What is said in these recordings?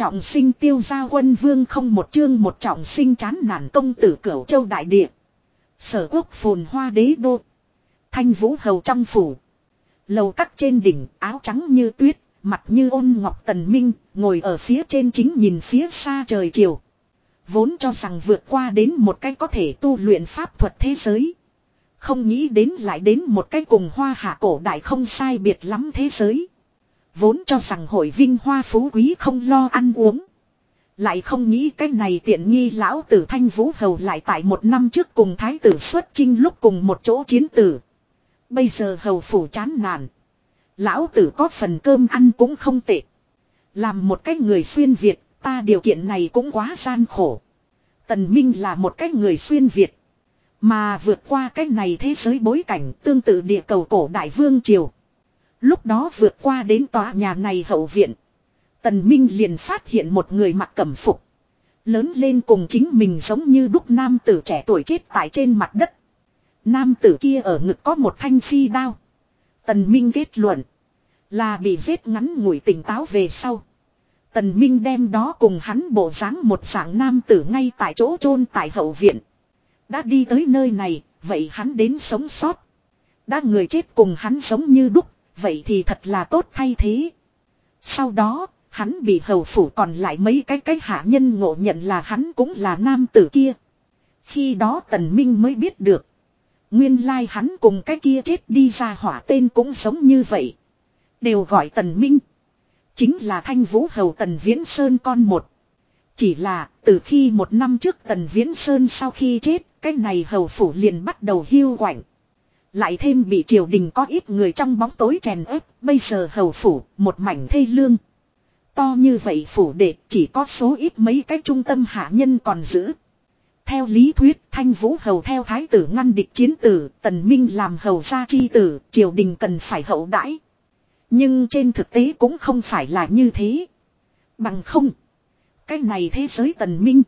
Trọng sinh tiêu gia quân vương không một chương một trọng sinh chán nản công tử cửu châu đại địa. Sở quốc phồn hoa đế đô. Thanh vũ hầu trong phủ. Lầu cắt trên đỉnh áo trắng như tuyết, mặt như ôn ngọc tần minh, ngồi ở phía trên chính nhìn phía xa trời chiều. Vốn cho rằng vượt qua đến một cái có thể tu luyện pháp thuật thế giới. Không nghĩ đến lại đến một cái cùng hoa hạ cổ đại không sai biệt lắm thế giới. Vốn cho rằng hội vinh hoa phú quý không lo ăn uống. Lại không nghĩ cái này tiện nghi lão tử thanh vũ hầu lại tại một năm trước cùng thái tử xuất chinh lúc cùng một chỗ chiến tử. Bây giờ hầu phủ chán nản. Lão tử có phần cơm ăn cũng không tệ. Làm một cái người xuyên Việt, ta điều kiện này cũng quá gian khổ. Tần Minh là một cái người xuyên Việt. Mà vượt qua cái này thế giới bối cảnh tương tự địa cầu cổ đại vương triều. Lúc đó vượt qua đến tòa nhà này hậu viện. Tần Minh liền phát hiện một người mặc cẩm phục. Lớn lên cùng chính mình giống như đúc nam tử trẻ tuổi chết tại trên mặt đất. Nam tử kia ở ngực có một thanh phi đao. Tần Minh kết luận. Là bị giết ngắn ngủi tỉnh táo về sau. Tần Minh đem đó cùng hắn bộ dáng một dạng nam tử ngay tại chỗ chôn tại hậu viện. Đã đi tới nơi này, vậy hắn đến sống sót. Đã người chết cùng hắn giống như đúc, vậy thì thật là tốt thay thế. Sau đó, hắn bị hầu phủ còn lại mấy cái cái hạ nhân ngộ nhận là hắn cũng là nam tử kia. Khi đó tần minh mới biết được. Nguyên lai like hắn cùng cái kia chết đi ra hỏa tên cũng giống như vậy. Đều gọi tần minh. Chính là thanh vũ hầu tần viễn sơn con một. Chỉ là từ khi một năm trước tần viễn sơn sau khi chết, cái này hầu phủ liền bắt đầu hiu quạnh. Lại thêm bị triều đình có ít người trong bóng tối chèn ép, bây giờ hầu phủ, một mảnh thê lương. To như vậy phủ đệ chỉ có số ít mấy cái trung tâm hạ nhân còn giữ. Theo lý thuyết, thanh vũ hầu theo thái tử ngăn địch chiến tử, tần minh làm hầu gia chi tử, triều đình cần phải hậu đãi. Nhưng trên thực tế cũng không phải là như thế. Bằng không. Cái này thế giới tần minh.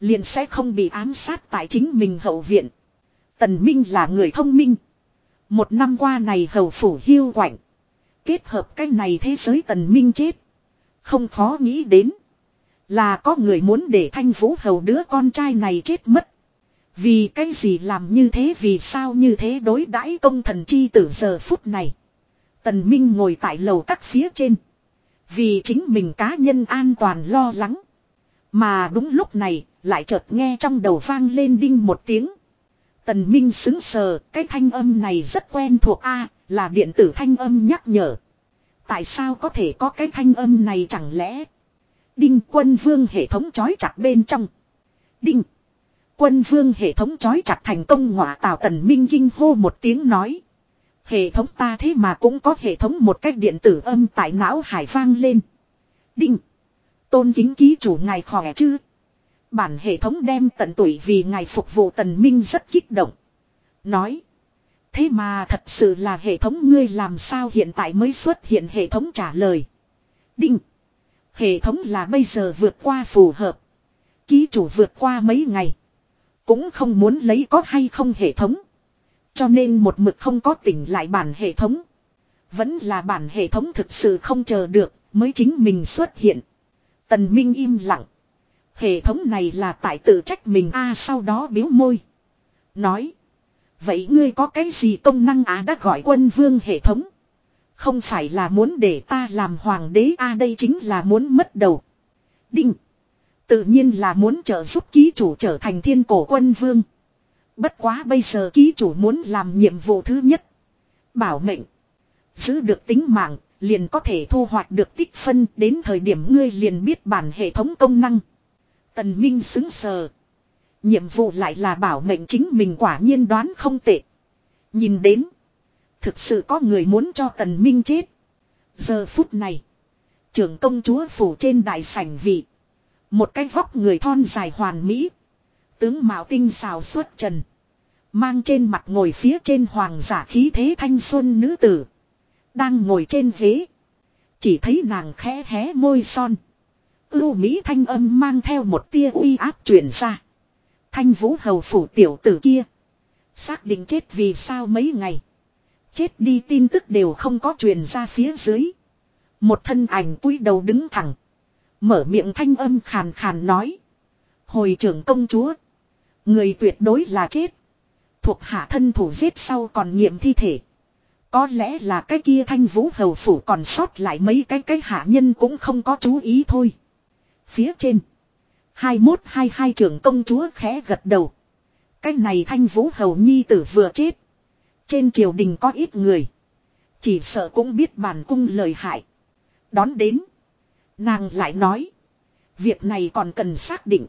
Liền sẽ không bị ám sát tại chính mình hậu viện. Tần minh là người thông minh. Một năm qua này hầu phủ hiu quạnh. Kết hợp cái này thế giới tần minh chết. Không khó nghĩ đến. Là có người muốn để thanh vũ hầu đứa con trai này chết mất. Vì cái gì làm như thế vì sao như thế đối đãi công thần chi tử giờ phút này. Tần Minh ngồi tại lầu các phía trên. Vì chính mình cá nhân an toàn lo lắng. Mà đúng lúc này, lại chợt nghe trong đầu vang lên đinh một tiếng. Tần Minh xứng sờ, cái thanh âm này rất quen thuộc a, là điện tử thanh âm nhắc nhở. Tại sao có thể có cái thanh âm này chẳng lẽ? Đinh quân vương hệ thống chói chặt bên trong. Đinh. Quân vương hệ thống chói chặt thành công ngọa tào tần minh kinh hô một tiếng nói. Hệ thống ta thế mà cũng có hệ thống một cách điện tử âm tại não hải vang lên. Đinh. Tôn kính ký chủ ngài khỏe chứ. Bản hệ thống đem tận tuổi vì ngài phục vụ tần minh rất kích động. Nói. Thế mà thật sự là hệ thống ngươi làm sao hiện tại mới xuất hiện hệ thống trả lời. Đinh. Hệ thống là bây giờ vượt qua phù hợp. Ký chủ vượt qua mấy ngày. Cũng không muốn lấy có hay không hệ thống. Cho nên một mực không có tỉnh lại bản hệ thống. Vẫn là bản hệ thống thực sự không chờ được, mới chính mình xuất hiện. Tần Minh im lặng. Hệ thống này là tại tự trách mình a sau đó biếu môi. Nói. Vậy ngươi có cái gì công năng á đã gọi quân vương hệ thống. Không phải là muốn để ta làm hoàng đế a đây chính là muốn mất đầu. Đinh. Tự nhiên là muốn trợ giúp ký chủ trở thành thiên cổ quân vương. Bất quá bây giờ ký chủ muốn làm nhiệm vụ thứ nhất. Bảo mệnh. Giữ được tính mạng, liền có thể thu hoạch được tích phân đến thời điểm ngươi liền biết bản hệ thống công năng. Tần Minh xứng sờ. Nhiệm vụ lại là bảo mệnh chính mình quả nhiên đoán không tệ. Nhìn đến. Thực sự có người muốn cho Tần Minh chết. Giờ phút này. Trưởng công chúa phủ trên đại sảnh vị. Một cái vóc người thon dài hoàn mỹ. Tướng Mạo Tinh xào xuất trần. Mang trên mặt ngồi phía trên hoàng giả khí thế thanh xuân nữ tử. Đang ngồi trên ghế. Chỉ thấy nàng khẽ hé môi son. Ưu Mỹ thanh âm mang theo một tia uy áp truyền ra. Thanh vũ hầu phủ tiểu tử kia. Xác định chết vì sao mấy ngày. Chết đi tin tức đều không có truyền ra phía dưới. Một thân ảnh cúi đầu đứng thẳng. Mở miệng thanh âm khàn khàn nói. Hồi trưởng công chúa. Người tuyệt đối là chết. Thuộc hạ thân thủ giết sau còn nghiệm thi thể. Có lẽ là cái kia thanh vũ hầu phủ còn sót lại mấy cái cái hạ nhân cũng không có chú ý thôi. Phía trên. hai mốt hai hai trưởng công chúa khẽ gật đầu. Cái này thanh vũ hầu nhi tử vừa chết. Trên triều đình có ít người. Chỉ sợ cũng biết bản cung lời hại. Đón đến. Nàng lại nói. Việc này còn cần xác định.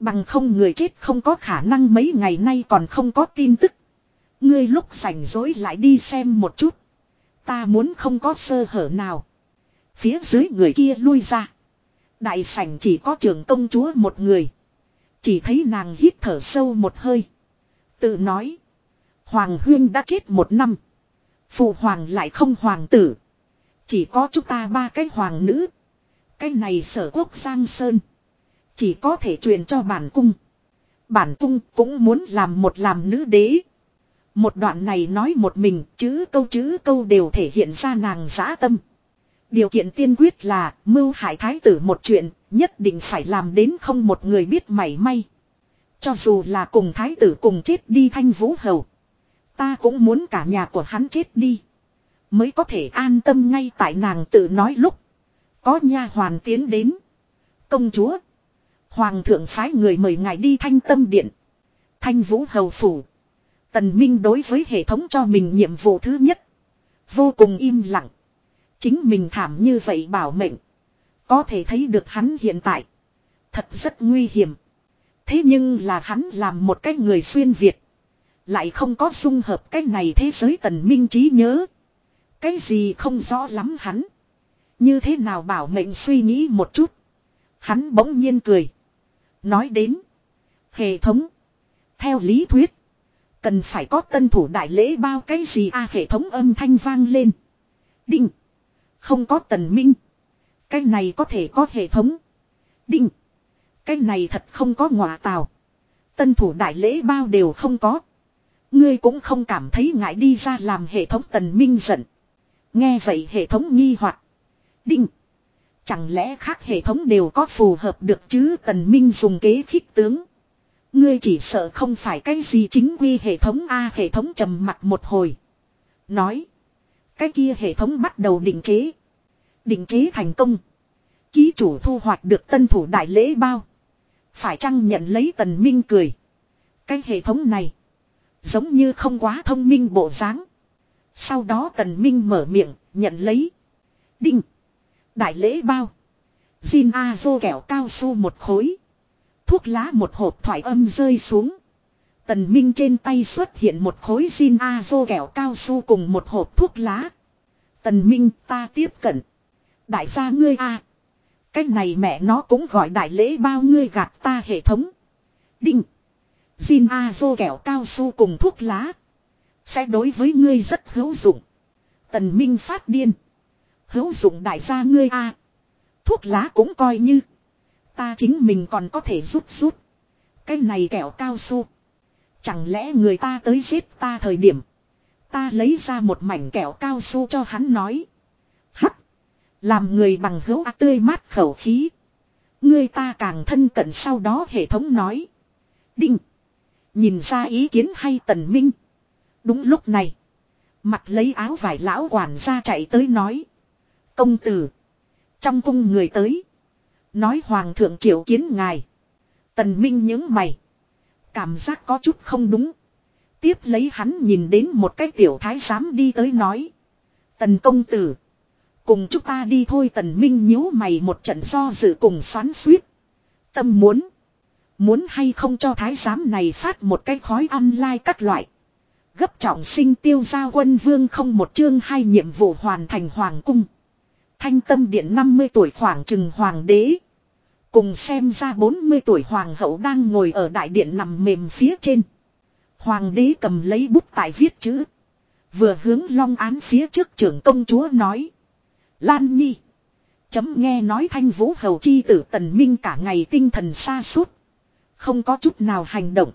Bằng không người chết không có khả năng mấy ngày nay còn không có tin tức. Ngươi lúc rảnh rỗi lại đi xem một chút. Ta muốn không có sơ hở nào. Phía dưới người kia lui ra. Đại sảnh chỉ có trưởng công chúa một người. Chỉ thấy nàng hít thở sâu một hơi. Tự nói. Hoàng huyên đã chết một năm. Phụ hoàng lại không hoàng tử. Chỉ có chúng ta ba cái hoàng nữ. Cái này sở quốc Giang Sơn. Chỉ có thể truyền cho bản cung. Bản cung cũng muốn làm một làm nữ đế. Một đoạn này nói một mình, chữ câu chữ câu đều thể hiện ra nàng giã tâm. Điều kiện tiên quyết là mưu hại thái tử một chuyện, nhất định phải làm đến không một người biết mảy may. Cho dù là cùng thái tử cùng chết đi thanh vũ hầu. Ta cũng muốn cả nhà của hắn chết đi. Mới có thể an tâm ngay tại nàng tự nói lúc. Có nha hoàn tiến đến. Công chúa. Hoàng thượng phái người mời ngài đi thanh tâm điện. Thanh vũ hầu phủ. Tần Minh đối với hệ thống cho mình nhiệm vụ thứ nhất. Vô cùng im lặng. Chính mình thảm như vậy bảo mệnh. Có thể thấy được hắn hiện tại. Thật rất nguy hiểm. Thế nhưng là hắn làm một cái người xuyên Việt. Lại không có dung hợp cái này thế giới tần minh trí nhớ. Cái gì không rõ lắm hắn. Như thế nào bảo mệnh suy nghĩ một chút. Hắn bỗng nhiên cười. Nói đến. Hệ thống. Theo lý thuyết. Cần phải có tân thủ đại lễ bao cái gì a hệ thống âm thanh vang lên. Định. Không có tần minh. Cái này có thể có hệ thống. Định. Cái này thật không có ngọa tào. Tân thủ đại lễ bao đều không có. Ngươi cũng không cảm thấy ngại đi ra làm hệ thống tần minh giận. Nghe vậy hệ thống nghi hoặc Định. Chẳng lẽ khác hệ thống đều có phù hợp được chứ tần minh dùng kế khích tướng. Ngươi chỉ sợ không phải cái gì chính quy hệ thống A hệ thống trầm mặt một hồi. Nói. Cái kia hệ thống bắt đầu định chế. Định chế thành công. Ký chủ thu hoạch được tân thủ đại lễ bao. Phải chăng nhận lấy tần minh cười. Cái hệ thống này. Giống như không quá thông minh bộ dáng. Sau đó tần minh mở miệng, nhận lấy. Đinh. Đại lễ bao. Jin A vô kẹo cao su một khối. Thuốc lá một hộp thoải âm rơi xuống. Tần Minh trên tay xuất hiện một khối Jin A vô kẹo cao su cùng một hộp thuốc lá. Tần Minh ta tiếp cận. Đại gia ngươi A. Cái này mẹ nó cũng gọi đại lễ bao ngươi gạt ta hệ thống. Đinh. Jin A vô kẹo cao su cùng thuốc lá. Sẽ đối với ngươi rất hữu dụng. Tần Minh phát điên. Hữu dụng đại gia ngươi A. Thuốc lá cũng coi như. Ta chính mình còn có thể rút rút. Cái này kẹo cao su. Chẳng lẽ người ta tới giết ta thời điểm. Ta lấy ra một mảnh kẹo cao su cho hắn nói. Làm người bằng hữu tươi mát khẩu khí. Người ta càng thân cận sau đó hệ thống nói. Đinh. Nhìn ra ý kiến hay tần minh. Đúng lúc này. Mặt lấy áo vải lão quản ra chạy tới nói. Công tử. Trong cung người tới. Nói hoàng thượng triệu kiến ngài. Tần Minh những mày. Cảm giác có chút không đúng. Tiếp lấy hắn nhìn đến một cái tiểu thái giám đi tới nói. Tần công tử. Cùng chúng ta đi thôi tần minh nhíu mày một trận do dự cùng xoắn suýt. Tâm muốn. Muốn hay không cho thái giám này phát một cái khói online các loại. Gấp trọng sinh tiêu gia quân vương không một chương hai nhiệm vụ hoàn thành hoàng cung. Thanh tâm điện 50 tuổi khoảng trừng hoàng đế. Cùng xem ra 40 tuổi hoàng hậu đang ngồi ở đại điện nằm mềm phía trên. Hoàng đế cầm lấy bút tại viết chữ. Vừa hướng long án phía trước trưởng công chúa nói. Lan Nhi. Chấm nghe nói thanh vũ hầu chi tử tần minh cả ngày tinh thần xa suốt. Không có chút nào hành động.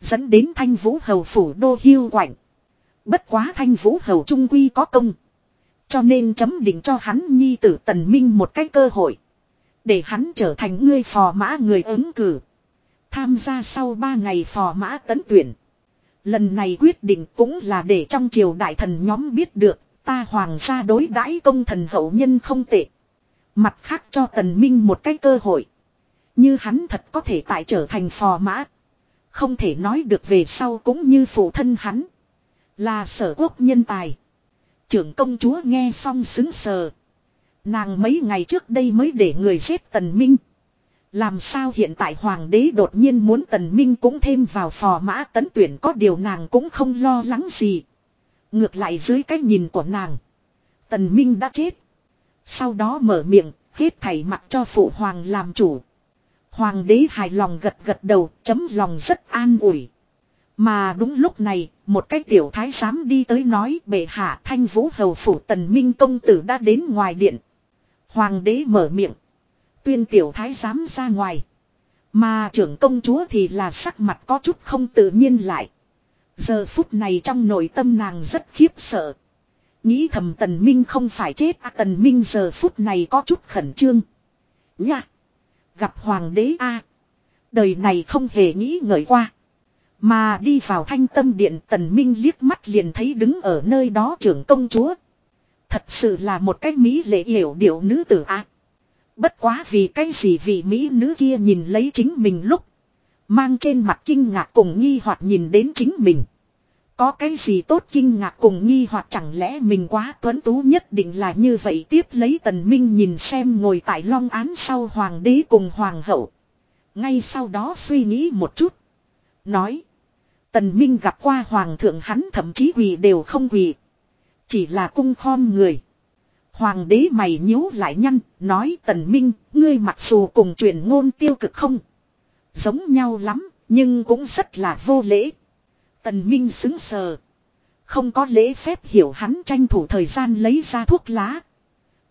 Dẫn đến thanh vũ hầu phủ đô hiu quạnh. Bất quá thanh vũ hầu trung quy có công. Cho nên chấm định cho hắn nhi tử tần minh một cái cơ hội. Để hắn trở thành ngươi phò mã người ứng cử. Tham gia sau 3 ngày phò mã tấn tuyển. Lần này quyết định cũng là để trong triều đại thần nhóm biết được, ta hoàng gia đối đãi công thần hậu nhân không tệ. Mặt khác cho tần minh một cái cơ hội. Như hắn thật có thể tại trở thành phò mã. Không thể nói được về sau cũng như phụ thân hắn. Là sở quốc nhân tài. Trưởng công chúa nghe xong xứng sờ. Nàng mấy ngày trước đây mới để người giết tần minh. Làm sao hiện tại hoàng đế đột nhiên muốn tần minh cũng thêm vào phò mã tấn tuyển có điều nàng cũng không lo lắng gì. Ngược lại dưới cái nhìn của nàng. Tần minh đã chết. Sau đó mở miệng, hết thảy mặc cho phụ hoàng làm chủ. Hoàng đế hài lòng gật gật đầu, chấm lòng rất an ủi. Mà đúng lúc này, một cái tiểu thái giám đi tới nói bệ hạ thanh vũ hầu phủ tần minh công tử đã đến ngoài điện. Hoàng đế mở miệng. Tuyên tiểu thái giám ra ngoài. Mà trưởng công chúa thì là sắc mặt có chút không tự nhiên lại. Giờ phút này trong nội tâm nàng rất khiếp sợ. Nghĩ thầm tần minh không phải chết à tần minh giờ phút này có chút khẩn trương. Nha! Gặp hoàng đế a Đời này không hề nghĩ ngợi qua. Mà đi vào thanh tâm điện, tần minh liếc mắt liền thấy đứng ở nơi đó trưởng công chúa. Thật sự là một cái mỹ lệ hiểu điệu nữ tử a Bất quá vì cái gì vì mỹ nữ kia nhìn lấy chính mình lúc. Mang trên mặt kinh ngạc cùng nghi hoặc nhìn đến chính mình. Có cái gì tốt kinh ngạc cùng nghi hoặc chẳng lẽ mình quá tuấn tú nhất định là như vậy tiếp lấy tần minh nhìn xem ngồi tại long án sau hoàng đế cùng hoàng hậu. Ngay sau đó suy nghĩ một chút. Nói. Tần minh gặp qua hoàng thượng hắn thậm chí quỳ đều không quỳ. Chỉ là cung khom người. Hoàng đế mày nhíu lại nhăn, nói tần minh, ngươi mặc dù cùng truyền ngôn tiêu cực không. Giống nhau lắm, nhưng cũng rất là vô lễ. Tần Minh xứng sờ. Không có lễ phép hiểu hắn tranh thủ thời gian lấy ra thuốc lá.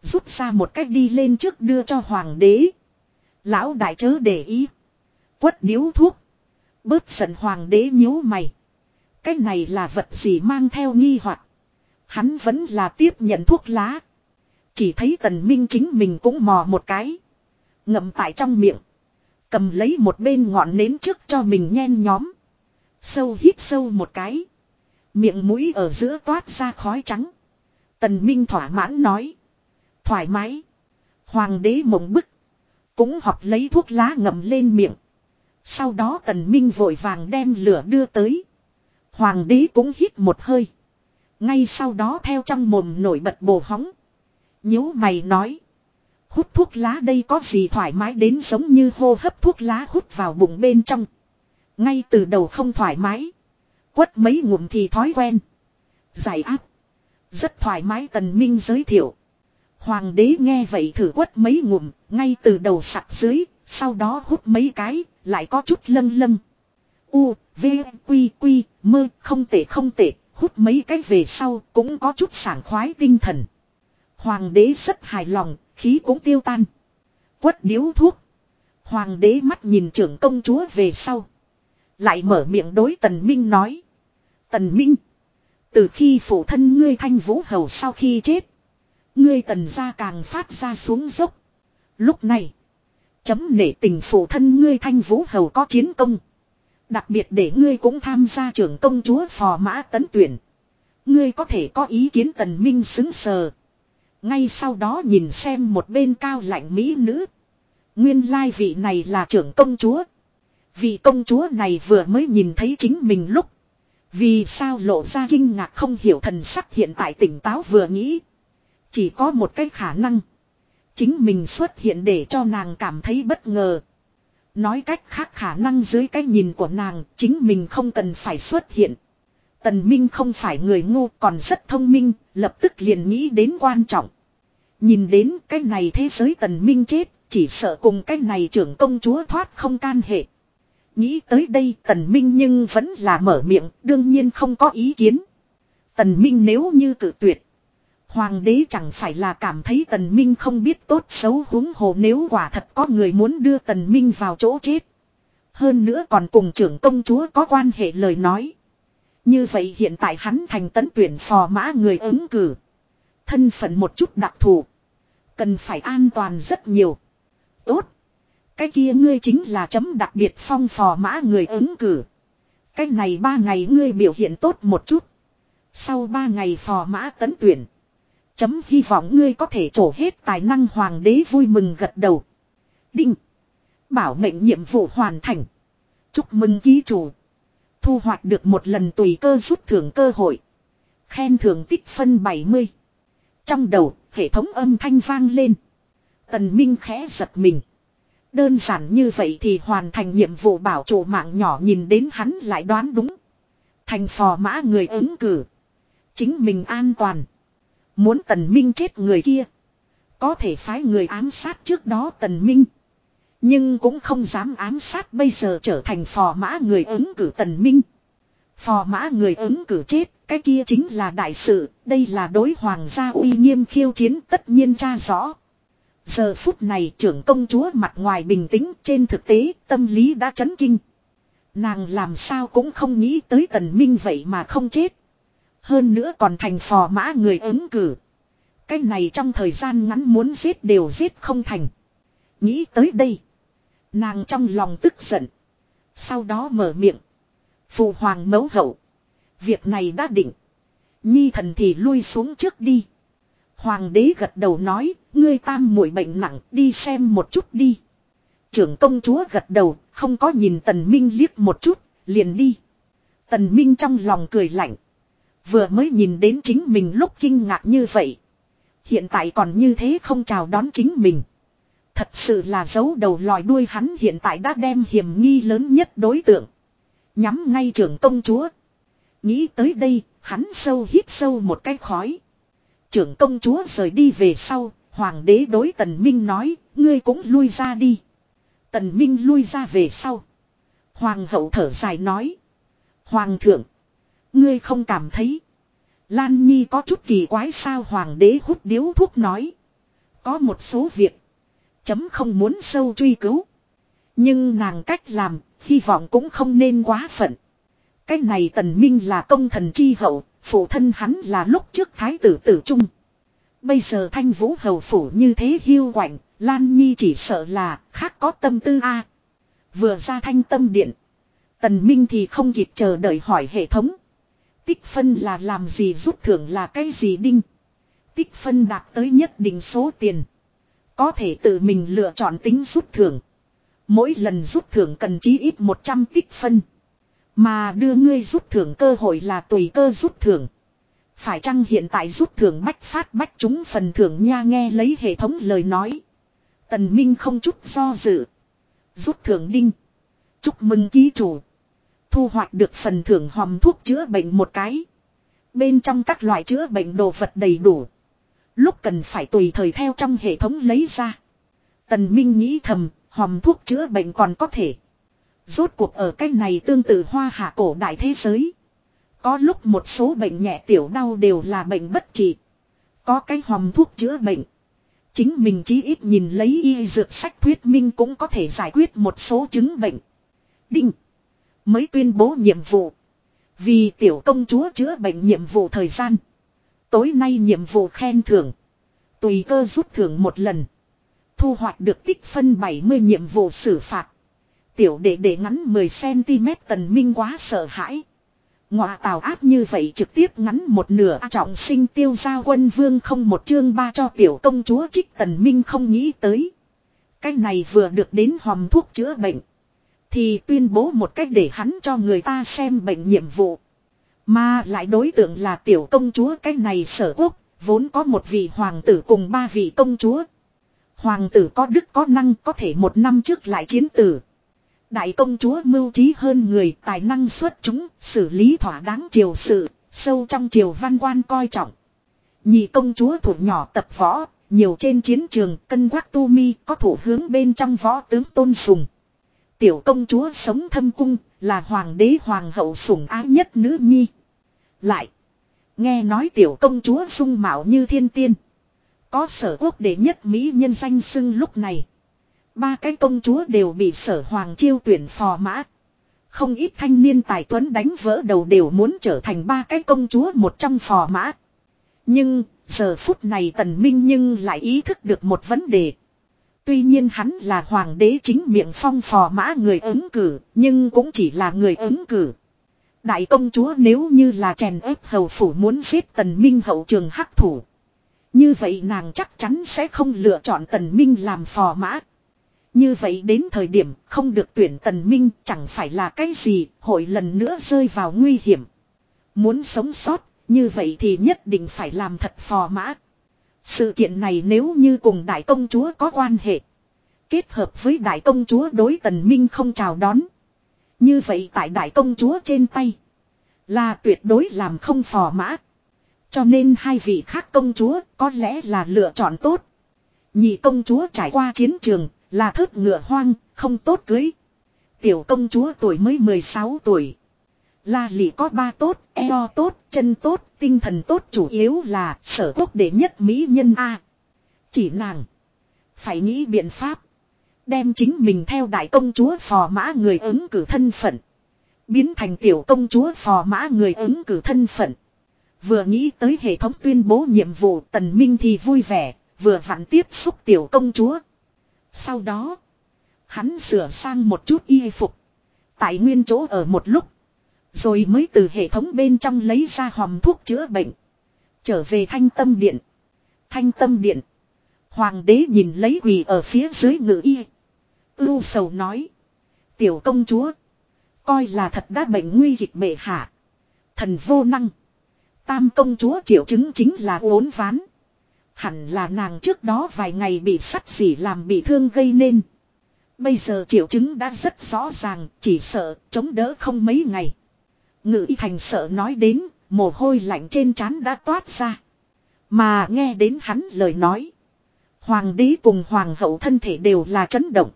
Rút ra một cách đi lên trước đưa cho hoàng đế. Lão đại chớ để ý. Quất điếu thuốc. Bớt giận hoàng đế nhíu mày. Cái này là vật gì mang theo nghi hoặc Hắn vẫn là tiếp nhận thuốc lá. Chỉ thấy tần minh chính mình cũng mò một cái. Ngậm tại trong miệng. Cầm lấy một bên ngọn nến trước cho mình nhen nhóm. Sâu hít sâu một cái. Miệng mũi ở giữa toát ra khói trắng. Tần Minh thỏa mãn nói. Thoải mái. Hoàng đế mộng bức. Cũng học lấy thuốc lá ngậm lên miệng. Sau đó tần Minh vội vàng đem lửa đưa tới. Hoàng đế cũng hít một hơi. Ngay sau đó theo trong mồm nổi bật bồ hóng. nhíu mày nói. Hút thuốc lá đây có gì thoải mái đến giống như hô hấp thuốc lá hút vào bụng bên trong. Ngay từ đầu không thoải mái. Quất mấy ngụm thì thói quen. Giải áp. Rất thoải mái tần minh giới thiệu. Hoàng đế nghe vậy thử quất mấy ngụm, ngay từ đầu sặc dưới, sau đó hút mấy cái, lại có chút lâng lâng. U, V, Quy, Quy, mơ, không tệ không tệ, hút mấy cái về sau cũng có chút sảng khoái tinh thần. Hoàng đế rất hài lòng, khí cũng tiêu tan. Quất điếu thuốc. Hoàng đế mắt nhìn trưởng công chúa về sau. Lại mở miệng đối tần minh nói. Tần minh. Từ khi phụ thân ngươi thanh vũ hầu sau khi chết. Ngươi tần gia càng phát ra xuống dốc. Lúc này. Chấm nể tình phụ thân ngươi thanh vũ hầu có chiến công. Đặc biệt để ngươi cũng tham gia trưởng công chúa phò mã tấn tuyển. Ngươi có thể có ý kiến tần minh xứng sờ. Ngay sau đó nhìn xem một bên cao lạnh mỹ nữ. Nguyên lai vị này là trưởng công chúa. Vị công chúa này vừa mới nhìn thấy chính mình lúc. Vì sao lộ ra kinh ngạc không hiểu thần sắc hiện tại tỉnh táo vừa nghĩ. Chỉ có một cái khả năng. Chính mình xuất hiện để cho nàng cảm thấy bất ngờ. Nói cách khác khả năng dưới cái nhìn của nàng, chính mình không cần phải xuất hiện. Tần Minh không phải người ngu còn rất thông minh, lập tức liền nghĩ đến quan trọng. Nhìn đến cái này thế giới Tần Minh chết, chỉ sợ cùng cái này trưởng công chúa thoát không can hệ. Nghĩ tới đây Tần Minh nhưng vẫn là mở miệng, đương nhiên không có ý kiến. Tần Minh nếu như tự tuyệt. Hoàng đế chẳng phải là cảm thấy Tần Minh không biết tốt xấu huống hồ nếu quả thật có người muốn đưa Tần Minh vào chỗ chết. Hơn nữa còn cùng trưởng công chúa có quan hệ lời nói. Như vậy hiện tại hắn thành tấn tuyển phò mã người ứng cử. Thân phận một chút đặc thù. Cần phải an toàn rất nhiều. Tốt. Cái kia ngươi chính là chấm đặc biệt phong phò mã người ứng cử. Cái này ba ngày ngươi biểu hiện tốt một chút. Sau ba ngày phò mã tấn tuyển. Chấm hy vọng ngươi có thể trổ hết tài năng hoàng đế vui mừng gật đầu. Đinh. Bảo mệnh nhiệm vụ hoàn thành. Chúc mừng ký chủ. Thu hoạch được một lần tùy cơ rút thưởng cơ hội. Khen thưởng tích phân 70. Trong đầu, hệ thống âm thanh vang lên. Tần Minh khẽ giật mình. Đơn giản như vậy thì hoàn thành nhiệm vụ bảo chủ mạng nhỏ nhìn đến hắn lại đoán đúng. Thành phò mã người ứng cử. Chính mình an toàn. Muốn tần minh chết người kia. Có thể phái người ám sát trước đó tần minh. Nhưng cũng không dám ám sát bây giờ trở thành phò mã người ứng cử tần minh. Phò mã người ứng cử chết, cái kia chính là đại sự, đây là đối hoàng gia uy nghiêm khiêu chiến tất nhiên tra rõ. Giờ phút này trưởng công chúa mặt ngoài bình tĩnh trên thực tế tâm lý đã chấn kinh. Nàng làm sao cũng không nghĩ tới tần minh vậy mà không chết. Hơn nữa còn thành phò mã người ứng cử. Cái này trong thời gian ngắn muốn giết đều giết không thành. Nghĩ tới đây. Nàng trong lòng tức giận. Sau đó mở miệng. Phụ hoàng mấu hậu. Việc này đã định. Nhi thần thì lui xuống trước đi. Hoàng đế gật đầu nói, ngươi tam muội bệnh nặng, đi xem một chút đi. Trưởng công chúa gật đầu, không có nhìn tần minh liếc một chút, liền đi. Tần minh trong lòng cười lạnh. Vừa mới nhìn đến chính mình lúc kinh ngạc như vậy. Hiện tại còn như thế không chào đón chính mình. Thật sự là dấu đầu lòi đuôi hắn hiện tại đã đem hiểm nghi lớn nhất đối tượng. Nhắm ngay trưởng công chúa. Nghĩ tới đây, hắn sâu hít sâu một cái khói. Trưởng công chúa rời đi về sau, hoàng đế đối tần minh nói, ngươi cũng lui ra đi. Tần minh lui ra về sau. Hoàng hậu thở dài nói. Hoàng thượng. Ngươi không cảm thấy. Lan Nhi có chút kỳ quái sao hoàng đế hút điếu thuốc nói. Có một số việc. Chấm không muốn sâu truy cứu. Nhưng nàng cách làm, hy vọng cũng không nên quá phận. Cái này tần minh là công thần chi hậu, phụ thân hắn là lúc trước thái tử tử trung. Bây giờ thanh vũ hầu phủ như thế hiu quạnh, Lan Nhi chỉ sợ là khác có tâm tư a. Vừa ra thanh tâm điện. Tần Minh thì không kịp chờ đợi hỏi hệ thống. Tích phân là làm gì rút thưởng là cái gì đinh. Tích phân đạt tới nhất định số tiền. Có thể tự mình lựa chọn tính rút thưởng. Mỗi lần rút thưởng cần chí ít 100 tích phân. Mà đưa ngươi rút thưởng cơ hội là tùy cơ rút thưởng. Phải chăng hiện tại rút thưởng bách phát bách chúng phần thưởng nha nghe lấy hệ thống lời nói. Tần Minh không chút do dự. Rút thưởng đinh. Chúc mừng ký chủ. Thu hoạch được phần thưởng hòm thuốc chữa bệnh một cái. Bên trong các loại chữa bệnh đồ vật đầy đủ. Lúc cần phải tùy thời theo trong hệ thống lấy ra. Tần Minh nghĩ thầm, hòm thuốc chữa bệnh còn có thể. Rốt cuộc ở cái này tương tự hoa hạ cổ đại thế giới. Có lúc một số bệnh nhẹ tiểu đau đều là bệnh bất trị. Có cái hòm thuốc chữa bệnh. Chính mình chí ít nhìn lấy y dược sách thuyết minh cũng có thể giải quyết một số chứng bệnh. Đinh. Mới tuyên bố nhiệm vụ. Vì tiểu công chúa chữa bệnh nhiệm vụ thời gian. Tối nay nhiệm vụ khen thưởng. Tùy cơ rút thưởng một lần. Thu hoạch được tích phân 70 nhiệm vụ xử phạt. Tiểu đệ đệ ngắn 10cm tần minh quá sợ hãi. Ngọa tào áp như vậy trực tiếp ngắn một nửa trọng sinh tiêu giao quân vương không một chương ba cho tiểu công chúa trích tần minh không nghĩ tới. Cái này vừa được đến hòm thuốc chữa bệnh. Thì tuyên bố một cách để hắn cho người ta xem bệnh nhiệm vụ. Mà lại đối tượng là tiểu công chúa cái này sở quốc, vốn có một vị hoàng tử cùng ba vị công chúa. Hoàng tử có đức có năng có thể một năm trước lại chiến tử. Đại công chúa mưu trí hơn người tài năng xuất chúng, xử lý thỏa đáng triều sự, sâu trong triều văn quan coi trọng. Nhị công chúa thủ nhỏ tập võ, nhiều trên chiến trường cân quắc tu mi có thủ hướng bên trong võ tướng tôn sùng. Tiểu công chúa sống thâm cung, là hoàng đế hoàng hậu sủng ái nhất nữ nhi. Lại, nghe nói tiểu công chúa dung mạo như thiên tiên. Có sở quốc đệ nhất Mỹ nhân danh xưng lúc này. Ba cái công chúa đều bị sở hoàng chiêu tuyển phò mã. Không ít thanh niên tài tuấn đánh vỡ đầu đều muốn trở thành ba cái công chúa một trong phò mã. Nhưng, giờ phút này tần minh nhưng lại ý thức được một vấn đề. Tuy nhiên hắn là hoàng đế chính miệng phong phò mã người ứng cử, nhưng cũng chỉ là người ứng cử. Đại công chúa nếu như là chèn ép hầu phủ muốn giết tần minh hậu trường hắc thủ. Như vậy nàng chắc chắn sẽ không lựa chọn tần minh làm phò mã. Như vậy đến thời điểm không được tuyển tần minh chẳng phải là cái gì, hội lần nữa rơi vào nguy hiểm. Muốn sống sót, như vậy thì nhất định phải làm thật phò mã. Sự kiện này nếu như cùng đại công chúa có quan hệ. Kết hợp với đại công chúa đối tần minh không chào đón. Như vậy tại đại công chúa trên tay. Là tuyệt đối làm không phò mã. Cho nên hai vị khác công chúa có lẽ là lựa chọn tốt. Nhị công chúa trải qua chiến trường là thớt ngựa hoang, không tốt cưới. Tiểu công chúa tuổi mới 16 tuổi. La lị có ba tốt, eo tốt, chân tốt, tinh thần tốt chủ yếu là sở quốc đệ nhất mỹ nhân A. Chỉ nàng. Phải nghĩ biện pháp. Đem chính mình theo đại công chúa phò mã người ứng cử thân phận. Biến thành tiểu công chúa phò mã người ứng cử thân phận. Vừa nghĩ tới hệ thống tuyên bố nhiệm vụ tần minh thì vui vẻ, vừa vặn tiếp xúc tiểu công chúa. Sau đó, hắn sửa sang một chút y phục. Tại nguyên chỗ ở một lúc. Rồi mới từ hệ thống bên trong lấy ra hòm thuốc chữa bệnh. Trở về thanh tâm điện. Thanh tâm điện. Hoàng đế nhìn lấy quỳ ở phía dưới ngự y. Ưu sầu nói. Tiểu công chúa. Coi là thật đã bệnh nguy kịch bệ hạ. Thần vô năng. Tam công chúa triệu chứng chính là uốn ván. Hẳn là nàng trước đó vài ngày bị sắt xỉ làm bị thương gây nên. Bây giờ triệu chứng đã rất rõ ràng, chỉ sợ chống đỡ không mấy ngày. Ngự y thành sợ nói đến, mồ hôi lạnh trên trán đã toát ra. Mà nghe đến hắn lời nói. Hoàng đế cùng hoàng hậu thân thể đều là chấn động.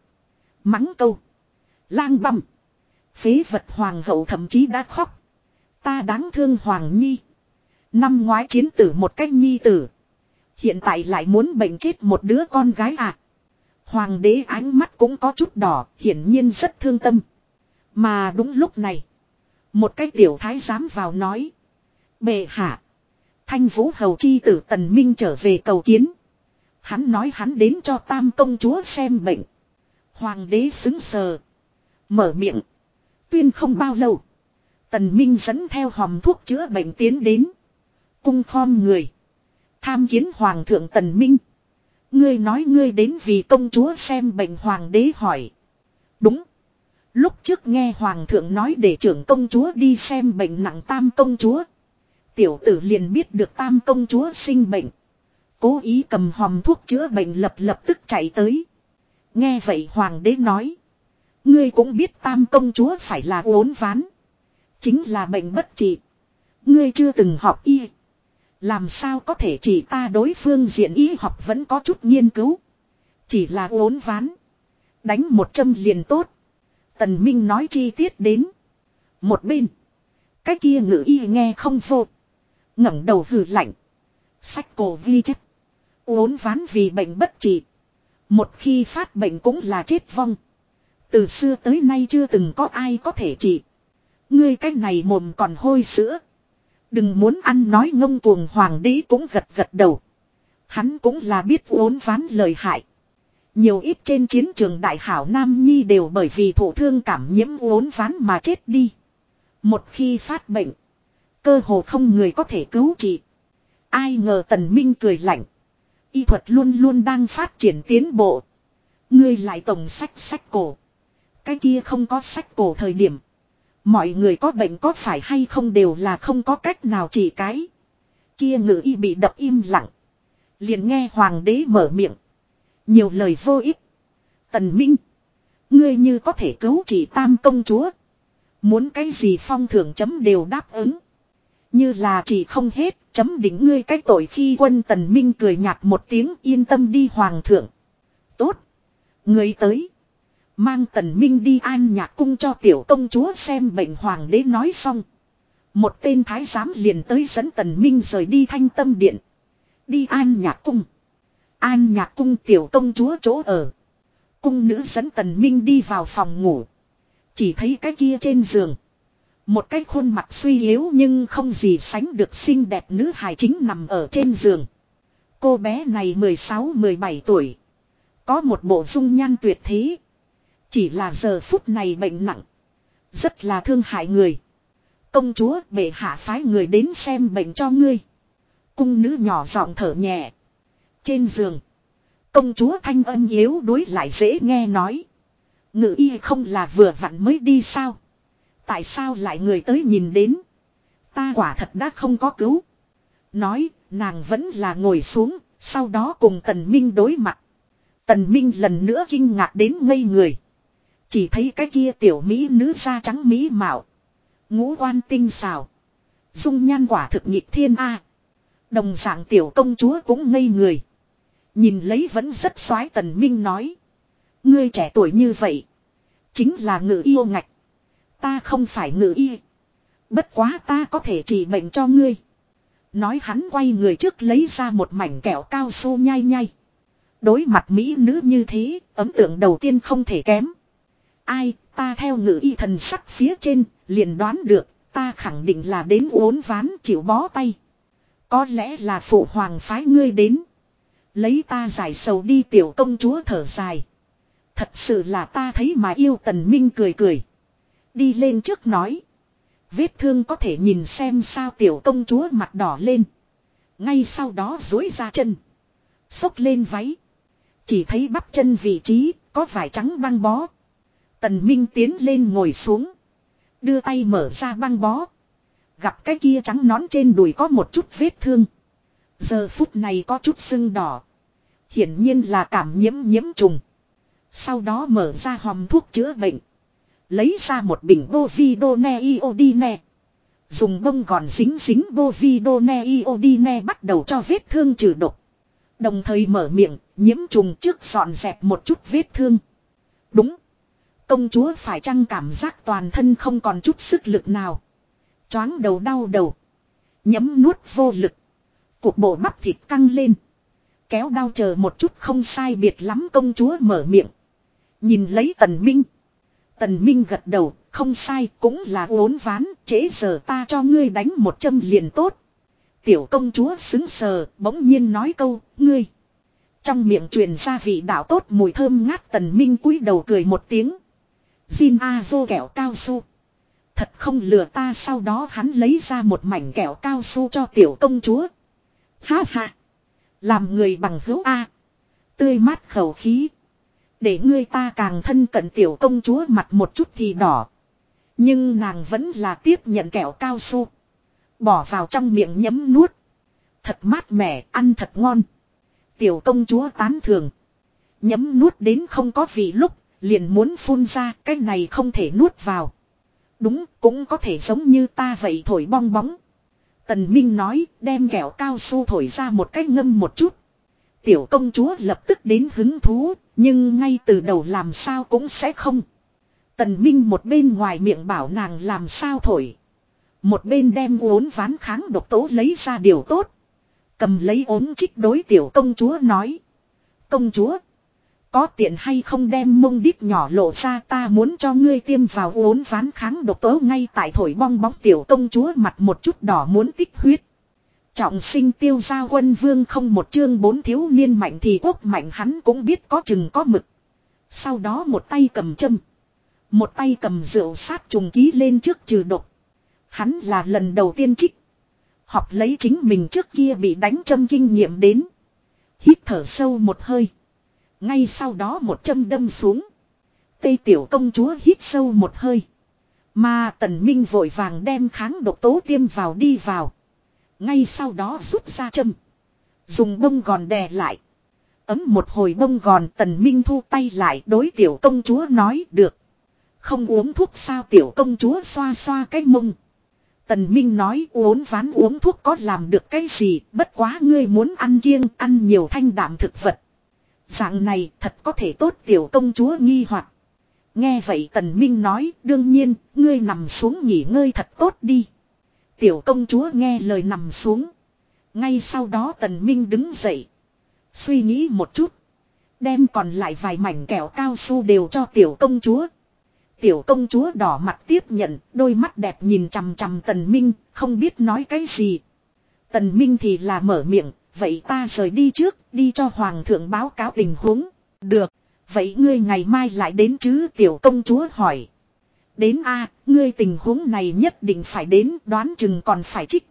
Mắng câu. Lang băm. Phế vật hoàng hậu thậm chí đã khóc. Ta đáng thương hoàng nhi. Năm ngoái chiến tử một cách nhi tử. Hiện tại lại muốn bệnh chết một đứa con gái à. Hoàng đế ánh mắt cũng có chút đỏ, hiển nhiên rất thương tâm. Mà đúng lúc này. Một cái tiểu thái giám vào nói. Bệ hạ. Thanh vũ hầu chi tử tần minh trở về cầu kiến. Hắn nói hắn đến cho tam công chúa xem bệnh. Hoàng đế xứng sờ. Mở miệng. Tuyên không bao lâu. Tần Minh dẫn theo hòm thuốc chữa bệnh tiến đến. Cung khom người. Tham kiến Hoàng thượng Tần Minh. Ngươi nói ngươi đến vì công chúa xem bệnh Hoàng đế hỏi. Đúng. Lúc trước nghe Hoàng thượng nói để trưởng công chúa đi xem bệnh nặng tam công chúa. Tiểu tử liền biết được tam công chúa sinh bệnh. Cố ý cầm hòm thuốc chữa bệnh lập lập tức chạy tới. Nghe vậy Hoàng đế nói. Ngươi cũng biết tam công chúa phải là uốn ván. Chính là bệnh bất trị. Ngươi chưa từng học y. Làm sao có thể chỉ ta đối phương diện y học vẫn có chút nghiên cứu. Chỉ là uốn ván. Đánh một châm liền tốt. Tần Minh nói chi tiết đến. Một bên. Cái kia ngữ y nghe không vô. ngẩng đầu hừ lạnh. Sách cổ ghi chép. Uốn ván vì bệnh bất trị. Một khi phát bệnh cũng là chết vong. Từ xưa tới nay chưa từng có ai có thể trị. Ngươi cái này mồm còn hôi sữa. Đừng muốn ăn nói ngông cuồng hoàng đế cũng gật gật đầu. Hắn cũng là biết uốn ván lời hại. Nhiều ít trên chiến trường đại hảo Nam Nhi đều bởi vì thổ thương cảm nhiễm uốn ván mà chết đi. Một khi phát bệnh. Cơ hồ không người có thể cứu trị. Ai ngờ tần minh cười lạnh. Y thuật luôn luôn đang phát triển tiến bộ. Ngươi lại tổng sách sách cổ. Cái kia không có sách cổ thời điểm. Mọi người có bệnh có phải hay không đều là không có cách nào chỉ cái. Kia ngự y bị đập im lặng. Liền nghe hoàng đế mở miệng. Nhiều lời vô ích. Tần Minh. Ngươi như có thể cứu chỉ tam công chúa. Muốn cái gì phong thưởng chấm đều đáp ứng. Như là chỉ không hết, chấm đỉnh ngươi cái tội khi quân tần minh cười nhạt một tiếng yên tâm đi hoàng thượng. Tốt. Người tới. Mang tần minh đi an nhạc cung cho tiểu công chúa xem bệnh hoàng đế nói xong. Một tên thái giám liền tới dẫn tần minh rời đi thanh tâm điện. Đi an nhạc cung. An nhạc cung tiểu công chúa chỗ ở. Cung nữ dẫn tần minh đi vào phòng ngủ. Chỉ thấy cái kia trên giường. Một cái khuôn mặt suy yếu nhưng không gì sánh được xinh đẹp nữ hài chính nằm ở trên giường. Cô bé này 16-17 tuổi. Có một bộ dung nhan tuyệt thế. Chỉ là giờ phút này bệnh nặng. Rất là thương hại người. Công chúa, bệ hạ phái người đến xem bệnh cho ngươi. Cung nữ nhỏ giọng thở nhẹ. Trên giường. Công chúa thanh âm yếu đuối lại dễ nghe nói. Ngự y không là vừa vặn mới đi sao. Tại sao lại người tới nhìn đến. Ta quả thật đã không có cứu. Nói, nàng vẫn là ngồi xuống, sau đó cùng Tần Minh đối mặt. Tần Minh lần nữa kinh ngạc đến ngây người. Chỉ thấy cái kia tiểu mỹ nữ da trắng mỹ mạo. Ngũ quan tinh xào. Dung nhan quả thực nhịp thiên A. Đồng dạng tiểu công chúa cũng ngây người. Nhìn lấy vẫn rất soái tần minh nói. Ngươi trẻ tuổi như vậy. Chính là ngự yêu ngạch. Ta không phải ngự y. Bất quá ta có thể trị bệnh cho ngươi. Nói hắn quay người trước lấy ra một mảnh kẹo cao su nhai nhai. Đối mặt mỹ nữ như thế, ấn tượng đầu tiên không thể kém. Ai, ta theo ngự y thần sắc phía trên, liền đoán được, ta khẳng định là đến uốn ván chịu bó tay. Có lẽ là phụ hoàng phái ngươi đến. Lấy ta giải sầu đi tiểu công chúa thở dài. Thật sự là ta thấy mà yêu tần minh cười cười. Đi lên trước nói. Vết thương có thể nhìn xem sao tiểu công chúa mặt đỏ lên. Ngay sau đó dối ra chân. Xốc lên váy. Chỉ thấy bắp chân vị trí có vải trắng băng bó. Tần Minh tiến lên ngồi xuống. Đưa tay mở ra băng bó. Gặp cái kia trắng nón trên đùi có một chút vết thương. Giờ phút này có chút sưng đỏ. Hiển nhiên là cảm nhiễm nhiễm trùng. Sau đó mở ra hòm thuốc chữa bệnh. Lấy ra một bình bovidone iodine. Dùng bông gòn dính dính bovidone iodine bắt đầu cho vết thương trừ độc. Đồng thời mở miệng, nhiễm trùng trước dọn dẹp một chút vết thương. Đúng. Công chúa phải chăng cảm giác toàn thân không còn chút sức lực nào. Choáng đầu đau đầu. Nhấm nuốt vô lực. Cuộc bộ bắp thịt căng lên. Kéo đau chờ một chút không sai biệt lắm công chúa mở miệng. Nhìn lấy tần minh. Tần minh gật đầu, không sai cũng là uốn ván, chế giờ ta cho ngươi đánh một châm liền tốt. Tiểu công chúa xứng sờ, bỗng nhiên nói câu, ngươi. Trong miệng truyền ra vị đạo tốt mùi thơm ngát tần minh cúi đầu cười một tiếng. Jin A vô kẹo cao su. Thật không lừa ta sau đó hắn lấy ra một mảnh kẹo cao su cho tiểu công chúa. Ha ha. Làm người bằng hữu A. Tươi mát khẩu khí. Để ngươi ta càng thân cận tiểu công chúa mặt một chút thì đỏ. Nhưng nàng vẫn là tiếp nhận kẹo cao su. Bỏ vào trong miệng nhấm nuốt. Thật mát mẻ, ăn thật ngon. Tiểu công chúa tán thường. Nhấm nuốt đến không có vị lúc, liền muốn phun ra, cái này không thể nuốt vào. Đúng, cũng có thể giống như ta vậy thổi bong bóng. Tần Minh nói, đem kẹo cao su thổi ra một cách ngâm một chút. Tiểu công chúa lập tức đến hứng thú, nhưng ngay từ đầu làm sao cũng sẽ không. Tần Minh một bên ngoài miệng bảo nàng làm sao thổi. Một bên đem uốn ván kháng độc tố lấy ra điều tốt. Cầm lấy ốm trích đối tiểu công chúa nói. Công chúa. Có tiện hay không đem mông đít nhỏ lộ ra ta muốn cho ngươi tiêm vào uốn ván kháng độc tố ngay tại thổi bong bóng tiểu công chúa mặt một chút đỏ muốn tích huyết. Trọng sinh tiêu gia quân vương không một chương bốn thiếu niên mạnh thì quốc mạnh hắn cũng biết có chừng có mực. Sau đó một tay cầm châm. Một tay cầm rượu sát trùng ký lên trước trừ độc. Hắn là lần đầu tiên trích. Học lấy chính mình trước kia bị đánh châm kinh nghiệm đến. Hít thở sâu một hơi. Ngay sau đó một châm đâm xuống. Tây tiểu công chúa hít sâu một hơi. Mà tần minh vội vàng đem kháng độc tố tiêm vào đi vào. Ngay sau đó rút ra châm. Dùng bông gòn đè lại. Ấm một hồi bông gòn tần minh thu tay lại đối tiểu công chúa nói được. Không uống thuốc sao tiểu công chúa xoa xoa cái mông. Tần Minh nói uống ván uống thuốc có làm được cái gì, bất quá ngươi muốn ăn kiêng, ăn nhiều thanh đạm thực vật. Dạng này thật có thể tốt tiểu công chúa nghi hoặc. Nghe vậy Tần Minh nói, đương nhiên, ngươi nằm xuống nghỉ ngơi thật tốt đi. Tiểu công chúa nghe lời nằm xuống. Ngay sau đó Tần Minh đứng dậy. Suy nghĩ một chút. Đem còn lại vài mảnh kẹo cao su đều cho tiểu công chúa. Tiểu công chúa đỏ mặt tiếp nhận, đôi mắt đẹp nhìn chằm chằm Tần Minh, không biết nói cái gì. Tần Minh thì là mở miệng, vậy ta rời đi trước, đi cho Hoàng thượng báo cáo tình huống. Được. Vậy ngươi ngày mai lại đến chứ tiểu công chúa hỏi. Đến a ngươi tình huống này nhất định phải đến đoán chừng còn phải trích.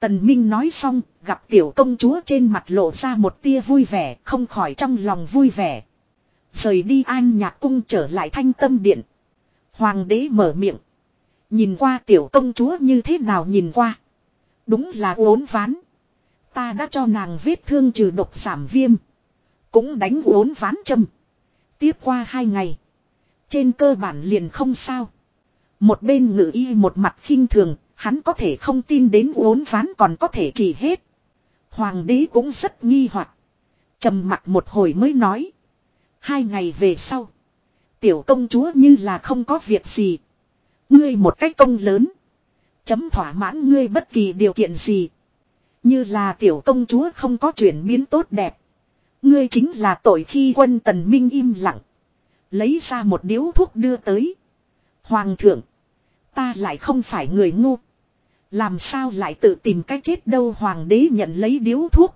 Tần Minh nói xong, gặp tiểu công chúa trên mặt lộ ra một tia vui vẻ, không khỏi trong lòng vui vẻ. Rời đi an nhạc cung trở lại thanh tâm điện. Hoàng đế mở miệng. Nhìn qua tiểu công chúa như thế nào nhìn qua. Đúng là uốn ván. Ta đã cho nàng vết thương trừ độc giảm viêm. Cũng đánh uốn ván châm. Tiếp qua hai ngày. Trên cơ bản liền không sao. Một bên ngự y một mặt khinh thường, hắn có thể không tin đến uốn ván còn có thể chỉ hết. Hoàng đế cũng rất nghi hoặc trầm mặt một hồi mới nói. Hai ngày về sau. Tiểu công chúa như là không có việc gì. Ngươi một cách công lớn. Chấm thỏa mãn ngươi bất kỳ điều kiện gì. Như là tiểu công chúa không có chuyển biến tốt đẹp. Ngươi chính là tội khi quân tần minh im lặng. Lấy ra một điếu thuốc đưa tới. Hoàng thượng. Ta lại không phải người ngu. Làm sao lại tự tìm cách chết đâu hoàng đế nhận lấy điếu thuốc.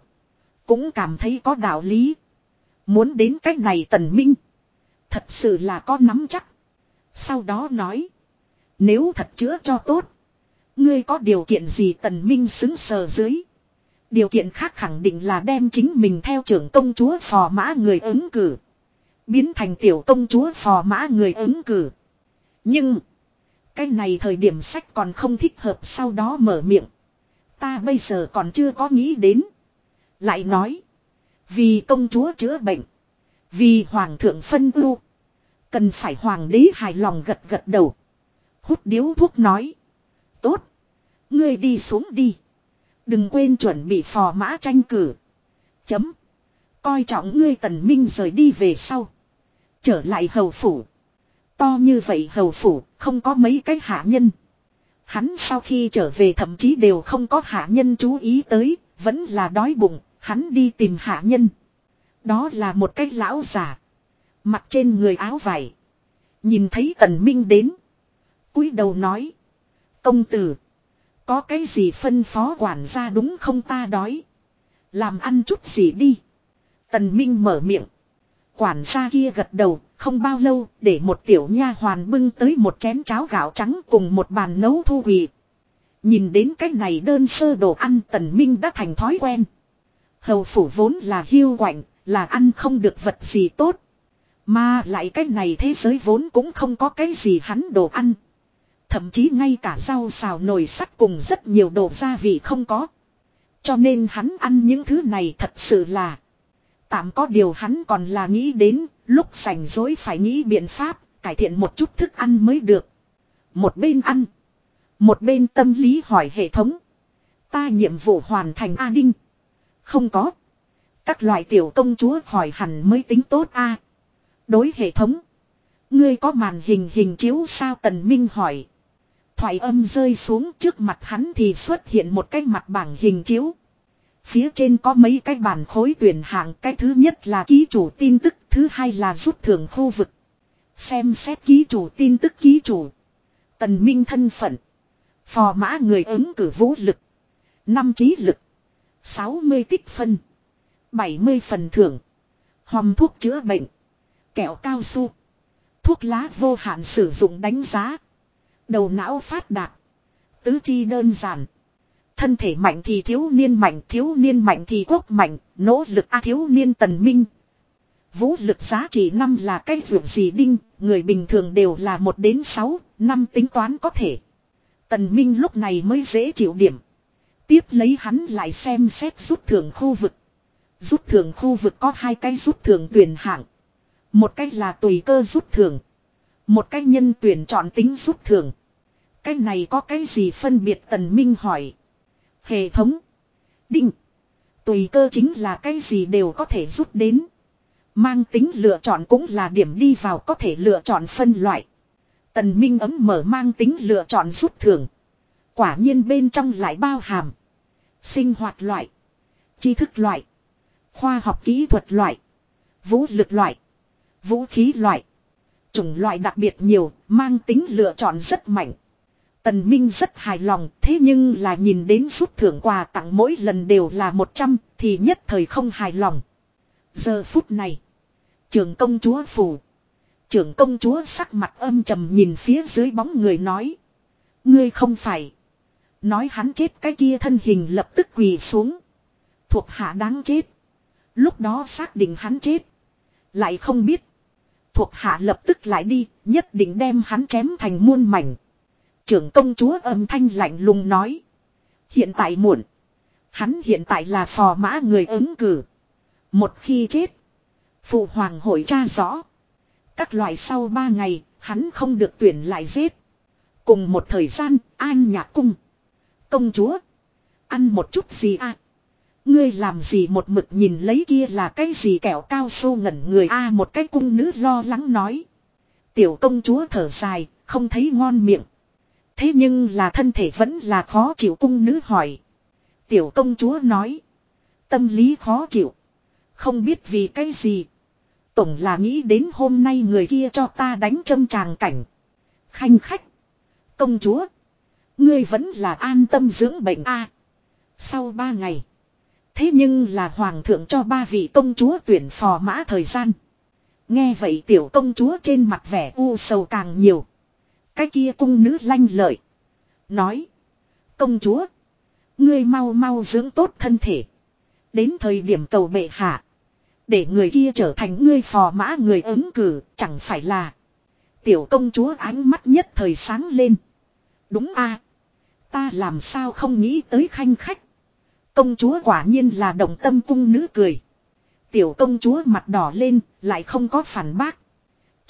Cũng cảm thấy có đạo lý. Muốn đến cách này tần minh. Thật sự là có nắm chắc. Sau đó nói. Nếu thật chữa cho tốt. Ngươi có điều kiện gì tần minh xứng sờ dưới. Điều kiện khác khẳng định là đem chính mình theo trưởng công chúa phò mã người ứng cử. Biến thành tiểu công chúa phò mã người ứng cử. Nhưng. Cái này thời điểm sách còn không thích hợp sau đó mở miệng. Ta bây giờ còn chưa có nghĩ đến. Lại nói. Vì công chúa chữa bệnh. Vì hoàng thượng phân ưu. Cần phải hoàng đế hài lòng gật gật đầu. Hút điếu thuốc nói. Tốt. Ngươi đi xuống đi. Đừng quên chuẩn bị phò mã tranh cử. Chấm. Coi trọng ngươi tần minh rời đi về sau. Trở lại hầu phủ. To như vậy hầu phủ, không có mấy cái hạ nhân. Hắn sau khi trở về thậm chí đều không có hạ nhân chú ý tới. Vẫn là đói bụng. Hắn đi tìm hạ nhân. Đó là một cái lão già. Mặt trên người áo vải. Nhìn thấy tần minh đến. cúi đầu nói. Công tử. Có cái gì phân phó quản gia đúng không ta đói. Làm ăn chút gì đi. Tần Minh mở miệng. Quản gia kia gật đầu, không bao lâu, để một tiểu nha hoàn bưng tới một chén cháo gạo trắng cùng một bàn nấu thu quỳ. Nhìn đến cái này đơn sơ đồ ăn tần minh đã thành thói quen. Hầu phủ vốn là hiu quạnh, là ăn không được vật gì tốt. Mà lại cái này thế giới vốn cũng không có cái gì hắn đồ ăn. Thậm chí ngay cả rau xào nồi sắt cùng rất nhiều đồ gia vị không có. Cho nên hắn ăn những thứ này thật sự là. Tạm có điều hắn còn là nghĩ đến, lúc sành dối phải nghĩ biện pháp, cải thiện một chút thức ăn mới được. Một bên ăn. Một bên tâm lý hỏi hệ thống. Ta nhiệm vụ hoàn thành A Đinh. Không có. Các loại tiểu công chúa hỏi hẳn mới tính tốt A. Đối hệ thống. Ngươi có màn hình hình chiếu sao Tần Minh hỏi. Thoại âm rơi xuống, trước mặt hắn thì xuất hiện một cái mặt bảng hình chiếu. Phía trên có mấy cái bản khối tuyển hạng. Cái thứ nhất là ký chủ tin tức. Thứ hai là rút thưởng khu vực. Xem xét ký chủ tin tức, ký chủ. Tần Minh thân phận. Phò mã người ứng cử vũ lực. năm trí lực. 60 tích phân. 70 phần thưởng. Hòm thuốc chữa bệnh. Kẹo cao su. Thuốc lá vô hạn sử dụng đánh giá. Đầu não phát đạt. Tứ chi đơn giản. Thân thể mạnh thì thiếu niên mạnh, thiếu niên mạnh thì quốc mạnh, nỗ lực a thiếu niên tần minh. Vũ lực giá trị năm là cái ruộng gì đinh, người bình thường đều là một đến sáu năm tính toán có thể. Tần minh lúc này mới dễ chịu điểm. Tiếp lấy hắn lại xem xét rút thưởng khu vực. Rút thưởng khu vực có hai cái rút thưởng tuyển hạng. Một cách là tùy cơ rút thưởng. Một cách nhân tuyển chọn tính rút thưởng. Cái này có cái gì phân biệt tần minh hỏi. Hệ thống. định Tùy cơ chính là cái gì đều có thể rút đến. Mang tính lựa chọn cũng là điểm đi vào có thể lựa chọn phân loại. Tần Minh ấm mở mang tính lựa chọn rút thưởng. Quả nhiên bên trong lại bao hàm. Sinh hoạt loại. tri thức loại. Khoa học kỹ thuật loại. Vũ lực loại. Vũ khí loại. Chủng loại đặc biệt nhiều, mang tính lựa chọn rất mạnh. Tần Minh rất hài lòng, thế nhưng là nhìn đến rút thưởng quà tặng mỗi lần đều là 100, thì nhất thời không hài lòng. Giờ phút này, Trưởng công chúa phủ. Trưởng công chúa sắc mặt âm trầm nhìn phía dưới bóng người nói. Ngươi không phải. Nói hắn chết cái kia thân hình lập tức quỳ xuống. Thuộc hạ đáng chết. Lúc đó xác định hắn chết. Lại không biết. Thuộc hạ lập tức lại đi, nhất định đem hắn chém thành muôn mảnh. Trưởng công chúa âm thanh lạnh lùng nói. Hiện tại muộn. Hắn hiện tại là phò mã người ứng cử. Một khi chết. Phụ hoàng hội tra rõ. Các loại sau ba ngày, hắn không được tuyển lại giết. Cùng một thời gian, an nhạc cung. Công chúa. Ăn một chút gì à? Ngươi làm gì một mực nhìn lấy kia là cái gì kẹo cao su ngẩn người a à, một cái cung nữ lo lắng nói. Tiểu công chúa thở dài, không thấy ngon miệng. Thế nhưng là thân thể vẫn là khó chịu cung nữ hỏi. Tiểu công chúa nói. Tâm lý khó chịu. Không biết vì cái gì. Tổng là nghĩ đến hôm nay người kia cho ta đánh châm tràng cảnh. Khanh khách. Công chúa. Ngươi vẫn là an tâm dưỡng bệnh a. sau ba ngày. Thế nhưng là hoàng thượng cho ba vị công chúa tuyển phò mã thời gian. Nghe vậy tiểu công chúa trên mặt vẻ u sầu càng nhiều. Cái kia cung nữ lanh lợi. Nói. Công chúa. Ngươi mau mau dưỡng tốt thân thể. Đến thời điểm cầu bệ hạ. Để người kia trở thành ngươi phò mã người ứng cử. Chẳng phải là. Tiểu công chúa ánh mắt nhất thời sáng lên. Đúng a Ta làm sao không nghĩ tới khanh khách. Công chúa quả nhiên là động tâm cung nữ cười. Tiểu công chúa mặt đỏ lên, lại không có phản bác.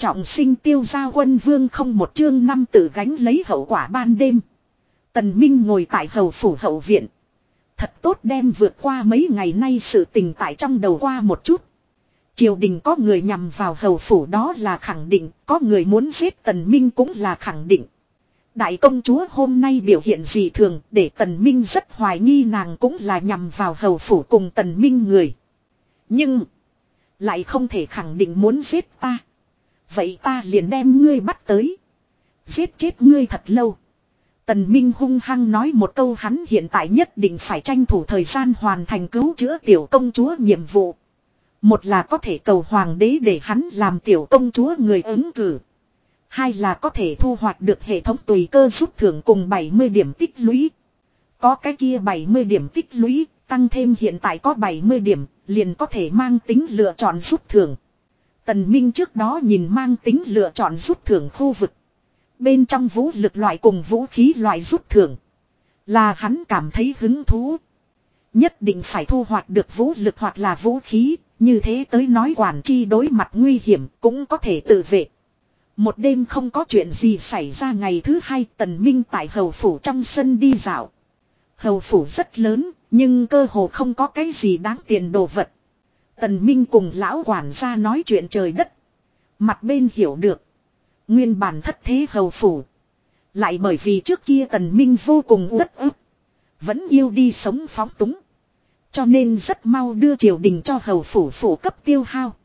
Trọng sinh tiêu gia quân vương không một chương năm tự gánh lấy hậu quả ban đêm. Tần Minh ngồi tại hầu phủ hậu viện. Thật tốt đem vượt qua mấy ngày nay sự tình tại trong đầu qua một chút. Triều đình có người nhằm vào hầu phủ đó là khẳng định, có người muốn giết tần minh cũng là khẳng định. Đại công chúa hôm nay biểu hiện gì thường để tần minh rất hoài nghi nàng cũng là nhằm vào hầu phủ cùng tần minh người. Nhưng, lại không thể khẳng định muốn giết ta. Vậy ta liền đem ngươi bắt tới. Giết chết ngươi thật lâu. Tần Minh hung hăng nói một câu hắn hiện tại nhất định phải tranh thủ thời gian hoàn thành cứu chữa tiểu công chúa nhiệm vụ. Một là có thể cầu hoàng đế để hắn làm tiểu công chúa người ứng cử. Hai là có thể thu hoạch được hệ thống tùy cơ giúp thưởng cùng 70 điểm tích lũy. Có cái kia 70 điểm tích lũy, tăng thêm hiện tại có 70 điểm, liền có thể mang tính lựa chọn giúp thưởng. Tần Minh trước đó nhìn mang tính lựa chọn rút thưởng khu vực. Bên trong vũ lực loại cùng vũ khí loại rút thưởng. Là hắn cảm thấy hứng thú. Nhất định phải thu hoạch được vũ lực hoặc là vũ khí, như thế tới nói quản chi đối mặt nguy hiểm cũng có thể tự vệ. Một đêm không có chuyện gì xảy ra ngày thứ hai tần minh tại hầu phủ trong sân đi dạo. Hầu phủ rất lớn, nhưng cơ hồ không có cái gì đáng tiền đồ vật. Tần minh cùng lão quản gia nói chuyện trời đất. Mặt bên hiểu được. Nguyên bản thất thế hầu phủ. Lại bởi vì trước kia tần minh vô cùng uất ức. Vẫn yêu đi sống phóng túng. Cho nên rất mau đưa triều đình cho hầu phủ phủ cấp tiêu hao.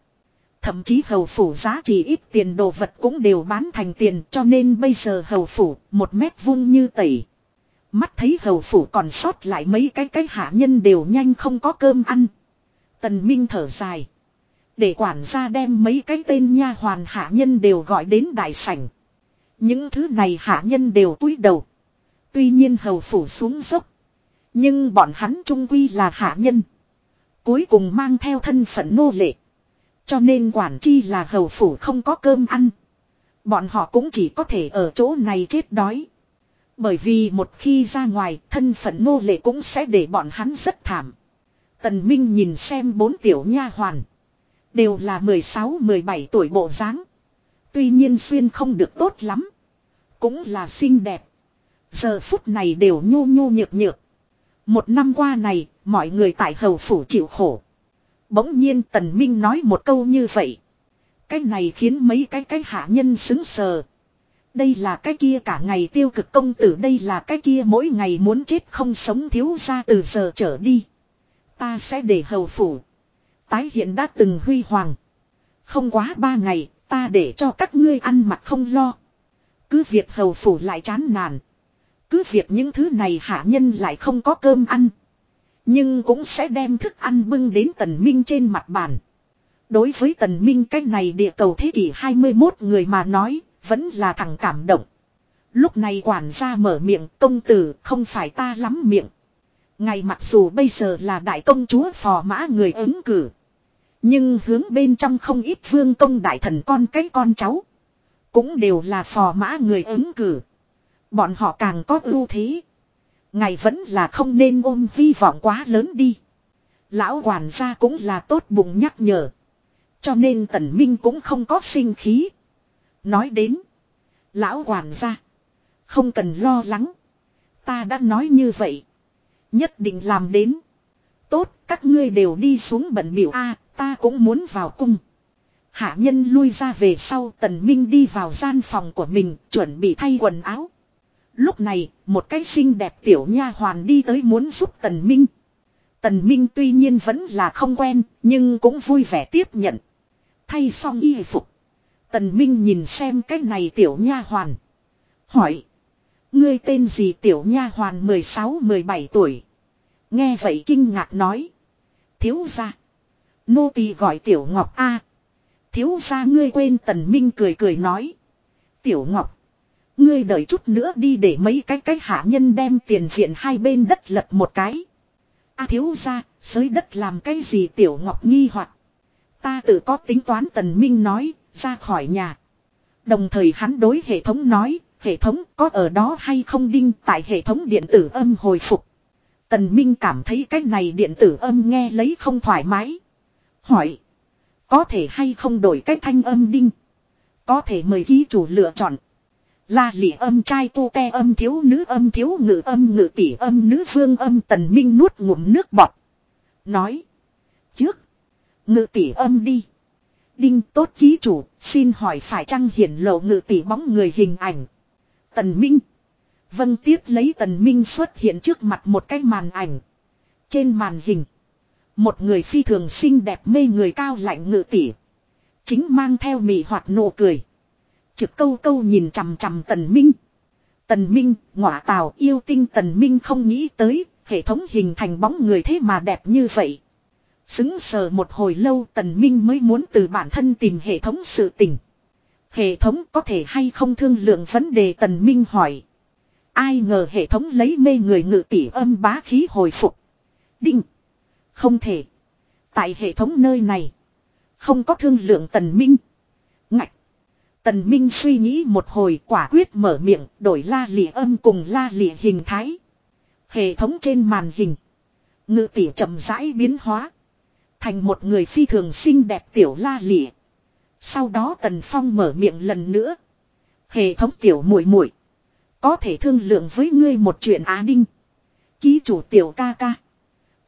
Thậm chí hầu phủ giá trị ít tiền đồ vật cũng đều bán thành tiền, cho nên bây giờ hầu phủ một mét vuông như tẩy. Mắt thấy hầu phủ còn sót lại mấy cái cái hạ nhân đều nhanh không có cơm ăn. Tần Minh thở dài. Để quản gia đem mấy cái tên nha hoàn hạ nhân đều gọi đến đại sảnh. Những thứ này hạ nhân đều cúi đầu. Tuy nhiên hầu phủ xuống dốc. Nhưng bọn hắn trung quy là hạ nhân. Cuối cùng mang theo thân phận nô lệ. Cho nên quản chi là hầu phủ không có cơm ăn. Bọn họ cũng chỉ có thể ở chỗ này chết đói. Bởi vì một khi ra ngoài, thân phận nô lệ cũng sẽ để bọn hắn rất thảm. Tần Minh nhìn xem bốn tiểu nha hoàn. Đều là 16-17 tuổi bộ dáng. Tuy nhiên xuyên không được tốt lắm. Cũng là xinh đẹp. Giờ phút này đều nhô nhô nhược nhược. Một năm qua này, mọi người tại hầu phủ chịu khổ. Bỗng nhiên Tần Minh nói một câu như vậy. Cái này khiến mấy cái cái hạ nhân xứng sờ. Đây là cái kia cả ngày tiêu cực công tử đây là cái kia mỗi ngày muốn chết không sống thiếu ra từ giờ trở đi. Ta sẽ để hầu phủ. Tái hiện đã từng huy hoàng. Không quá ba ngày, ta để cho các ngươi ăn mặc không lo. Cứ việc hầu phủ lại chán nản. Cứ việc những thứ này hạ nhân lại không có cơm ăn. Nhưng cũng sẽ đem thức ăn bưng đến tần minh trên mặt bàn. Đối với tần minh cách này địa cầu thế kỷ 21 người mà nói, vẫn là thằng cảm động. Lúc này quản gia mở miệng công tử không phải ta lắm miệng. Ngày mặc dù bây giờ là đại công chúa phò mã người ứng cử. Nhưng hướng bên trong không ít vương công đại thần con cái con cháu. Cũng đều là phò mã người ứng cử. Bọn họ càng có ưu thế. Ngày vẫn là không nên ôm hy vọng quá lớn đi. Lão quản gia cũng là tốt bụng nhắc nhở. Cho nên tần minh cũng không có sinh khí. Nói đến. Lão quản gia. Không cần lo lắng. Ta đã nói như vậy. Nhất định làm đến. Tốt, các ngươi đều đi xuống bận biểu A, ta cũng muốn vào cung. Hạ nhân lui ra về sau tần minh đi vào gian phòng của mình, chuẩn bị thay quần áo. Lúc này, một cái xinh đẹp tiểu nha hoàn đi tới muốn giúp tần minh. Tần minh tuy nhiên vẫn là không quen, nhưng cũng vui vẻ tiếp nhận. Thay xong y phục. Tần minh nhìn xem cái này tiểu nha hoàn. Hỏi. Ngươi tên gì tiểu nha hoàn 16-17 tuổi. Nghe vậy kinh ngạc nói. Thiếu gia. Nô tỳ gọi tiểu ngọc A. Thiếu gia ngươi quên tần minh cười cười nói. Tiểu ngọc. Ngươi đợi chút nữa đi để mấy cái cái hạ nhân đem tiền viện hai bên đất lật một cái. A thiếu gia, sới đất làm cái gì tiểu ngọc nghi hoặc Ta tự có tính toán tần minh nói, ra khỏi nhà. Đồng thời hắn đối hệ thống nói, hệ thống có ở đó hay không đinh tại hệ thống điện tử âm hồi phục. Tần Minh cảm thấy cái này điện tử âm nghe lấy không thoải mái. Hỏi. Có thể hay không đổi cái thanh âm đinh. Có thể mời ký chủ lựa chọn. La lị âm trai tu te âm thiếu nữ âm thiếu ngự âm ngự tỷ âm nữ vương âm tần minh nuốt ngụm nước bọt. Nói. Trước. Ngự tỷ âm đi. Đinh tốt ký chủ, xin hỏi phải chăng hiển lộ ngự tỷ bóng người hình ảnh. Tần Minh. Vâng tiếp lấy Tần Minh xuất hiện trước mặt một cái màn ảnh. Trên màn hình. Một người phi thường xinh đẹp mê người cao lạnh ngự tỉ Chính mang theo mị hoạt nụ cười. Trực câu câu nhìn chằm chằm Tần Minh. Tần Minh, ngọa tào yêu tinh Tần Minh không nghĩ tới, hệ thống hình thành bóng người thế mà đẹp như vậy. Xứng sờ một hồi lâu Tần Minh mới muốn từ bản thân tìm hệ thống sự tình. Hệ thống có thể hay không thương lượng vấn đề Tần Minh hỏi. Ai ngờ hệ thống lấy mê người ngự tỷ âm bá khí hồi phục. Đinh. Không thể. Tại hệ thống nơi này. Không có thương lượng Tần Minh. Ngạch. Tần Minh suy nghĩ một hồi quả quyết mở miệng, đổi la lịa âm cùng la lịa hình thái. Hệ thống trên màn hình. Ngự tỷ chậm rãi biến hóa. Thành một người phi thường xinh đẹp tiểu la lịa. Sau đó Tần Phong mở miệng lần nữa. Hệ thống tiểu muội muội Có thể thương lượng với ngươi một chuyện á đinh. Ký chủ tiểu ca ca.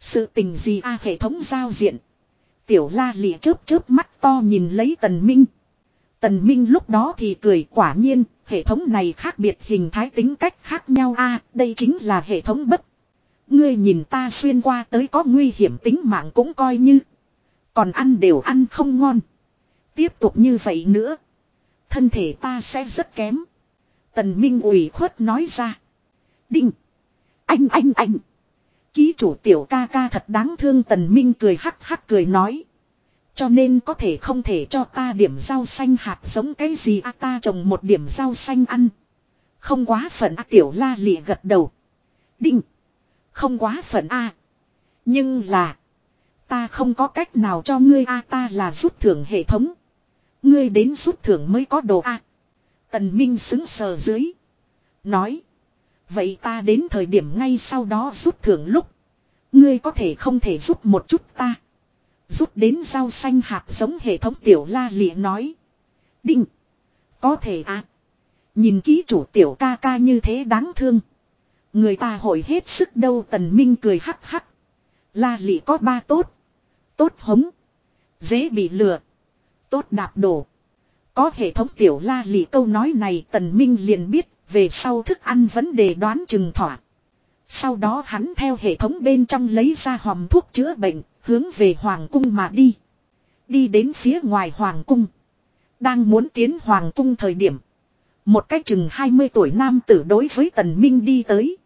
Sự tình gì a hệ thống giao diện. Tiểu la lịa chớp chớp mắt to nhìn lấy Tần Minh. Tần Minh lúc đó thì cười quả nhiên, hệ thống này khác biệt hình thái tính cách khác nhau a đây chính là hệ thống bất. Ngươi nhìn ta xuyên qua tới có nguy hiểm tính mạng cũng coi như. Còn ăn đều ăn không ngon. Tiếp tục như vậy nữa. Thân thể ta sẽ rất kém. Tần Minh ủy khuất nói ra. Đinh. Anh anh anh. Ký chủ tiểu ca ca thật đáng thương, Tần Minh cười hắc hắc cười nói. Cho nên có thể không thể cho ta điểm rau xanh hạt giống cái gì à ta trồng một điểm rau xanh ăn. Không quá phận à tiểu la lịa gật đầu. Đinh. Không quá phận a à. Nhưng là. Ta không có cách nào cho ngươi a ta là rút thưởng hệ thống. Ngươi đến rút thưởng mới có đồ a. Tần Minh xứng sờ dưới. Nói. Vậy ta đến thời điểm ngay sau đó rút thưởng lúc. Ngươi có thể không thể giúp một chút ta. Rút đến rau xanh hạt giống hệ thống tiểu la lịa nói. định, Có thể à. Nhìn ký chủ tiểu ca ca như thế đáng thương. Người ta hội hết sức đâu tần minh cười hắc hắc. La lị có ba tốt. Tốt hống. Dễ bị lừa. Tốt đạp đổ. Có hệ thống tiểu la lị câu nói này tần minh liền biết về sau thức ăn vấn đề đoán chừng thỏa. Sau đó hắn theo hệ thống bên trong lấy ra hòm thuốc chữa bệnh, hướng về Hoàng cung mà đi. Đi đến phía ngoài Hoàng cung. Đang muốn tiến Hoàng cung thời điểm. Một cách chừng 20 tuổi nam tử đối với tần minh đi tới.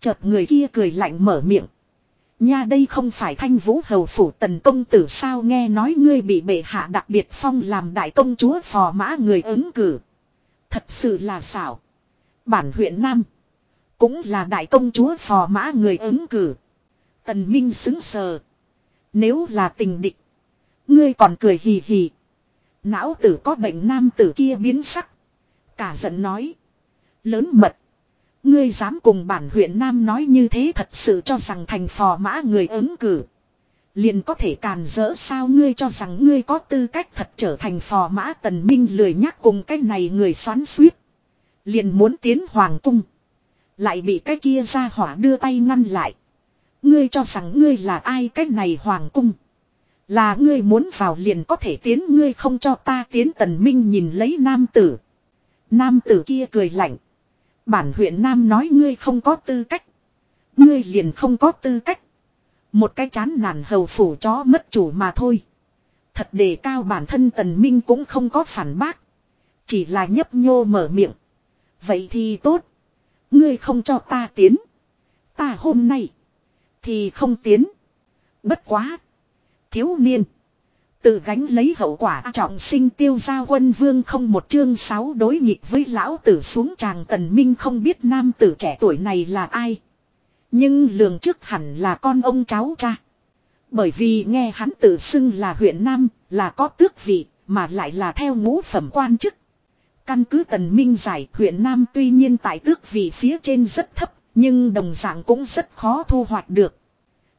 Chợt người kia cười lạnh mở miệng. Nha đây không phải thanh vũ hầu phủ tần công tử sao nghe nói ngươi bị bệ hạ đặc biệt phong làm đại công chúa phò mã người ứng cử. Thật sự là xảo. Bản huyện Nam. Cũng là đại công chúa phò mã người ứng cử. Tần Minh xứng sờ. Nếu là tình địch. Ngươi còn cười hì hì. Não tử có bệnh nam tử kia biến sắc. Cả giận nói. Lớn mật. Ngươi dám cùng bản huyện Nam nói như thế thật sự cho rằng thành phò mã người ứng cử. Liền có thể càn rỡ sao ngươi cho rằng ngươi có tư cách thật trở thành phò mã tần minh lười nhắc cùng cái này người xoắn suýt. Liền muốn tiến hoàng cung. Lại bị cái kia ra hỏa đưa tay ngăn lại. Ngươi cho rằng ngươi là ai cái này hoàng cung. Là ngươi muốn vào liền có thể tiến, ngươi không cho ta tiến tần minh nhìn lấy nam tử. Nam tử kia cười lạnh. Bản huyện Nam nói ngươi không có tư cách. Ngươi liền không có tư cách. Một cái chán nản hầu phủ chó mất chủ mà thôi. Thật đề cao bản thân tần minh cũng không có phản bác. Chỉ là nhấp nhô mở miệng. Vậy thì tốt. Ngươi không cho ta tiến. Ta hôm nay. Thì không tiến. Bất quá. Thiếu niên. Tự gánh lấy hậu quả trọng sinh tiêu gia quân vương không một chương sáu đối nghịch với lão tử xuống tràng tần minh không biết nam tử trẻ tuổi này là ai. Nhưng lường trước hẳn là con ông cháu cha. Bởi vì nghe hắn tự xưng là huyện Nam, là có tước vị, mà lại là theo ngũ phẩm quan chức. Căn cứ tần minh giải huyện Nam tuy nhiên tại tước vị phía trên rất thấp, nhưng đồng dạng cũng rất khó thu hoạch được.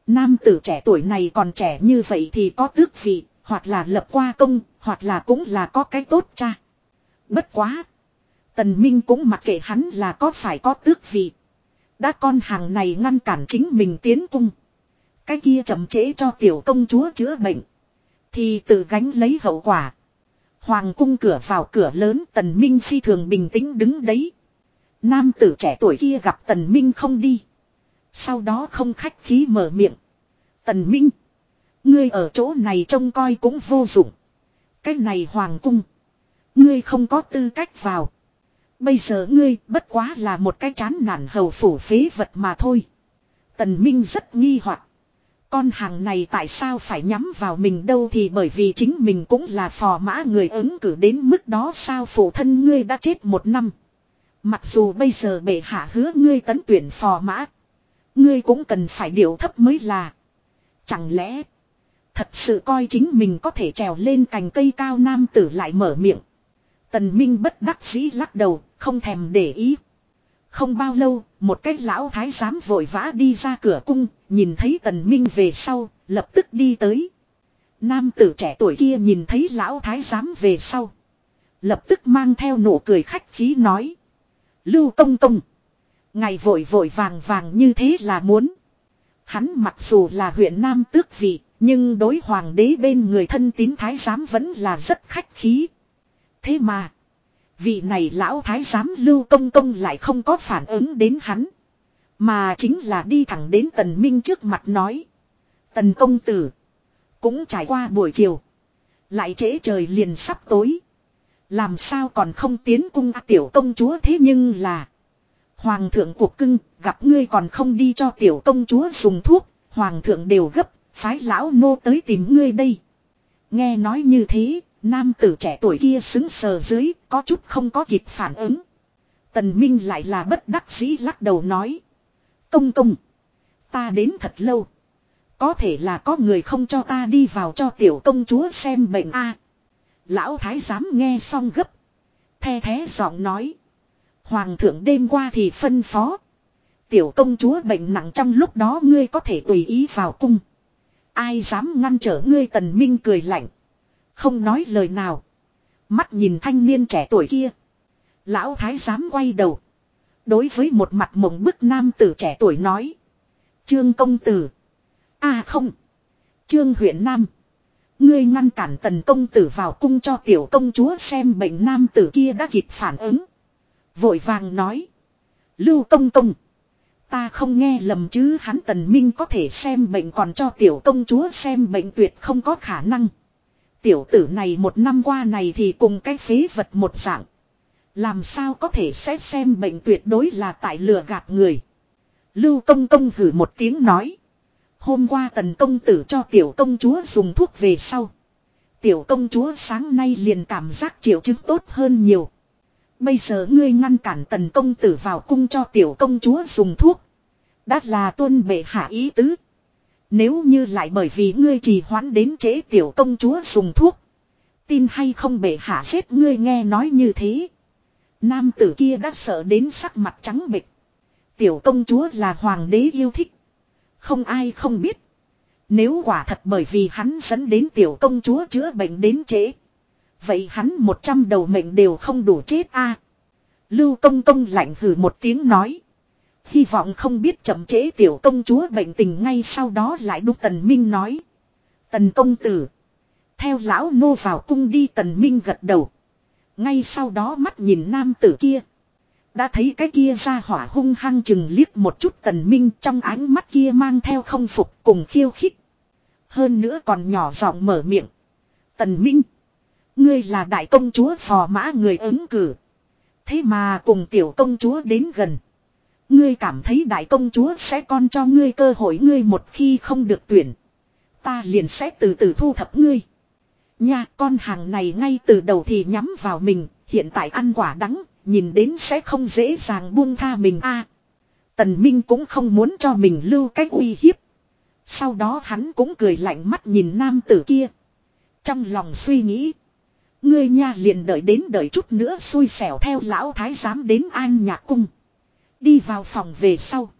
Nam tử trẻ tuổi này còn trẻ như vậy thì có tước vị, hoặc là lập qua công, hoặc là cũng là có cái tốt cha. Bất quá. Tần Minh cũng mặc kệ hắn là có phải có tước vị. Đã con hàng này ngăn cản chính mình tiến cung. Cái kia chậm trễ cho tiểu công chúa chữa bệnh. Thì tự gánh lấy hậu quả. Hoàng cung cửa vào cửa lớn tần minh phi thường bình tĩnh đứng đấy. Nam tử trẻ tuổi kia gặp tần minh không đi. Sau đó không khách khí mở miệng. Tần minh. Ngươi ở chỗ này trông coi cũng vô dụng. Cái này hoàng cung. Ngươi không có tư cách vào. Bây giờ ngươi bất quá là một cái chán nản hầu phủ phế vật mà thôi. Tần Minh rất nghi hoặc. Con hàng này tại sao phải nhắm vào mình đâu thì bởi vì chính mình cũng là phò mã người ứng cử đến mức đó sao phụ thân ngươi đã chết một năm. Mặc dù bây giờ bệ hạ hứa ngươi tấn tuyển phò mã. Ngươi cũng cần phải điều thấp mới là. Chẳng lẽ. Thật sự coi chính mình có thể trèo lên cành cây cao nam tử lại mở miệng. Tần Minh bất đắc dĩ lắc đầu, không thèm để ý. Không bao lâu, một cái lão thái giám vội vã đi ra cửa cung, nhìn thấy tần minh về sau, lập tức đi tới. Nam tử trẻ tuổi kia nhìn thấy lão thái giám về sau. Lập tức mang theo nụ cười khách khí nói. Lưu công công. Ngày vội vội vàng vàng như thế là muốn. Hắn mặc dù là huyện Nam tước vị, nhưng đối hoàng đế bên người thân tín thái giám vẫn là rất khách khí. Thế mà. Vị này lão thái giám lưu công công lại không có phản ứng đến hắn. Mà chính là đi thẳng đến tần minh trước mặt nói. Tần công tử. Cũng trải qua buổi chiều. Lại trễ trời liền sắp tối. Làm sao còn không tiến cung à, tiểu công chúa thế nhưng là. Hoàng thượng cuộc cưng gặp ngươi còn không đi cho tiểu công chúa dùng thuốc. Hoàng thượng đều gấp. Phái lão nô tới tìm ngươi đây. Nghe nói như thế, nam tử trẻ tuổi kia xứng sờ dưới, có chút không có kịp phản ứng. Tần Minh lại là bất đắc dĩ lắc đầu nói. Công công. Ta đến thật lâu. Có thể là có người không cho ta đi vào cho tiểu công chúa xem bệnh a. Lão thái giám nghe xong gấp. The thế giọng nói. Hoàng thượng đêm qua thì phân phó. Tiểu công chúa bệnh nặng trong lúc đó ngươi có thể tùy ý vào cung. Ai dám ngăn trở ngươi tần minh cười lạnh. Không nói lời nào. Mắt nhìn thanh niên trẻ tuổi kia. Lão thái giám quay đầu. Đối với một mặt mộng bức nam tử trẻ tuổi nói. Trương công tử. À không. Trương huyện nam. Ngươi ngăn cản tần công tử vào cung cho tiểu công chúa xem bệnh nam tử kia đã kịp phản ứng. Vội vàng nói. Lưu công công. Ta không nghe lầm chứ hắn tần minh có thể xem bệnh còn cho tiểu công chúa xem bệnh tuyệt không có khả năng. Tiểu tử này một năm qua này thì cùng cái phế vật một dạng. Làm sao có thể xét xem bệnh tuyệt đối là tại lừa gạt người. Lưu công công hử một tiếng nói. Hôm qua tần công tử cho tiểu công chúa dùng thuốc về sau. Tiểu công chúa sáng nay liền cảm giác triệu chứng tốt hơn nhiều. Bây giờ ngươi ngăn cản tần công tử vào cung cho tiểu công chúa dùng thuốc. Đã là tuân bệ hạ ý tứ. Nếu như lại bởi vì ngươi trì hoãn đến trễ tiểu công chúa dùng thuốc. Tin hay không bệ hạ xếp ngươi nghe nói như thế. Nam tử kia đã sợ đến sắc mặt trắng bệch. Tiểu công chúa là hoàng đế yêu thích. Không ai không biết. Nếu quả thật bởi vì hắn dẫn đến tiểu công chúa chữa bệnh đến trễ. Vậy hắn một trăm đầu mệnh đều không đủ chết a. Lưu công công lạnh hừ một tiếng nói. Hy vọng không biết chậm trễ tiểu công chúa bệnh tình ngay sau đó lại đúc tần minh nói. Tần công tử. Theo lão nô vào cung đi tần minh gật đầu. Ngay sau đó mắt nhìn nam tử kia. Đã thấy cái kia ra hỏa hung hăng chừng liếc một chút tần minh trong ánh mắt kia mang theo không phục cùng khiêu khích. Hơn nữa còn nhỏ giọng mở miệng. Tần minh. Ngươi là đại công chúa phò mã người ứng cử. Thế mà cùng tiểu công chúa đến gần. Ngươi cảm thấy đại công chúa sẽ con cho ngươi cơ hội ngươi một khi không được tuyển. Ta liền sẽ từ từ thu thập ngươi. Nha con hàng này ngay từ đầu thì nhắm vào mình, hiện tại ăn quả đắng, nhìn đến sẽ không dễ dàng buông tha mình a. Tần Minh cũng không muốn cho mình lưu cách uy hiếp. Sau đó hắn cũng cười lạnh mắt nhìn nam tử kia. Trong lòng suy nghĩ. Ngươi nha liền đợi đến đợi chút nữa xui xẻo theo lão thái giám đến an nhạc cung. Đi vào phòng về sau.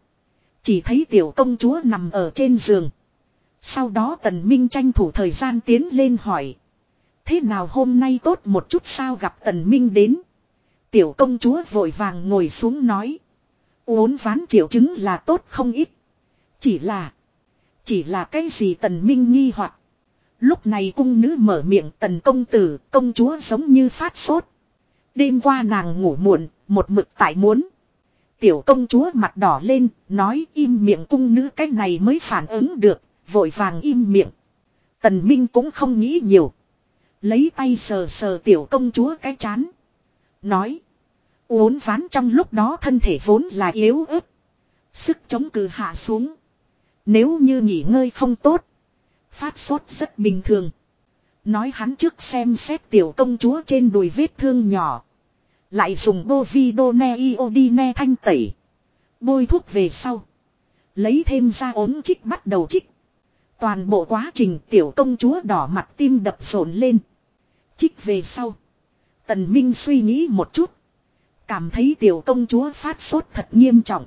Chỉ thấy tiểu công chúa nằm ở trên giường. Sau đó tần minh tranh thủ thời gian tiến lên hỏi. Thế nào hôm nay tốt một chút sao gặp tần minh đến. Tiểu công chúa vội vàng ngồi xuống nói. Uốn ván triệu chứng là tốt không ít. Chỉ là. Chỉ là cái gì tần minh nghi hoặc Lúc này cung nữ mở miệng tần công tử, công chúa giống như phát sốt. Đêm qua nàng ngủ muộn, một mực tại muốn. Tiểu công chúa mặt đỏ lên, nói im miệng cung nữ cái này mới phản ứng được, vội vàng im miệng. Tần Minh cũng không nghĩ nhiều. Lấy tay sờ sờ tiểu công chúa cái chán. Nói. Uốn ván trong lúc đó thân thể vốn là yếu ớt. Sức chống cự hạ xuống. Nếu như nghỉ ngơi không tốt. Phát sốt rất bình thường. Nói hắn trước xem xét tiểu công chúa trên đùi vết thương nhỏ. Lại dùng bovidone iodine thanh tẩy. Bôi thuốc về sau. Lấy thêm ra ốm chích bắt đầu chích. Toàn bộ quá trình tiểu công chúa đỏ mặt tim đập rộn lên. Chích về sau. Tần Minh suy nghĩ một chút. Cảm thấy tiểu công chúa phát sốt thật nghiêm trọng.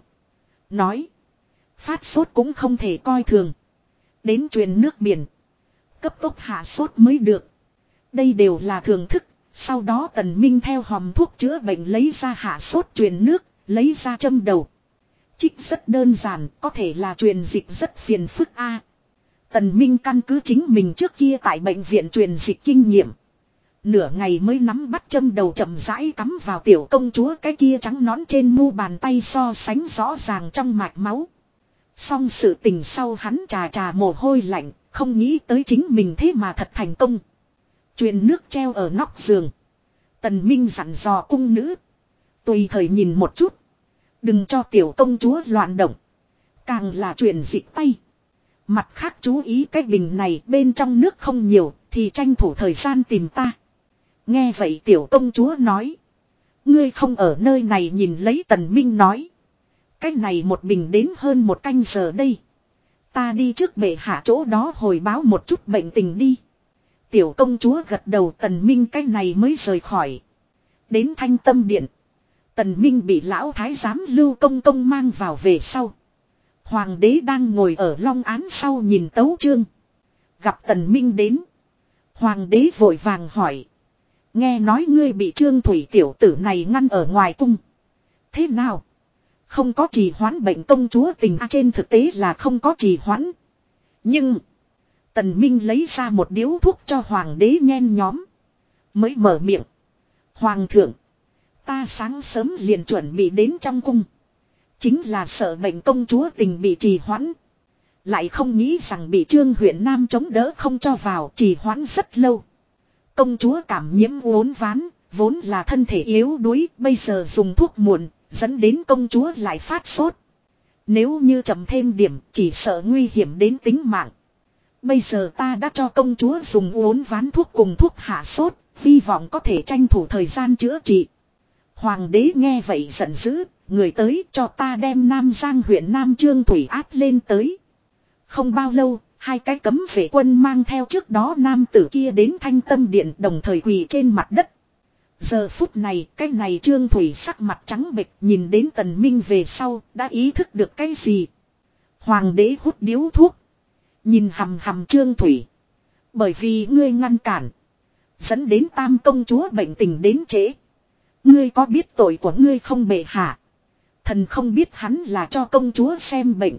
Nói. Phát sốt cũng không thể coi thường. Đến truyền nước biển. Cấp tốc hạ sốt mới được. Đây đều là thưởng thức. Sau đó tần minh theo hòm thuốc chữa bệnh lấy ra hạ sốt truyền nước. Lấy ra châm đầu. Trích rất đơn giản. Có thể là truyền dịch rất phiền phức a. Tần minh căn cứ chính mình trước kia tại bệnh viện truyền dịch kinh nghiệm. Nửa ngày mới nắm bắt châm đầu chậm rãi cắm vào tiểu công chúa cái kia trắng nón trên mu bàn tay so sánh rõ ràng trong mạch máu. Xong sự tình sau hắn trà trà mồ hôi lạnh, không nghĩ tới chính mình thế mà thật thành công. Truyền nước treo ở nóc giường. Tần Minh dặn dò cung nữ. Tùy thời nhìn một chút. Đừng cho tiểu công chúa loạn động. Càng là truyền dịch tay. Mặt khác chú ý cái bình này bên trong nước không nhiều thì tranh thủ thời gian tìm ta. Nghe vậy tiểu công chúa nói. Ngươi không ở nơi này nhìn lấy tần minh nói. Cái này một bình đến hơn một canh giờ đây. Ta đi trước bệ hạ chỗ đó hồi báo một chút bệnh tình đi. Tiểu công chúa gật đầu tần minh cái này mới rời khỏi. Đến thanh tâm điện. Tần minh bị lão thái giám lưu công công mang vào về sau. Hoàng đế đang ngồi ở long án sau nhìn tấu chương. Gặp tần minh đến. Hoàng đế vội vàng hỏi. Nghe nói ngươi bị trương thủy tiểu tử này ngăn ở ngoài cung. Thế nào? Không có trì hoãn bệnh công chúa tình trên thực tế là không có trì hoãn. Nhưng. Tần Minh lấy ra một điếu thuốc cho hoàng đế nhen nhóm. Mới mở miệng. Hoàng thượng. Ta sáng sớm liền chuẩn bị đến trong cung. Chính là sợ bệnh công chúa tình bị trì hoãn. Lại không nghĩ rằng bị trương huyện Nam chống đỡ không cho vào trì hoãn rất lâu. Công chúa cảm nhiễm uốn ván, vốn là thân thể yếu đuối, bây giờ dùng thuốc muộn, dẫn đến công chúa lại phát sốt. Nếu như chậm thêm điểm chỉ sợ nguy hiểm đến tính mạng. Bây giờ ta đã cho công chúa dùng uốn ván thuốc cùng thuốc hạ sốt, hy vọng có thể tranh thủ thời gian chữa trị. Hoàng đế nghe vậy giận dữ, người tới cho ta đem Nam Giang huyện Nam Trương Thủy áp lên tới. Không bao lâu, hai cái cấm vệ quân mang theo trước đó nam tử kia đến thanh tâm điện đồng thời quỳ trên mặt đất. Giờ phút này, cái này Trương Thủy sắc mặt trắng bệch nhìn đến tần minh về sau, đã ý thức được cái gì. Hoàng đế hút điếu thuốc. Nhìn hầm hầm Trương Thủy. Bởi vì ngươi ngăn cản. Dẫn đến tam công chúa bệnh tình đến trễ. Ngươi có biết tội của ngươi không bệ hạ. Thần không biết hắn là cho công chúa xem bệnh.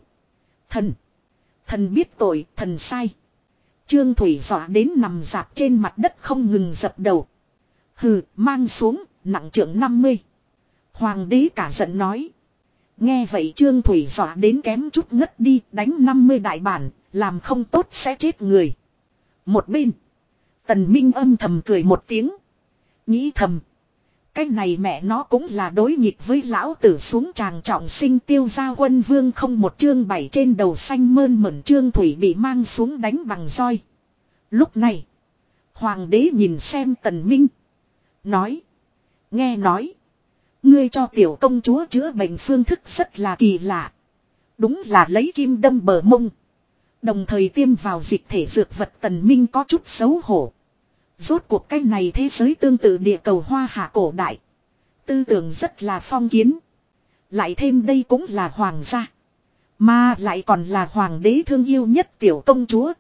Thần. Thần biết tội, thần sai. Trương Thủy dọa đến nằm dạp trên mặt đất không ngừng dập đầu. Hừ, mang xuống, nặng trưởng 50. Hoàng đế cả giận nói. Nghe vậy Trương Thủy dọa đến kém chút ngất đi, đánh 50 đại bản, làm không tốt sẽ chết người. Một bên. Tần Minh âm thầm cười một tiếng. Nghĩ thầm. Cái này mẹ nó cũng là đối nghịch với lão tử xuống tràng trọng sinh tiêu gia quân vương không một chương bảy trên đầu xanh mơn mẩn trương thủy bị mang xuống đánh bằng roi. Lúc này. Hoàng đế nhìn xem tần minh. Nói. Nghe nói. Ngươi cho tiểu công chúa chữa bệnh phương thức rất là kỳ lạ. Đúng là lấy kim đâm bờ mông. Đồng thời tiêm vào dịch thể dược vật tần minh có chút xấu hổ. Rốt cuộc cái này thế giới tương tự địa cầu hoa hạ cổ đại. Tư tưởng rất là phong kiến. Lại thêm đây cũng là hoàng gia. Mà lại còn là hoàng đế thương yêu nhất tiểu công chúa.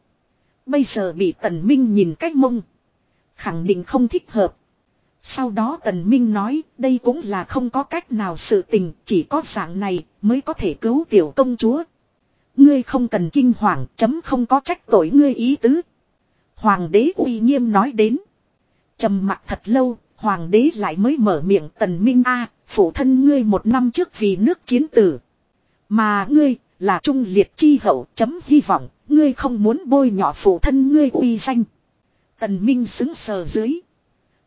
Bây giờ bị tần minh nhìn cách mông. Khẳng định không thích hợp. Sau đó tần minh nói đây cũng là không có cách nào sự tình chỉ có dạng này mới có thể cứu tiểu công chúa. Ngươi không cần kinh hoàng chấm không có trách tội ngươi ý tứ. Hoàng đế uy nghiêm nói đến. trầm mặt thật lâu, hoàng đế lại mới mở miệng tần minh a phụ thân ngươi một năm trước vì nước chiến tử. Mà ngươi, là trung liệt chi hậu chấm hy vọng, ngươi không muốn bôi nhỏ phụ thân ngươi uy danh. Tần minh xứng sờ dưới.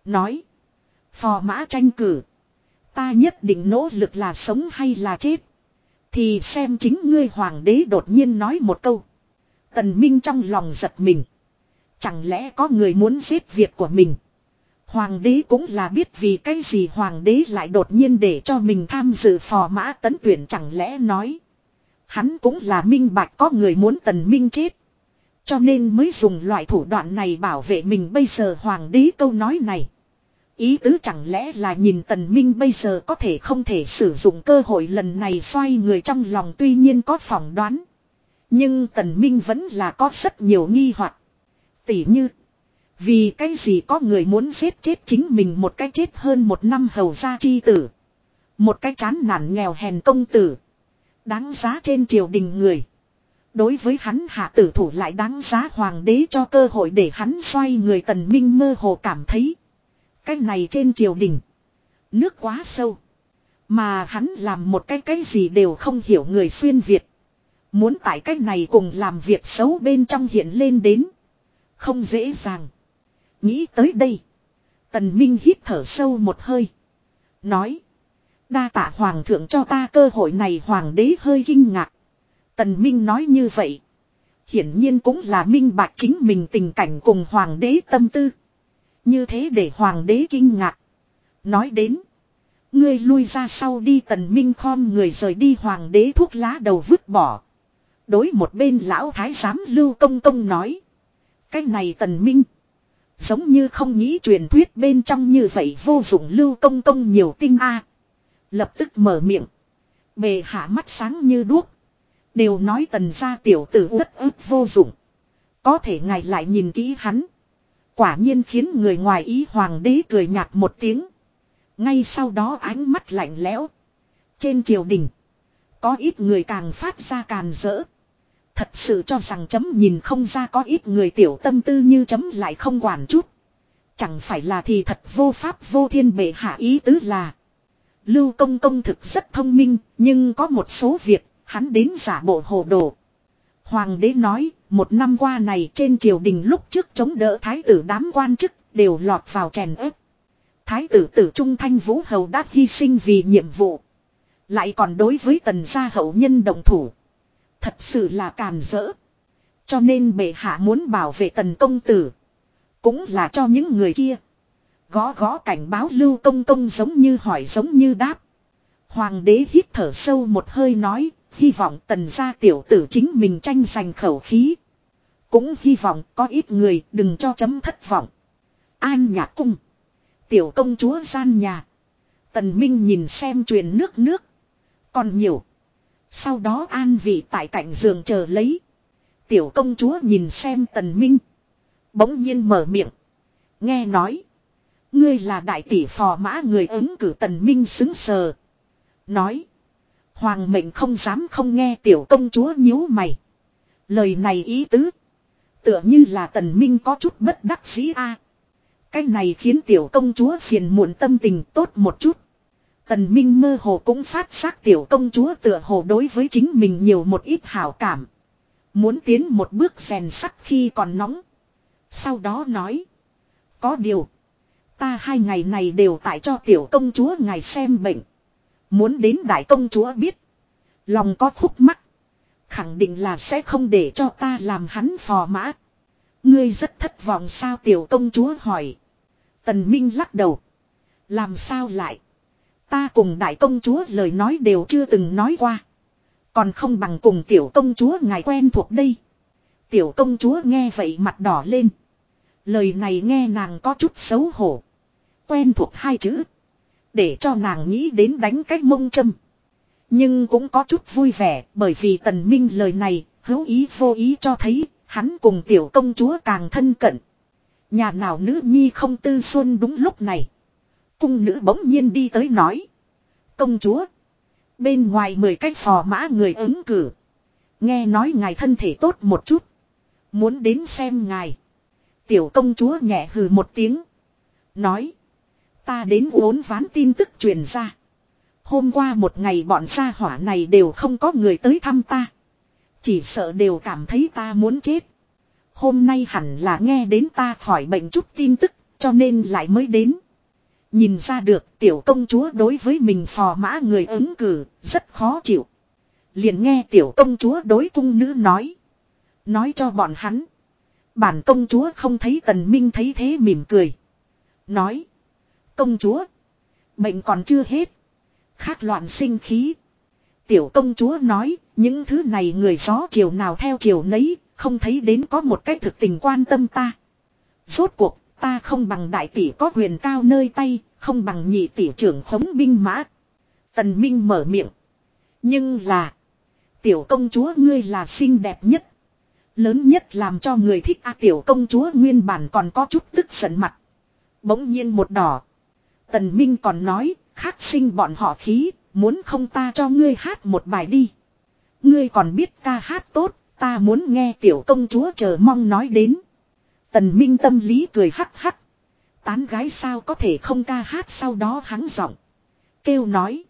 Nói. Phò mã tranh cử. Ta nhất định nỗ lực là sống hay là chết. Thì xem chính ngươi hoàng đế đột nhiên nói một câu. Tần Minh trong lòng giật mình. Chẳng lẽ có người muốn giết việc của mình. Hoàng đế cũng là biết vì cái gì hoàng đế lại đột nhiên để cho mình tham dự phò mã tấn tuyển chẳng lẽ nói. Hắn cũng là minh bạch có người muốn tần minh chết. Cho nên mới dùng loại thủ đoạn này bảo vệ mình bây giờ hoàng đế câu nói này. Ý tứ chẳng lẽ là nhìn tần minh bây giờ có thể không thể sử dụng cơ hội lần này xoay người trong lòng tuy nhiên có phỏng đoán. Nhưng tần minh vẫn là có rất nhiều nghi hoặc Tỉ như. Vì cái gì có người muốn giết chết chính mình một cái chết hơn một năm hầu gia chi tử. Một cái chán nản nghèo hèn công tử. Đáng giá trên triều đình người. Đối với hắn hạ tử thủ lại đáng giá hoàng đế cho cơ hội để hắn xoay người tần minh mơ hồ cảm thấy. Cái này trên triều đình. Nước quá sâu. Mà hắn làm một cái cái gì đều không hiểu người xuyên Việt. Muốn tại cái này cùng làm việc xấu bên trong hiện lên đến. Không dễ dàng. Nghĩ tới đây. Tần Minh hít thở sâu một hơi. Nói. Đa tạ hoàng thượng cho ta cơ hội này hoàng đế hơi kinh ngạc. Tần Minh nói như vậy. Hiển nhiên cũng là minh bạch chính mình tình cảnh cùng hoàng đế tâm tư. Như thế để hoàng đế kinh ngạc. Nói đến. Ngươi lui ra sau đi tần minh khom người rời đi hoàng đế thuốc lá đầu vứt bỏ. Đối một bên lão thái giám lưu công công nói. Cái này tần minh. Giống như không nghĩ truyền thuyết bên trong như vậy vô dụng lưu công công nhiều tinh a Lập tức mở miệng. Bề hạ mắt sáng như đuốc. Đều nói tần gia tiểu tử rất ức vô dụng. Có thể ngài lại nhìn kỹ hắn. Quả nhiên khiến người ngoài ý hoàng đế cười nhạt một tiếng. Ngay sau đó ánh mắt lạnh lẽo. Trên triều đình. Có ít người càng phát ra càn rỡ. Thật sự cho rằng chấm nhìn không ra có ít người tiểu tâm tư như chấm lại không quản chút. Chẳng phải là thì thật vô pháp vô thiên bệ hạ ý tứ là. Lưu công công thực rất thông minh, nhưng có một số việc, hắn đến giả bộ hồ đồ. Hoàng đế nói, một năm qua này trên triều đình lúc trước chống đỡ thái tử đám quan chức, đều lọt vào chèn ép. Thái tử tử trung thanh vũ hầu đã hy sinh vì nhiệm vụ. Lại còn đối với tần gia hậu nhân đồng thủ. Thật sự là càn rỡ. Cho nên bệ hạ muốn bảo vệ tần công tử. Cũng là cho những người kia. Gó gó cảnh báo lưu công công giống như hỏi giống như đáp. Hoàng đế hít thở sâu một hơi nói. Hy vọng tần gia tiểu tử chính mình tranh giành khẩu khí. Cũng hy vọng có ít người đừng cho chấm thất vọng. An nhạc cung. Tiểu công chúa gian nhà. Tần Minh nhìn xem truyền nước nước. Còn nhiều. Sau đó an vị tại cạnh giường chờ lấy. Tiểu công chúa nhìn xem tần minh. Bỗng nhiên mở miệng. Nghe nói. Ngươi là đại tỷ phò mã người ứng cử tần minh xứng sờ. Nói. Hoàng mệnh không dám không nghe tiểu công chúa nhíu mày. Lời này ý tứ. Tựa như là tần minh có chút bất đắc dĩ a. Cái này khiến tiểu công chúa phiền muộn tâm tình tốt một chút. Tần Minh mơ hồ cũng phát giác tiểu công chúa tựa hồ đối với chính mình nhiều một ít hảo cảm. Muốn tiến một bước rèn sắt khi còn nóng. Sau đó nói. Có điều. Ta hai ngày này đều tại cho tiểu công chúa ngài xem bệnh. Muốn đến đại công chúa biết. Lòng có khúc mắc. Khẳng định là sẽ không để cho ta làm hắn phò mã. Ngươi rất thất vọng sao tiểu công chúa hỏi. Tần Minh lắc đầu. Làm sao lại. Ta cùng đại công chúa lời nói đều chưa từng nói qua. Còn không bằng cùng tiểu công chúa ngài quen thuộc đây. Tiểu công chúa nghe vậy mặt đỏ lên. Lời này nghe nàng có chút xấu hổ. Quen thuộc hai chữ. Để cho nàng nghĩ đến đánh cách mông châm. Nhưng cũng có chút vui vẻ, bởi vì tần minh lời này, hữu ý vô ý cho thấy, hắn cùng tiểu công chúa càng thân cận. Nhà nào nữ nhi không tư xuân đúng lúc này. Cung nữ bỗng nhiên đi tới nói. Công chúa. Bên ngoài mười cái phò mã người ứng cử. Nghe nói ngài thân thể tốt một chút. Muốn đến xem ngài. Tiểu công chúa nhẹ hừ một tiếng. Nói. Ta đến uốn ván tin tức truyền ra. Hôm qua một ngày bọn gia hỏa này đều không có người tới thăm ta. Chỉ sợ đều cảm thấy ta muốn chết. Hôm nay hẳn là nghe đến ta khỏi bệnh chút tin tức, cho nên lại mới đến. Nhìn ra được tiểu công chúa đối với mình phò mã người ứng cử rất khó chịu. Liền nghe tiểu công chúa đối cung nữ nói. Nói cho bọn hắn. Bản công chúa không thấy tần minh thấy thế mỉm cười. Nói. Công chúa. Bệnh còn chưa hết. Khác loạn sinh khí. Tiểu công chúa nói. Những thứ này người gió chiều nào theo chiều nấy. Không thấy đến có một cách thực tình quan tâm ta. Rốt cuộc Ta không bằng đại tỷ có quyền cao nơi tay, không bằng nhị tỷ trưởng khống binh mã. Tần Minh mở miệng. Nhưng là. Tiểu công chúa ngươi là xinh đẹp nhất. Lớn nhất làm cho người thích a tiểu công chúa nguyên bản còn có chút tức giận mặt. Bỗng nhiên một đỏ. Tần Minh còn nói, khác sinh bọn họ khí, muốn không ta cho ngươi hát một bài đi. Ngươi còn biết ca hát tốt, ta muốn nghe tiểu công chúa chờ mong nói đến. Tần Minh tâm lý cười hắc hắc. Tán gái sao có thể không ca hát sau đó hắn giọng. Kêu nói.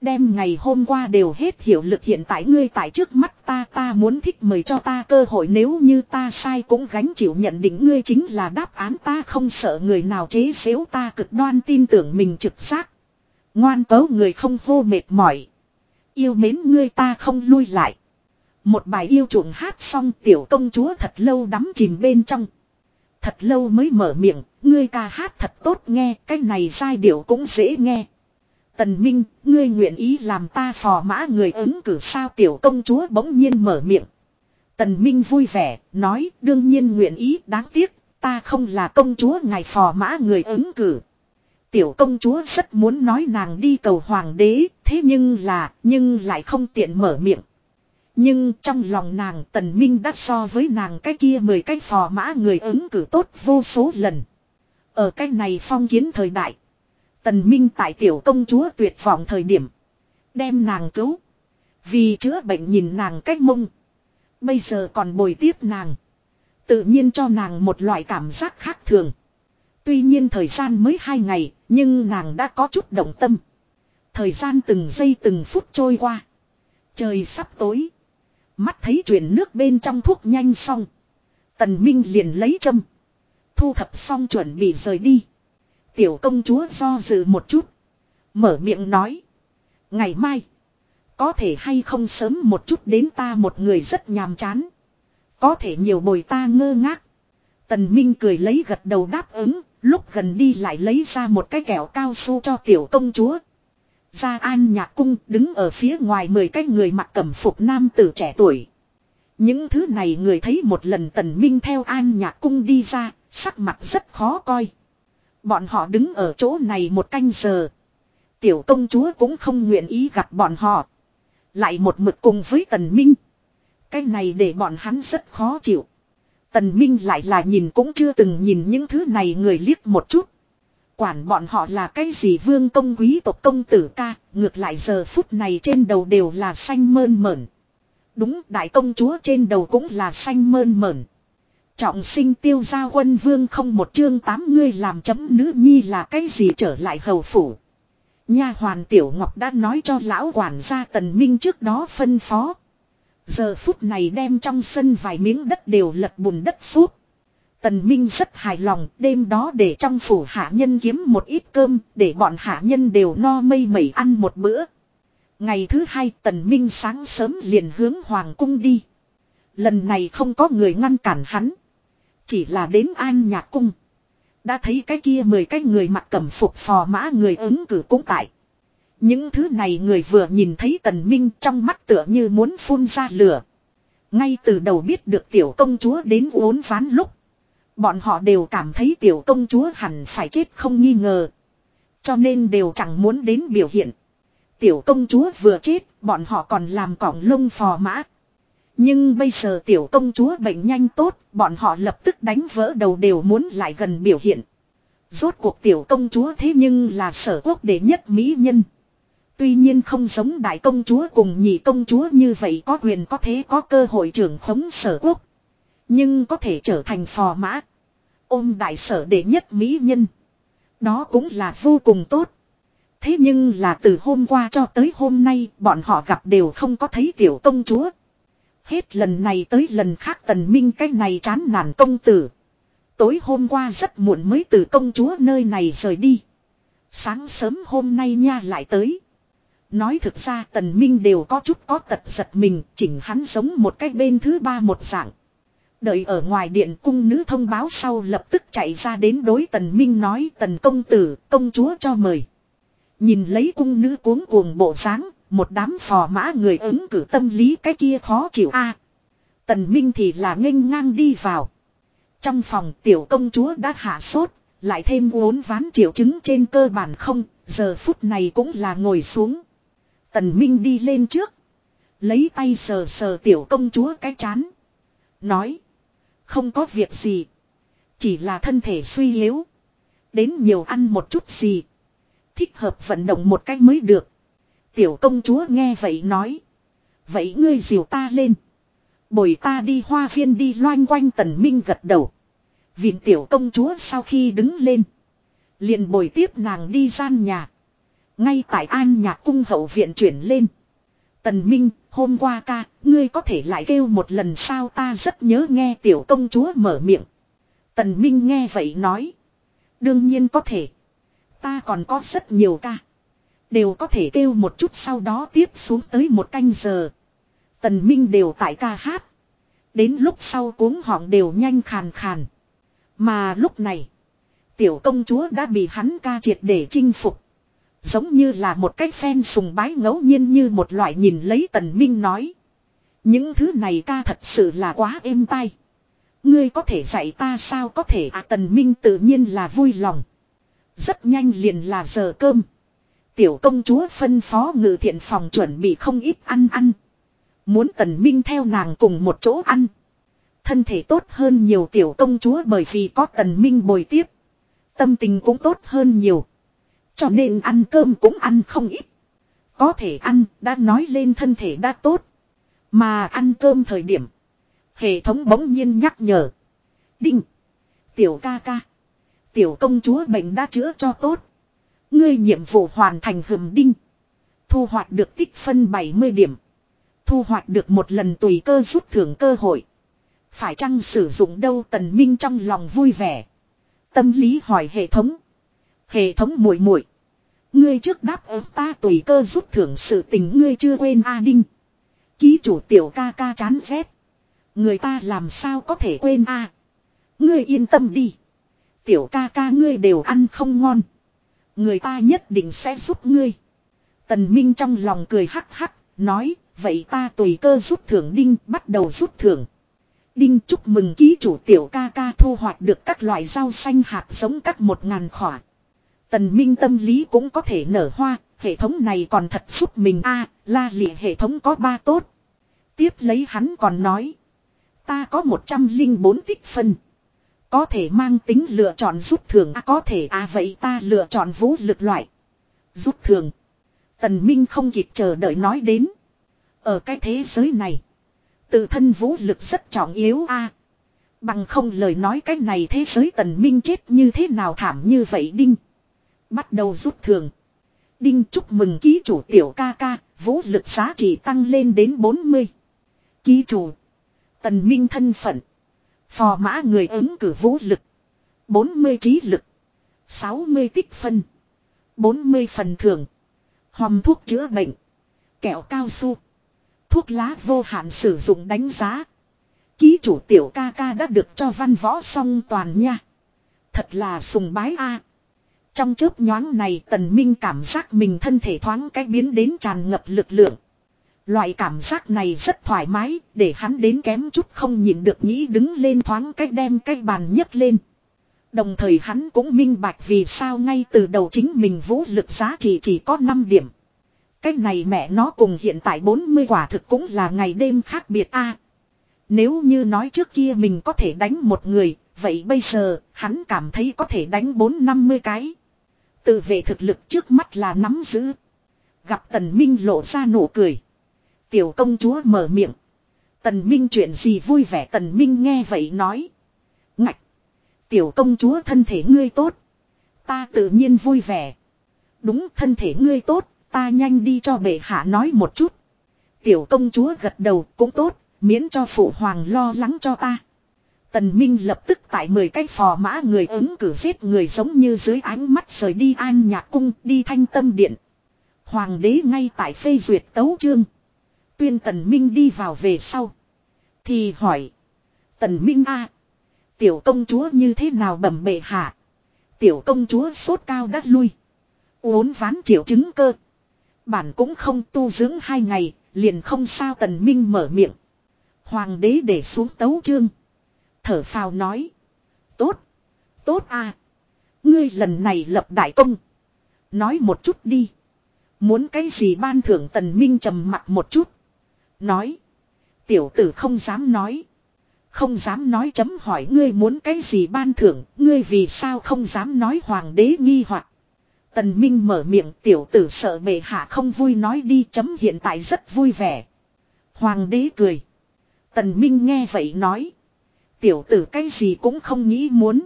Đem ngày hôm qua đều hết hiệu lực hiện tại ngươi tại trước mắt ta ta muốn thích mời cho ta cơ hội nếu như ta sai cũng gánh chịu nhận định ngươi chính là đáp án ta không sợ người nào chế xếu ta cực đoan tin tưởng mình trực giác. Ngoan cấu người không hô mệt mỏi. Yêu mến ngươi ta không lui lại. Một bài yêu chuộng hát xong tiểu công chúa thật lâu đắm chìm bên trong. Thật lâu mới mở miệng, ngươi ca hát thật tốt nghe, cái này giai điệu cũng dễ nghe. Tần Minh, ngươi nguyện ý làm ta phò mã người ứng cử sao tiểu công chúa bỗng nhiên mở miệng. Tần Minh vui vẻ, nói đương nhiên nguyện ý, đáng tiếc, ta không là công chúa ngài phò mã người ứng cử. Tiểu công chúa rất muốn nói nàng đi cầu hoàng đế, thế nhưng là, nhưng lại không tiện mở miệng. Nhưng trong lòng nàng tần minh đã so với nàng cái kia mười cái phò mã người ứng cử tốt vô số lần. Ở cái này phong kiến thời đại. Tần minh tại tiểu công chúa tuyệt vọng thời điểm. Đem nàng cứu. Vì chữa bệnh nhìn nàng cách mông. Bây giờ còn bồi tiếp nàng. Tự nhiên cho nàng một loại cảm giác khác thường. Tuy nhiên thời gian mới hai ngày, nhưng nàng đã có chút động tâm. Thời gian từng giây từng phút trôi qua. Trời sắp tối. Mắt thấy truyền nước bên trong thuốc nhanh xong. Tần Minh liền lấy châm. Thu thập xong chuẩn bị rời đi. Tiểu công chúa do dự một chút. Mở miệng nói. Ngày mai. Có thể hay không sớm một chút đến ta một người rất nhàm chán. Có thể nhiều bồi ta ngơ ngác. Tần Minh cười lấy gật đầu đáp ứng. Lúc gần đi lại lấy ra một cái kẹo cao su cho tiểu công chúa. Gia An nhạc cung đứng ở phía ngoài mười cái người mặc cẩm phục nam tử trẻ tuổi. Những thứ này người thấy một lần tần minh theo an nhạc cung đi ra, sắc mặt rất khó coi. Bọn họ đứng ở chỗ này một canh giờ. Tiểu công chúa cũng không nguyện ý gặp bọn họ. Lại một mực cùng với tần minh. Cái này để bọn hắn rất khó chịu. Tần minh lại là nhìn cũng chưa từng nhìn những thứ này người liếc một chút. Quản bọn họ là cái gì vương công quý tộc công tử ca, ngược lại giờ phút này trên đầu đều là xanh mơn mởn. Đúng đại công chúa trên đầu cũng là xanh mơn mởn. Trọng sinh tiêu gia quân vương không một chương tám ngươi làm chấm nữ nhi là cái gì trở lại hầu phủ. Nha hoàn tiểu ngọc đã nói cho lão quản gia tần minh trước đó phân phó. Giờ phút này đem trong sân vài miếng đất đều lật bùn đất suốt. Tần Minh rất hài lòng, đêm đó để trong phủ hạ nhân kiếm một ít cơm, để bọn hạ nhân đều no mây mẩy ăn một bữa. Ngày thứ hai Tần Minh sáng sớm liền hướng Hoàng cung đi. Lần này không có người ngăn cản hắn. Chỉ là đến an nhạc cung. Đã thấy cái kia mười cái người mặc cẩm phục phò mã người ứng cử cũng tại. Những thứ này người vừa nhìn thấy Tần Minh trong mắt tựa như muốn phun ra lửa. Ngay từ đầu biết được tiểu công chúa đến uốn ván lúc. Bọn họ đều cảm thấy tiểu công chúa hẳn phải chết không nghi ngờ. Cho nên đều chẳng muốn đến biểu hiện. Tiểu công chúa vừa chết, bọn họ còn làm cỏng lông phò mã. Nhưng bây giờ tiểu công chúa bệnh nhanh tốt, bọn họ lập tức đánh vỡ đầu đều muốn lại gần biểu hiện. Rốt cuộc tiểu công chúa thế nhưng là sở quốc đệ nhất mỹ nhân. Tuy nhiên không giống đại công chúa cùng nhị công chúa như vậy có quyền có thế có cơ hội trưởng khống sở quốc. Nhưng có thể trở thành phò mã. Ôm đại sở đệ nhất mỹ nhân. Đó cũng là vô cùng tốt. Thế nhưng là từ hôm qua cho tới hôm nay bọn họ gặp đều không có thấy tiểu công chúa. Hết lần này tới lần khác tần minh cái này chán nản công tử. Tối hôm qua rất muộn mới từ công chúa nơi này rời đi. Sáng sớm hôm nay nha lại tới. Nói thực ra tần minh đều có chút có tật giật mình chỉnh hắn giống một cái bên thứ ba một dạng. Đợi ở ngoài điện cung nữ thông báo sau lập tức chạy ra đến đối tần minh nói tần công tử công chúa cho mời. Nhìn lấy cung nữ cuống cuồng bộ dáng một đám phò mã người ứng cử tâm lý cái kia khó chịu a Tần minh thì là nghênh ngang đi vào. Trong phòng tiểu công chúa đã hạ sốt, lại thêm uốn ván triệu chứng trên cơ bản không, giờ phút này cũng là ngồi xuống. Tần Minh đi lên trước. Lấy tay sờ sờ tiểu công chúa cái chán. Nói. Không có việc gì. Chỉ là thân thể suy yếu. Đến nhiều ăn một chút gì. Thích hợp vận động một cách mới được. Tiểu công chúa nghe vậy nói. Vậy ngươi dìu ta lên. Bồi ta đi hoa viên đi loanh quanh tần minh gật đầu. Viện tiểu công chúa sau khi đứng lên. Liền bồi tiếp nàng đi gian nhà. Ngay tại an nhạc cung hậu viện chuyển lên. Tần Minh, hôm qua ca, ngươi có thể lại kêu một lần sao ta rất nhớ nghe tiểu công chúa mở miệng. Tần Minh nghe vậy nói. Đương nhiên có thể. Ta còn có rất nhiều ca. Đều có thể kêu một chút sau đó tiếp xuống tới một canh giờ. Tần Minh đều tại ca hát. Đến lúc sau cuống họng đều nhanh khàn khàn. Mà lúc này. Tiểu công chúa đã bị hắn ca triệt để chinh phục. Giống như là một cái phen sùng bái ngẫu nhiên như một loại nhìn lấy tần minh nói. Những thứ này ca thật sự là quá êm tai. Ngươi có thể dạy ta sao có thể à tần minh tự nhiên là vui lòng. Rất nhanh liền là giờ cơm. Tiểu công chúa phân phó ngự thiện phòng chuẩn bị không ít ăn ăn. Muốn tần minh theo nàng cùng một chỗ ăn. Thân thể tốt hơn nhiều tiểu công chúa bởi vì có tần minh bồi tiếp. Tâm tình cũng tốt hơn nhiều. Cho nên ăn cơm cũng ăn không ít. Có thể ăn, đã nói lên thân thể đã tốt. Mà ăn cơm thời điểm. Hệ thống bỗng nhiên nhắc nhở. Đinh. Tiểu ca ca. Tiểu công chúa bệnh đã chữa cho tốt. Ngươi nhiệm vụ hoàn thành hầm đinh. Thu hoạch được tích phân 70 điểm. Thu hoạch được một lần tùy cơ rút thưởng cơ hội. Phải chăng sử dụng đâu tần minh trong lòng vui vẻ. Tâm lý hỏi hệ thống. Hệ thống muội muội Ngươi trước đáp ứng ta tùy cơ rút thưởng sự tình ngươi chưa quên A Đinh. Ký chủ tiểu ca ca chán ghét. Người ta làm sao có thể quên A. Ngươi yên tâm đi. Tiểu ca ca ngươi đều ăn không ngon. Người ta nhất định sẽ giúp ngươi. Tần Minh trong lòng cười hắc hắc, nói, vậy ta tùy cơ rút thưởng đinh, bắt đầu rút thưởng. Đinh chúc mừng ký chủ tiểu ca ca thu hoạch được các loại rau xanh hạt giống các một ngàn khỏa. Tần Minh tâm lý cũng có thể nở hoa, hệ thống này còn thật giúp mình a la lị hệ thống có ba tốt. Tiếp lấy hắn còn nói. Ta có 104 tích phân. Có thể mang tính lựa chọn rút thường à, có thể à vậy ta lựa chọn vũ lực loại. Rút thường. Tần Minh không kịp chờ đợi nói đến. Ở cái thế giới này. Tự thân vũ lực rất trọng yếu a Bằng không lời nói cái này thế giới tần minh chết như thế nào thảm như vậy đinh. Bắt đầu rút thường. Đinh chúc mừng ký chủ tiểu ca ca, vũ lực giá trị tăng lên đến 40. Ký chủ. Tần minh thân phận. Phò mã người ứng cử vũ lực. 40 trí lực. 60 tích phân. 40 phần thưởng. Hòm thuốc chữa bệnh. Kẹo cao su. Thuốc lá vô hạn sử dụng đánh giá. Ký chủ tiểu ca ca đã được cho văn võ song toàn nha. Thật là sùng bái a. Trong chớp nhoáng này tần minh cảm giác mình thân thể thoáng cách biến đến tràn ngập lực lượng. Loại cảm giác này rất thoải mái, để hắn đến kém chút không nhìn được nghĩ đứng lên thoáng cách đem cái bàn nhấc lên. Đồng thời hắn cũng minh bạch vì sao ngay từ đầu chính mình vũ lực giá trị chỉ có 5 điểm. Cái này mẹ nó cùng hiện tại 40 quả thực cũng là ngày đêm khác biệt a. nếu như nói trước kia mình có thể đánh một người, vậy bây giờ hắn cảm thấy có thể đánh 4-50 cái. Tự vệ thực lực trước mắt là nắm giữ. Gặp Tần Minh lộ ra nụ cười. Tiểu công chúa mở miệng. Tần Minh chuyện gì vui vẻ Tần Minh nghe vậy nói. Ngạch. Tiểu công chúa thân thể ngươi tốt. Ta tự nhiên vui vẻ. Đúng thân thể ngươi tốt, ta nhanh đi cho bệ hạ nói một chút. Tiểu công chúa gật đầu cũng tốt, miễn cho phụ hoàng lo lắng cho ta. Tần Minh lập tức tại 10 cái phò mã người ứng cử giết người giống như dưới ánh mắt rời đi an nhạc cung đi thanh tâm điện. Hoàng đế ngay tại phê duyệt tấu chương. Tuyên Tần Minh đi vào về sau. Thì hỏi. Tần Minh a Tiểu công chúa như thế nào bẩm bệ hạ. Tiểu công chúa sốt cao đắt lui. Uốn ván triệu chứng cơ. Bản cũng không tu dưỡng hai ngày, liền không sao tần minh mở miệng. Hoàng đế để xuống tấu chương. Thở phào nói. Tốt. Tốt à. Ngươi lần này lập đại công. Nói một chút đi. Muốn cái gì ban thưởng tần minh trầm mặt một chút. Nói. Tiểu tử không dám nói. Không dám nói chấm hỏi ngươi muốn cái gì ban thưởng, ngươi vì sao không dám nói hoàng đế nghi hoặc. Tần Minh mở miệng tiểu tử sợ bệ hạ không vui nói đi chấm hiện tại rất vui vẻ. Hoàng đế cười. Tần Minh nghe vậy nói. Tiểu tử cái gì cũng không nghĩ muốn.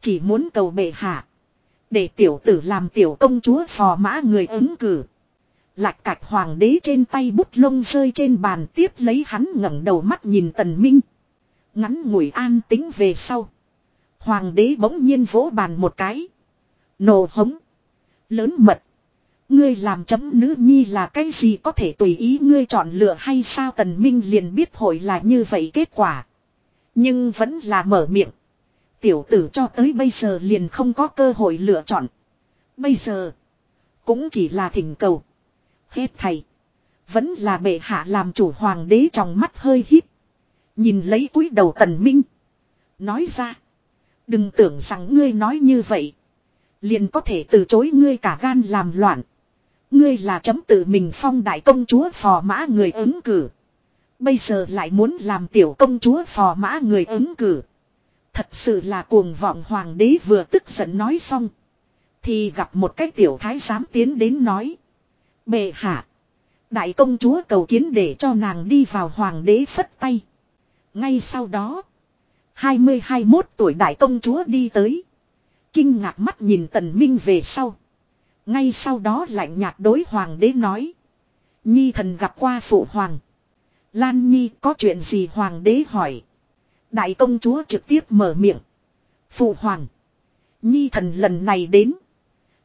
Chỉ muốn cầu bệ hạ. Để tiểu tử làm tiểu công chúa phò mã người ứng cử. Lạch cạch hoàng đế trên tay bút lông rơi trên bàn tiếp lấy hắn ngẩng đầu mắt nhìn tần minh. Ngắn ngủi an tính về sau. Hoàng đế bỗng nhiên vỗ bàn một cái. Nổ hống. Lớn mật. Ngươi làm chấm nữ nhi là cái gì có thể tùy ý ngươi chọn lựa hay sao tần minh liền biết hội là như vậy kết quả. Nhưng vẫn là mở miệng. Tiểu tử cho tới bây giờ liền không có cơ hội lựa chọn. Bây giờ. Cũng chỉ là thỉnh cầu. Hết thầy. Vẫn là bệ hạ làm chủ hoàng đế trong mắt hơi hít. Nhìn lấy cúi đầu tần minh. Nói ra. Đừng tưởng rằng ngươi nói như vậy. Liền có thể từ chối ngươi cả gan làm loạn. Ngươi là chấm tự mình phong đại công chúa phò mã người ứng cử. Bây giờ lại muốn làm tiểu công chúa phò mã người ứng cử. Thật sự là cuồng vọng hoàng đế vừa tức giận nói xong. Thì gặp một cái tiểu thái giám tiến đến nói. Bệ hạ. Đại công chúa cầu kiến để cho nàng đi vào hoàng đế phất tay. Ngay sau đó. 20-21 tuổi đại công chúa đi tới. Kinh ngạc mắt nhìn tần minh về sau. Ngay sau đó lạnh nhạt đối hoàng đế nói. Nhi thần gặp qua phụ hoàng. Lan Nhi có chuyện gì hoàng đế hỏi. Đại công chúa trực tiếp mở miệng. Phụ hoàng. Nhi thần lần này đến.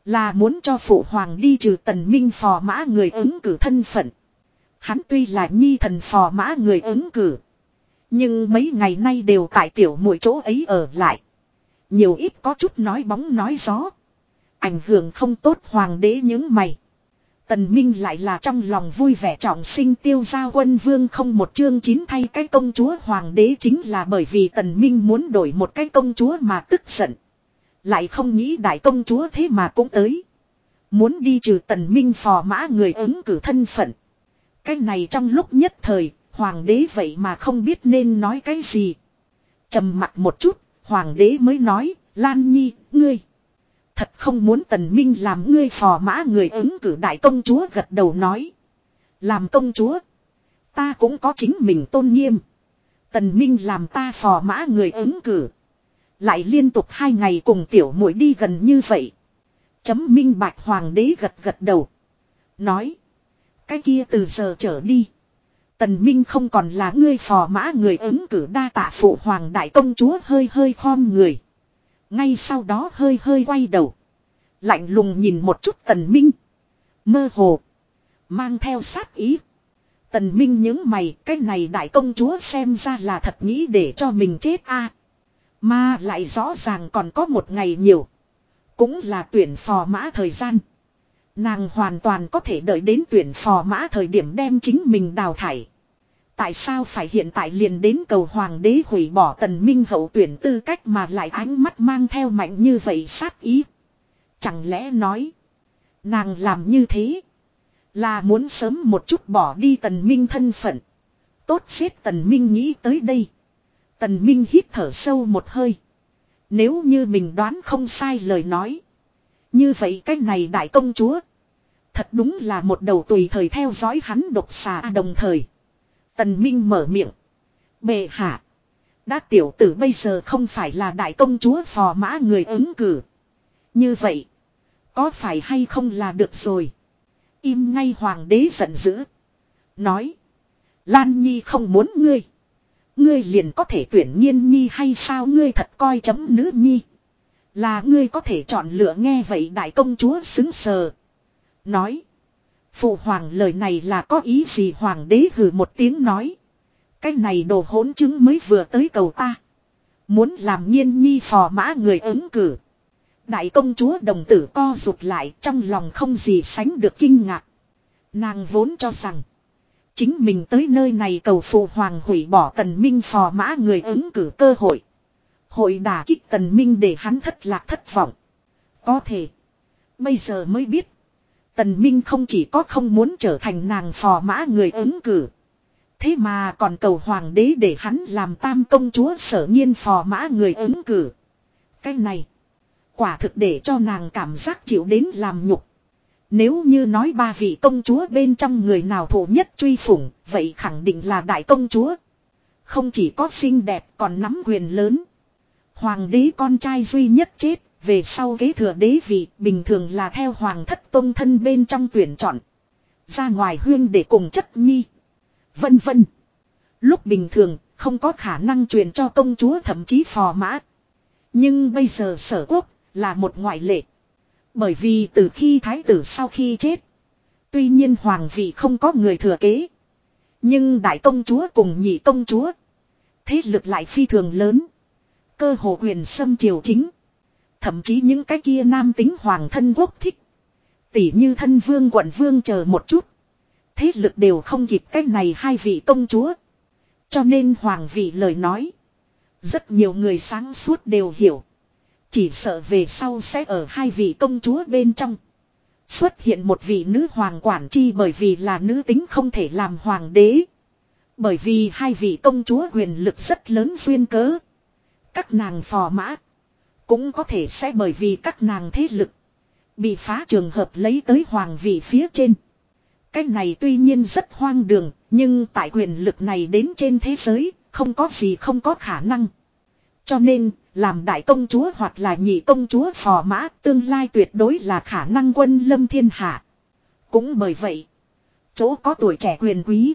Là muốn cho phụ hoàng đi trừ tần minh phò mã người ứng cử thân phận. Hắn tuy là nhi thần phò mã người ứng cử. Nhưng mấy ngày nay đều tại tiểu mũi chỗ ấy ở lại. Nhiều ít có chút nói bóng nói gió. Ảnh hưởng không tốt hoàng đế những mày. Tần Minh lại là trong lòng vui vẻ trọng sinh tiêu giao quân vương không một chương chín thay cái công chúa hoàng đế chính là bởi vì Tần Minh muốn đổi một cái công chúa mà tức giận. Lại không nghĩ đại công chúa thế mà cũng tới. Muốn đi trừ Tần Minh phò mã người ứng cử thân phận. Cái này trong lúc nhất thời, hoàng đế vậy mà không biết nên nói cái gì. trầm mặt một chút, hoàng đế mới nói, Lan Nhi, ngươi. Thật không muốn tần minh làm ngươi phò mã người ứng cử đại công chúa gật đầu nói. Làm công chúa. Ta cũng có chính mình tôn nghiêm. Tần minh làm ta phò mã người ứng cử. Lại liên tục hai ngày cùng tiểu muội đi gần như vậy. Chấm minh bạch hoàng đế gật gật đầu. Nói. Cái kia từ giờ trở đi. Tần Minh không còn là ngươi phò mã người ứng cử đa tạ phụ hoàng đại công chúa hơi hơi khom người. Ngay sau đó hơi hơi quay đầu. Lạnh lùng nhìn một chút tần minh. Mơ hồ. Mang theo sát ý. Tần minh những mày, cái này đại công chúa xem ra là thật nghĩ để cho mình chết a Mà lại rõ ràng còn có một ngày nhiều. Cũng là tuyển phò mã thời gian. Nàng hoàn toàn có thể đợi đến tuyển phò mã thời điểm đem chính mình đào thải. Tại sao phải hiện tại liền đến cầu hoàng đế hủy bỏ tần minh hậu tuyển tư cách mà lại ánh mắt mang theo mạnh như vậy sát ý. Chẳng lẽ nói. Nàng làm như thế. Là muốn sớm một chút bỏ đi tần minh thân phận. Tốt xếp tần minh nghĩ tới đây. Tần minh hít thở sâu một hơi. Nếu như mình đoán không sai lời nói. Như vậy cách này đại công chúa. Thật đúng là một đầu tùy thời theo dõi hắn độc xà đồng thời. Tần Minh mở miệng. Bệ hạ. Đã tiểu tử bây giờ không phải là đại công chúa phò mã người ứng cử. Như vậy. Có phải hay không là được rồi. Im ngay hoàng đế giận dữ. Nói. Lan Nhi không muốn ngươi. Ngươi liền có thể tuyển nhiên Nhi hay sao ngươi thật coi chấm nữ Nhi. Là ngươi có thể chọn lựa nghe vậy đại công chúa xứng sờ. Nói. Phụ hoàng lời này là có ý gì hoàng đế hừ một tiếng nói. Cái này đồ hỗn chứng mới vừa tới cầu ta. Muốn làm nhiên nhi phò mã người ứng cử. Đại công chúa đồng tử co rụt lại, trong lòng không gì sánh được kinh ngạc. Nàng vốn cho rằng. Chính mình tới nơi này cầu phụ hoàng hủy bỏ tần minh phò mã người ứng cử cơ hội. Hội đả kích tần minh để hắn thất lạc thất vọng. Có thể. Bây giờ mới biết. Tần Minh không chỉ có không muốn trở thành nàng phò mã người ứng cử. Thế mà còn cầu hoàng đế để hắn làm tam công chúa sở nhiên phò mã người ứng cử. Cái này. Quả thực để cho nàng cảm giác chịu đến làm nhục. Nếu như nói ba vị công chúa bên trong người nào thủ nhất truy phủng, vậy khẳng định là đại công chúa. Không chỉ có xinh đẹp còn nắm quyền lớn. Hoàng đế con trai duy nhất chết, về sau kế thừa đế vị, bình thường là theo hoàng thất tôn thân bên trong tuyển chọn. Ra ngoài huyên để cùng chất nhi. Vân vân. Lúc bình thường, không có khả năng truyền cho công chúa thậm chí phò mã. Nhưng bây giờ sở quốc là một ngoại lệ. Bởi vì từ khi thái tử sau khi chết. Tuy nhiên hoàng vị không có người thừa kế. Nhưng đại công chúa cùng nhị công chúa. Thế lực lại phi thường lớn. Cơ hồ quyền xâm triều chính. Thậm chí những cái kia nam tính hoàng thân quốc thích. Tỉ như thân vương quận vương chờ một chút. Thế lực đều không kịp cái này hai vị công chúa. Cho nên hoàng vị lời nói. Rất nhiều người sáng suốt đều hiểu. Chỉ sợ về sau sẽ ở hai vị công chúa bên trong. Xuất hiện một vị nữ hoàng quản chi bởi vì là nữ tính không thể làm hoàng đế. Bởi vì hai vị công chúa quyền lực rất lớn duyên cớ. Các nàng phò mã. Cũng có thể sẽ bởi vì các nàng thế lực. Bị phá trường hợp lấy tới hoàng vị phía trên. Cái này tuy nhiên rất hoang đường. Nhưng tại quyền lực này đến trên thế giới. Không có gì không có khả năng. Cho nên, làm đại công chúa hoặc là nhị công chúa phò mã tương lai tuyệt đối là khả năng quân lâm thiên hạ. Cũng bởi vậy, chỗ có tuổi trẻ quyền quý,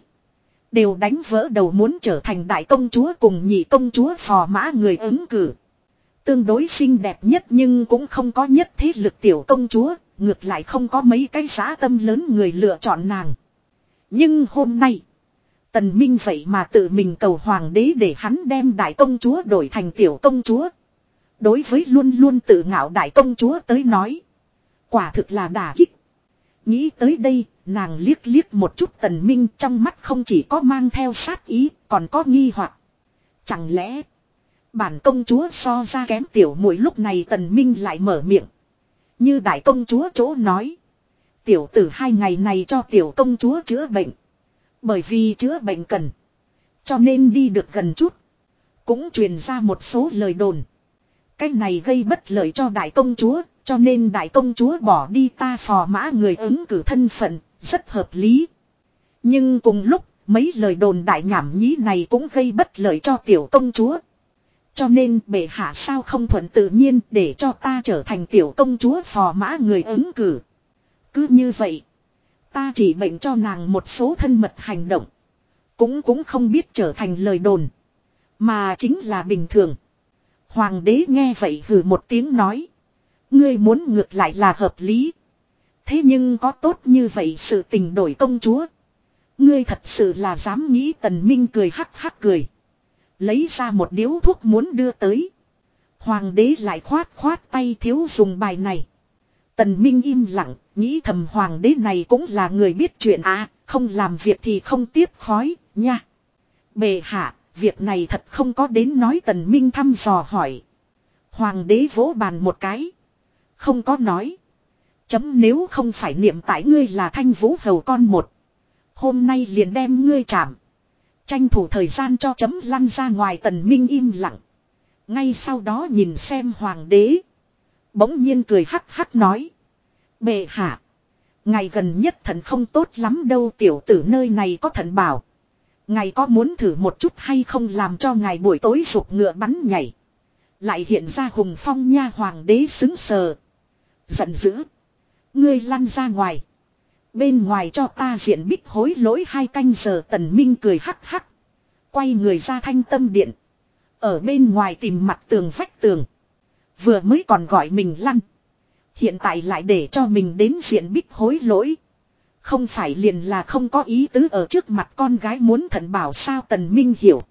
đều đánh vỡ đầu muốn trở thành đại công chúa cùng nhị công chúa phò mã người ứng cử. Tương đối xinh đẹp nhất nhưng cũng không có nhất thế lực tiểu công chúa, ngược lại không có mấy cái giá tâm lớn người lựa chọn nàng. Nhưng hôm nay, Tần Minh vậy mà tự mình cầu hoàng đế để hắn đem đại công chúa đổi thành tiểu công chúa. Đối với luôn luôn tự ngạo đại công chúa tới nói. Quả thực là đả kích. Nghĩ tới đây, nàng liếc liếc một chút tần minh trong mắt không chỉ có mang theo sát ý, còn có nghi hoặc. Chẳng lẽ, bản công chúa so ra kém tiểu muội lúc này tần minh lại mở miệng. Như đại công chúa chỗ nói. Tiểu tử hai ngày này cho tiểu công chúa chữa bệnh. Bởi vì chữa bệnh cần. Cho nên đi được gần chút. Cũng truyền ra một số lời đồn. Cái này gây bất lợi cho đại công chúa. Cho nên đại công chúa bỏ đi ta phò mã người ứng cử thân phận. Rất hợp lý. Nhưng cùng lúc, mấy lời đồn đại nhảm nhí này cũng gây bất lợi cho tiểu công chúa. Cho nên bệ hạ sao không thuận tự nhiên để cho ta trở thành tiểu công chúa phò mã người ứng cử. Cứ như vậy. Ta chỉ bệnh cho nàng một số thân mật hành động. Cũng cũng không biết trở thành lời đồn. Mà chính là bình thường. Hoàng đế nghe vậy hừ một tiếng nói. Ngươi muốn ngược lại là hợp lý. Thế nhưng có tốt như vậy sự tình đổi công chúa. Ngươi thật sự là dám nghĩ tần minh cười hắc hắc cười. Lấy ra một điếu thuốc muốn đưa tới. Hoàng đế lại khoát khoát tay thiếu dùng bài này. Tần Minh im lặng, nghĩ thầm hoàng đế này cũng là người biết chuyện à, không làm việc thì không tiếp khói, nha. Bề hạ, việc này thật không có đến nói tần Minh thăm dò hỏi. Hoàng đế vỗ bàn một cái. Không có nói. Chấm nếu không phải niệm tại ngươi là thanh vũ hầu con một. Hôm nay liền đem ngươi chạm. Tranh thủ thời gian cho chấm lăn ra ngoài tần minh im lặng. Ngay sau đó nhìn xem hoàng đế. Bỗng nhiên cười hắc hắc nói. Bệ hạ. Ngày gần nhất thần không tốt lắm đâu tiểu tử nơi này có thần bảo. Ngài có muốn thử một chút hay không làm cho ngài buổi tối rụt ngựa bắn nhảy. Lại hiện ra hùng phong nha hoàng đế xứng sờ. Giận dữ. Ngươi lăn ra ngoài. Bên ngoài cho ta diện bích hối lỗi hai canh giờ tần minh cười hắc hắc. Quay người ra thanh tâm điện. Ở bên ngoài tìm mặt tường vách tường. Vừa mới còn gọi mình lăn. Hiện tại lại để cho mình đến diện bích hối lỗi. Không phải liền là không có ý tứ ở trước mặt con gái muốn thần bảo sao tần minh hiểu.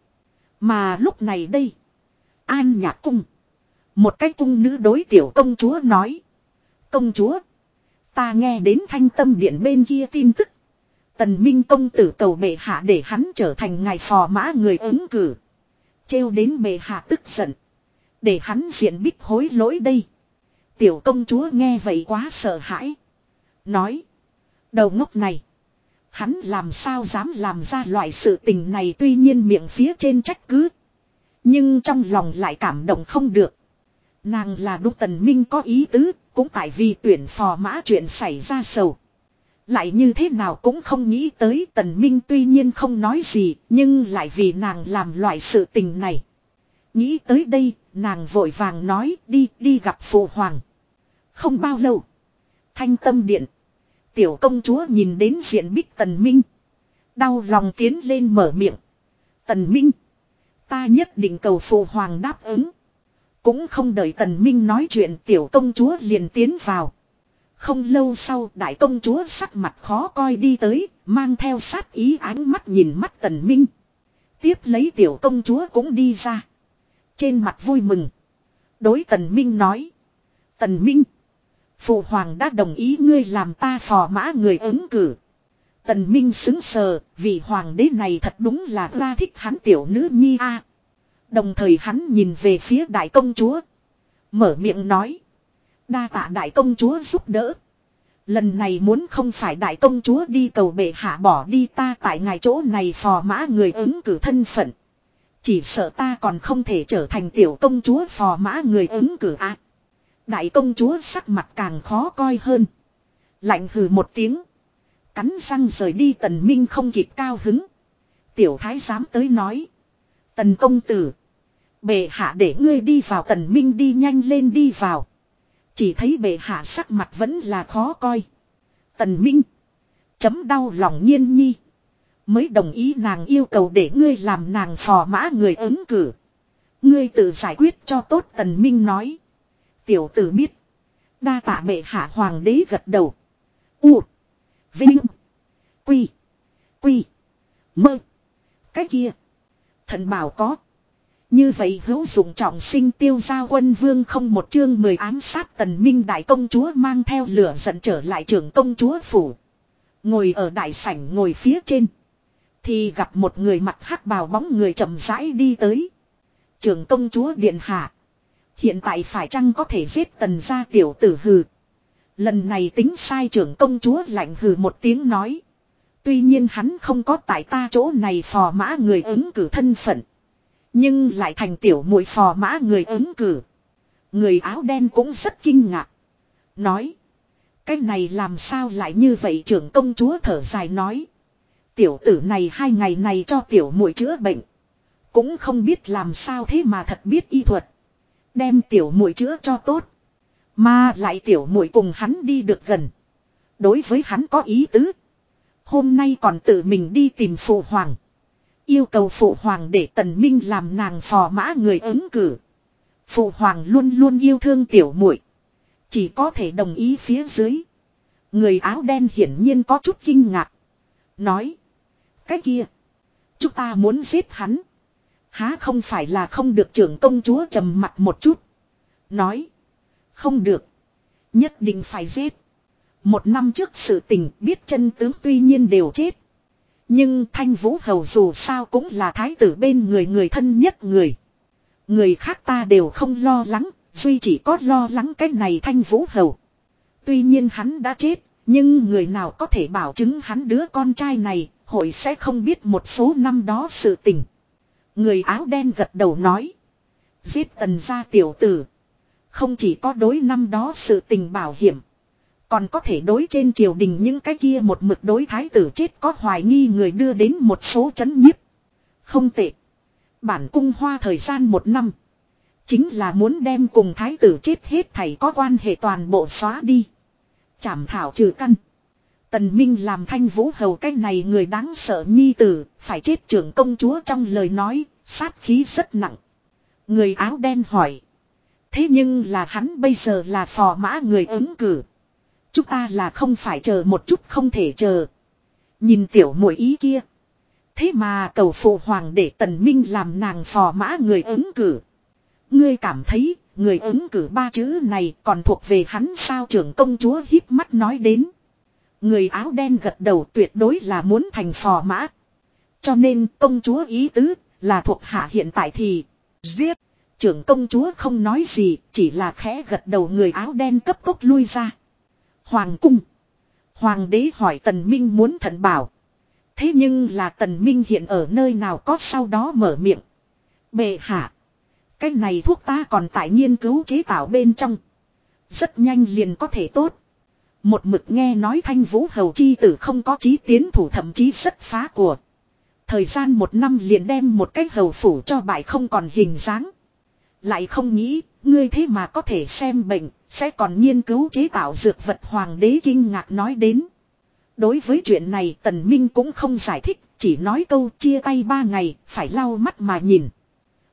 Mà lúc này đây. An nhạc cung. Một cái cung nữ đối tiểu công chúa nói. Công chúa. Ta nghe đến thanh tâm điện bên kia tin tức. Tần Minh công tử cầu bệ hạ để hắn trở thành ngài phò mã người ứng cử. Trêu đến bệ hạ tức giận. Để hắn diện bích hối lỗi đây. Tiểu công chúa nghe vậy quá sợ hãi. Nói. Đầu ngốc này. Hắn làm sao dám làm ra loại sự tình này tuy nhiên miệng phía trên trách cứ. Nhưng trong lòng lại cảm động không được. Nàng là đúc tần minh có ý tứ, cũng tại vì tuyển phò mã chuyện xảy ra sầu. Lại như thế nào cũng không nghĩ tới tần minh tuy nhiên không nói gì, nhưng lại vì nàng làm loại sự tình này. Nghĩ tới đây, nàng vội vàng nói đi, đi gặp phụ hoàng. Không bao lâu. Thanh tâm điện. Tiểu công chúa nhìn đến diện bích tần minh. Đau lòng tiến lên mở miệng. Tần minh. Ta nhất định cầu phụ hoàng đáp ứng. Cũng không đợi tần minh nói chuyện tiểu công chúa liền tiến vào. Không lâu sau đại công chúa sắc mặt khó coi đi tới, mang theo sát ý ánh mắt nhìn mắt tần minh. Tiếp lấy tiểu công chúa cũng đi ra. Trên mặt vui mừng. Đối tần minh nói. Tần minh. Phụ hoàng đã đồng ý ngươi làm ta phò mã người ứng cử. Tần minh xứng sờ, vì hoàng đế này thật đúng là ra thích hắn tiểu nữ nhi a. Đồng thời hắn nhìn về phía đại công chúa. Mở miệng nói. Đa tạ đại công chúa giúp đỡ. Lần này muốn không phải đại công chúa đi cầu bệ hạ bỏ đi ta tại ngài chỗ này phò mã người ứng cử thân phận. Chỉ sợ ta còn không thể trở thành tiểu công chúa phò mã người ứng cử ạ. đại công chúa sắc mặt càng khó coi hơn. Lạnh hừ một tiếng. Cắn răng rời đi tần minh không kịp cao hứng. Tiểu thái giám tới nói. Tần công tử. Bệ hạ để ngươi đi vào tần minh đi nhanh lên đi vào. Chỉ thấy bệ hạ sắc mặt vẫn là khó coi. Tần minh. Chấm đau lòng nhiên nhi. Mới đồng ý nàng yêu cầu để ngươi làm nàng phò mã người ứng cử. Ngươi tự giải quyết cho tốt tần minh nói. Tiểu tử biết. Đa tạ bệ hạ hoàng đế gật đầu. U. Vinh. Quy. Quy. Mơ. Cái kia. Thần bảo có. Như vậy hữu dụng trọng sinh tiêu gia quân vương không một chương mười ám sát tần minh đại công chúa mang theo lửa giận trở lại trưởng công chúa phủ. Ngồi ở đại sảnh ngồi phía trên. Thì gặp một người mặt hắc bào bóng người chậm rãi đi tới. Trưởng công chúa điện hạ. Hiện tại phải chăng có thể giết tần gia tiểu tử hừ. Lần này tính sai trưởng công chúa lạnh hừ một tiếng nói. Tuy nhiên hắn không có tại ta chỗ này phò mã người ứng cử thân phận. Nhưng lại thành tiểu muội phò mã người ứng cử. Người áo đen cũng rất kinh ngạc. Nói. Cái này làm sao lại như vậy trưởng công chúa thở dài nói. Tiểu tử này hai ngày này cho tiểu muội chữa bệnh. Cũng không biết làm sao thế mà thật biết y thuật. Đem tiểu muội chữa cho tốt. Mà lại tiểu muội cùng hắn đi được gần. Đối với hắn có ý tứ. Hôm nay còn tự mình đi tìm phụ hoàng. Yêu cầu phụ hoàng để tần minh làm nàng phò mã người ứng cử. Phụ hoàng luôn luôn yêu thương tiểu muội, Chỉ có thể đồng ý phía dưới. Người áo đen hiển nhiên có chút kinh ngạc. Nói. Cái kia. Chúng ta muốn giết hắn. Há không phải là không được trưởng công chúa trầm mặt một chút. Nói. Không được. Nhất định phải giết. Một năm trước sự tình biết chân tướng tuy nhiên đều chết. Nhưng thanh vũ hầu dù sao cũng là thái tử bên người người thân nhất người. Người khác ta đều không lo lắng, duy chỉ có lo lắng cái này thanh vũ hầu. Tuy nhiên hắn đã chết, nhưng người nào có thể bảo chứng hắn đứa con trai này, hội sẽ không biết một số năm đó sự tình. Người áo đen gật đầu nói. Giết tần gia tiểu tử. Không chỉ có đối năm đó sự tình bảo hiểm. Còn có thể đối trên triều đình những cái kia một mực đối thái tử chết có hoài nghi người đưa đến một số chấn nhiếp. Không tệ. Bản cung hoa thời gian một năm. Chính là muốn đem cùng thái tử chết hết thảy có quan hệ toàn bộ xóa đi. Chảm thảo trừ căn. Tần Minh làm thanh vũ hầu cái này người đáng sợ nhi tử, phải chết trưởng công chúa trong lời nói, sát khí rất nặng. Người áo đen hỏi. Thế nhưng là hắn bây giờ là phò mã người ứng cử. Chúng ta là không phải chờ một chút không thể chờ. Nhìn tiểu muội ý kia. Thế mà cầu phụ hoàng để tần minh làm nàng phò mã người ứng cử. Ngươi cảm thấy người ứng cử ba chữ này còn thuộc về hắn sao trưởng công chúa híp mắt nói đến. Người áo đen gật đầu tuyệt đối là muốn thành phò mã. Cho nên công chúa ý tứ là thuộc hạ hiện tại thì giết. Trưởng công chúa không nói gì, chỉ là khẽ gật đầu người áo đen cấp tốc lui ra. Hoàng cung. Hoàng đế hỏi tần minh muốn thần bảo. Thế nhưng là tần minh hiện ở nơi nào có sau đó mở miệng. Bệ hạ. Cái này thuốc ta còn tại nghiên cứu chế tạo bên trong. Rất nhanh liền có thể tốt. Một mực nghe nói thanh vũ hầu chi tử không có chí tiến thủ thậm chí rất phá của. Thời gian một năm liền đem một cái hầu phủ cho bại không còn hình dáng. Lại không nghĩ, ngươi thế mà có thể xem bệnh, sẽ còn nghiên cứu chế tạo dược vật hoàng đế kinh ngạc nói đến. Đối với chuyện này tần minh cũng không giải thích, chỉ nói câu chia tay ba ngày, phải lau mắt mà nhìn.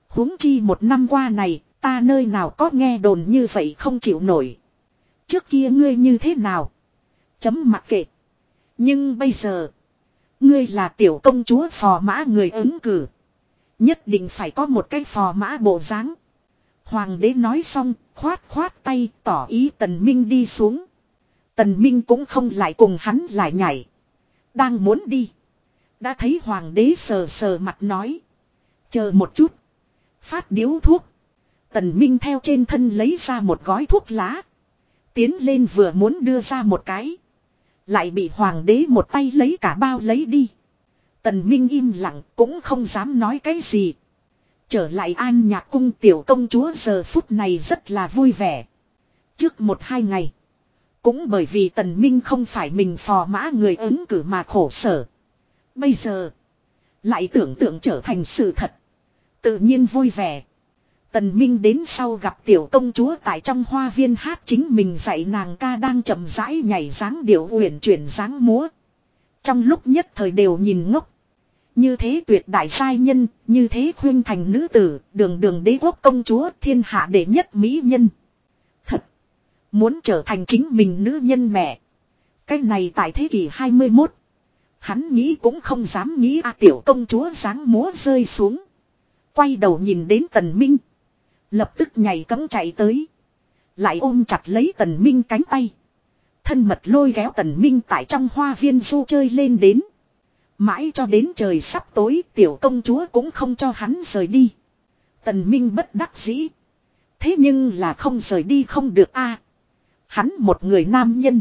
huống chi một năm qua này, ta nơi nào có nghe đồn như vậy không chịu nổi. Trước kia ngươi như thế nào? Chấm mặc kệ. Nhưng bây giờ, ngươi là tiểu công chúa phò mã người ứng cử. Nhất định phải có một cái phò mã bộ dáng. Hoàng đế nói xong, khoát khoát tay, tỏ ý tần minh đi xuống. Tần minh cũng không lại cùng hắn lại nhảy. Đang muốn đi. Đã thấy hoàng đế sờ sờ mặt nói. Chờ một chút. Phát điếu thuốc. Tần minh theo trên thân lấy ra một gói thuốc lá. Tiến lên vừa muốn đưa ra một cái. Lại bị hoàng đế một tay lấy cả bao lấy đi. Tần minh im lặng cũng không dám nói cái gì. Trở lại an nhạc cung tiểu công chúa giờ phút này rất là vui vẻ. Trước một hai ngày. Cũng bởi vì tần minh không phải mình phò mã người ứng cử mà khổ sở. Bây giờ. Lại tưởng tượng trở thành sự thật. Tự nhiên vui vẻ. Tần Minh đến sau gặp tiểu công chúa tại trong hoa viên hát chính mình dạy nàng ca đang chậm rãi nhảy dáng điệu uyển chuyển dáng múa. Trong lúc nhất thời đều nhìn ngốc. Như thế tuyệt đại sai nhân, như thế khuyên thành nữ tử, đường đường đế quốc công chúa thiên hạ đệ nhất mỹ nhân. Thật! Muốn trở thành chính mình nữ nhân mẹ. Cái này tại thế kỷ 21. Hắn nghĩ cũng không dám nghĩ a tiểu công chúa dáng múa rơi xuống. Quay đầu nhìn đến tần minh. Lập tức nhảy cấm chạy tới. Lại ôm chặt lấy tần minh cánh tay. Thân mật lôi kéo tần minh tại trong hoa viên du chơi lên đến. Mãi cho đến trời sắp tối tiểu công chúa cũng không cho hắn rời đi. Tần minh bất đắc dĩ. Thế nhưng là không rời đi không được a. Hắn một người nam nhân.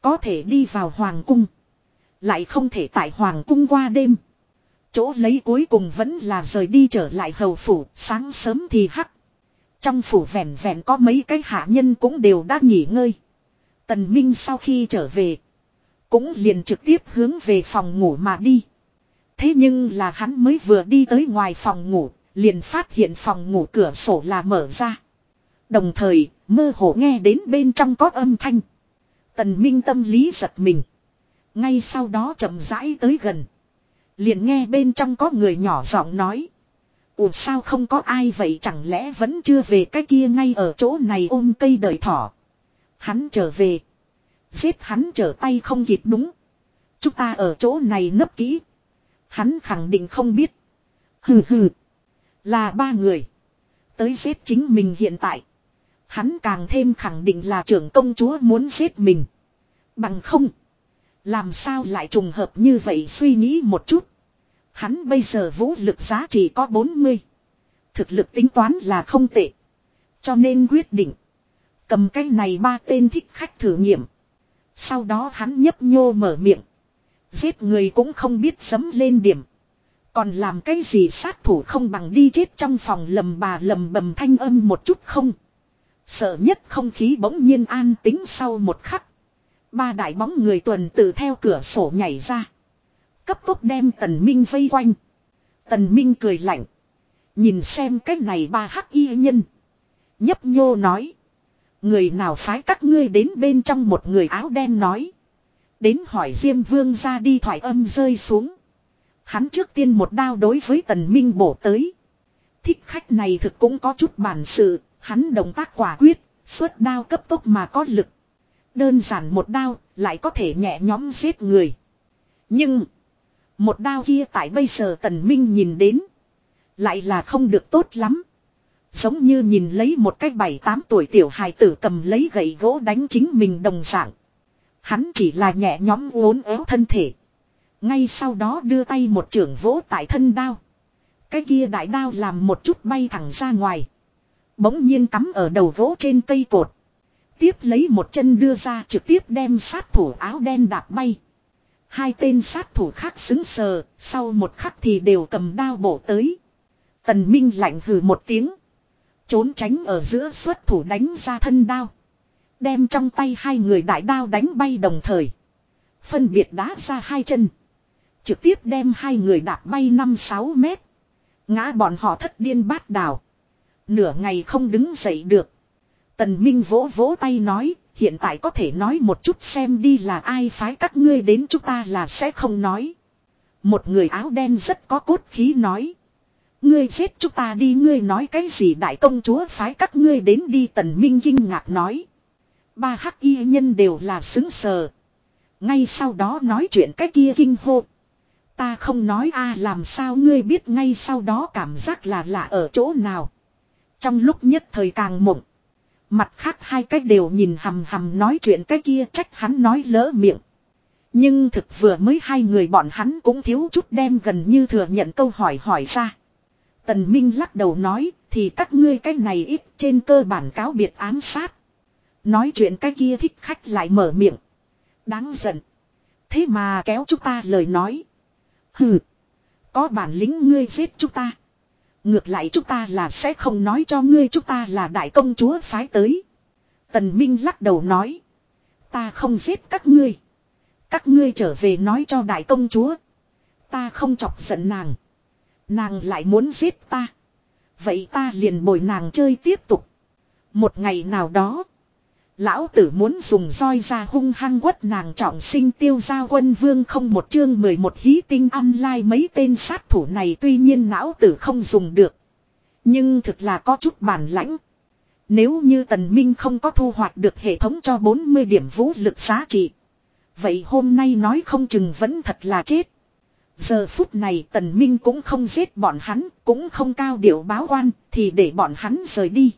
Có thể đi vào hoàng cung. Lại không thể tại hoàng cung qua đêm. Chỗ lấy cuối cùng vẫn là rời đi trở lại hầu phủ, sáng sớm thì hắc. Trong phủ vẹn vẹn có mấy cái hạ nhân cũng đều đã nghỉ ngơi. Tần Minh sau khi trở về, cũng liền trực tiếp hướng về phòng ngủ mà đi. Thế nhưng là hắn mới vừa đi tới ngoài phòng ngủ, liền phát hiện phòng ngủ cửa sổ là mở ra. Đồng thời, mơ hồ nghe đến bên trong có âm thanh. Tần Minh tâm lý giật mình. Ngay sau đó chậm rãi tới gần. Liền nghe bên trong có người nhỏ giọng nói. Ủa sao không có ai vậy chẳng lẽ vẫn chưa về cái kia ngay ở chỗ này ôm cây đợi thỏ. Hắn trở về. Giết hắn trở tay không kịp đúng. Chúng ta ở chỗ này nấp kỹ. Hắn khẳng định không biết. Hừ hừ. Là ba người. Tới giết chính mình hiện tại. Hắn càng thêm khẳng định là trưởng công chúa muốn giết mình. Bằng không. Làm sao lại trùng hợp như vậy suy nghĩ một chút. Hắn bây giờ vũ lực giá trị có 40. Thực lực tính toán là không tệ. Cho nên quyết định. Cầm cái này ba tên thích khách thử nghiệm. Sau đó hắn nhấp nhô mở miệng. Giết người cũng không biết sấm lên điểm. Còn làm cái gì sát thủ không bằng đi chết trong phòng lầm bà lầm bầm thanh âm một chút không. Sợ nhất không khí bỗng nhiên an tính sau một khắc. Ba đại bóng người tuần tự theo cửa sổ nhảy ra. Cấp tốc đem tần minh vây quanh. Tần minh cười lạnh. Nhìn xem cách này ba hắc y nhân. Nhấp nhô nói. Người nào phái các ngươi đến bên trong một người áo đen nói. Đến hỏi Diêm Vương ra đi thoại âm rơi xuống. Hắn trước tiên một đao đối với tần minh bổ tới. Thích khách này thực cũng có chút bản sự, hắn động tác quả quyết, xuất đao cấp tốc mà có lực. Đơn giản một đao, lại có thể nhẹ nhóm giết người. Nhưng, một đao kia tại bây giờ tần minh nhìn đến, lại là không được tốt lắm. Giống như nhìn lấy một cái bảy tám tuổi tiểu hài tử cầm lấy gậy gỗ đánh chính mình đồng dạng. Hắn chỉ là nhẹ nhóm uốn éo thân thể. Ngay sau đó đưa tay một trưởng vỗ tại thân đao. Cái kia đại đao làm một chút bay thẳng ra ngoài. Bỗng nhiên cắm ở đầu gỗ trên cây cột. Tiếp lấy một chân đưa ra trực tiếp đem sát thủ áo đen đạp bay. Hai tên sát thủ khác xứng sờ, sau một khắc thì đều cầm đao bổ tới. Tần Minh lạnh hừ một tiếng. Trốn tránh ở giữa xuất thủ đánh ra thân đao. Đem trong tay hai người đại đao đánh bay đồng thời. Phân biệt đá ra hai chân. Trực tiếp đem hai người đạp bay 5-6 mét. Ngã bọn họ thất điên bát đảo. Nửa ngày không đứng dậy được. Tần Minh vỗ vỗ tay nói, hiện tại có thể nói một chút xem đi là ai phái các ngươi đến chúng ta là sẽ không nói. Một người áo đen rất có cốt khí nói. Ngươi giết chúng ta đi, ngươi nói cái gì đại công chúa phái các ngươi đến đi, tần minh kinh ngạc nói. Ba hắc y nhân đều là xứng sờ. Ngay sau đó nói chuyện cái kia kinh hô. Ta không nói a, làm sao ngươi biết ngay sau đó cảm giác là lạ ở chỗ nào. Trong lúc nhất thời càng mộng. Mặt khác hai cách đều nhìn hầm hầm nói chuyện cái kia trách hắn nói lỡ miệng. Nhưng thực vừa mới hai người bọn hắn cũng thiếu chút đem gần như thừa nhận câu hỏi hỏi ra. Tần Minh lắc đầu nói, thì các ngươi cái này ít trên cơ bản cáo biệt ám sát. Nói chuyện cái kia thích khách lại mở miệng. Đáng giận. Thế mà kéo chúng ta lời nói. Hừ. Có bản lĩnh ngươi giết chúng ta. Ngược lại chúng ta là sẽ không nói cho ngươi chúng ta là đại công chúa phái tới. Tần Minh lắc đầu nói. Ta không giết các ngươi. Các ngươi trở về nói cho đại công chúa. Ta không chọc giận nàng. Nàng lại muốn giết ta. Vậy ta liền bồi nàng chơi tiếp tục. Một ngày nào đó. Lão tử muốn dùng roi ra hung hăng quất nàng trọng sinh tiêu gia quân vương không một chương 11 hí tinh online mấy tên sát thủ này tuy nhiên lão tử không dùng được. Nhưng thực là có chút bản lãnh. Nếu như tần minh không có thu hoạch được hệ thống cho 40 điểm vũ lực giá trị. Vậy hôm nay nói không chừng vẫn thật là chết. Giờ phút này tần minh cũng không giết bọn hắn, cũng không cao điệu báo quan, thì để bọn hắn rời đi.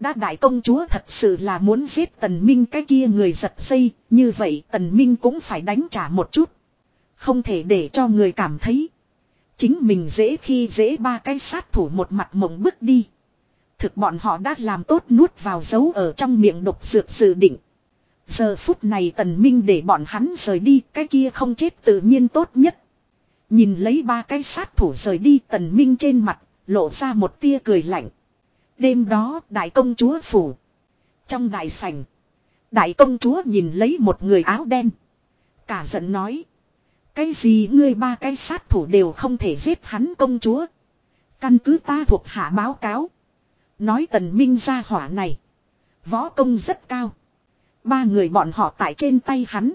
Đã đại công chúa thật sự là muốn giết tần minh cái kia người giật dây, như vậy tần minh cũng phải đánh trả một chút. Không thể để cho người cảm thấy. Chính mình dễ khi dễ ba cái sát thủ một mặt mộng bước đi. Thực bọn họ đã làm tốt nuốt vào dấu ở trong miệng độc dược dự định. Giờ phút này tần minh để bọn hắn rời đi, cái kia không chết tự nhiên tốt nhất. Nhìn lấy ba cái sát thủ rời đi tần minh trên mặt, lộ ra một tia cười lạnh. Đêm đó đại công chúa phủ. Trong đại sảnh. Đại công chúa nhìn lấy một người áo đen. Cả giận nói. Cái gì ngươi ba cái sát thủ đều không thể giết hắn công chúa. Căn cứ ta thuộc hạ báo cáo. Nói tần minh ra hỏa này. Võ công rất cao. Ba người bọn họ tại trên tay hắn.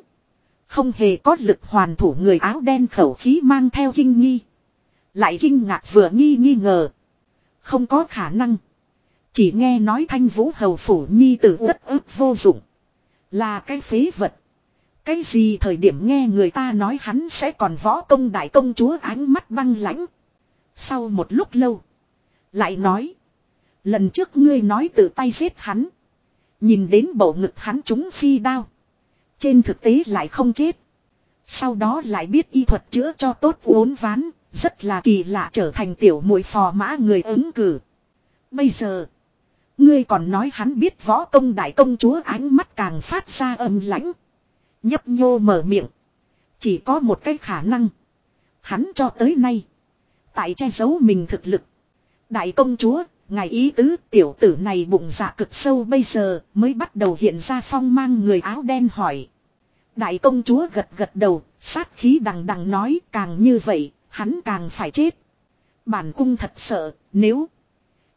Không hề có lực hoàn thủ người áo đen khẩu khí mang theo kinh nghi. Lại kinh ngạc vừa nghi nghi ngờ. Không có khả năng. Chỉ nghe nói thanh vũ hầu phủ nhi tử đất ức vô dụng. Là cái phế vật. Cái gì thời điểm nghe người ta nói hắn sẽ còn võ công đại công chúa ánh mắt băng lãnh. Sau một lúc lâu. Lại nói. Lần trước ngươi nói tự tay giết hắn. Nhìn đến bộ ngực hắn chúng phi đao. Trên thực tế lại không chết. Sau đó lại biết y thuật chữa cho tốt uốn ván. Rất là kỳ lạ trở thành tiểu mũi phò mã người ứng cử. Bây giờ. Ngươi còn nói hắn biết võ công đại công chúa ánh mắt càng phát ra âm lãnh. Nhấp nhô mở miệng. Chỉ có một cái khả năng. Hắn cho tới nay. Tại che giấu mình thực lực. Đại công chúa, ngài ý tứ tiểu tử này bụng dạ cực sâu bây giờ mới bắt đầu hiện ra phong mang người áo đen hỏi. Đại công chúa gật gật đầu, sát khí đằng đằng nói càng như vậy, hắn càng phải chết. Bản cung thật sợ, nếu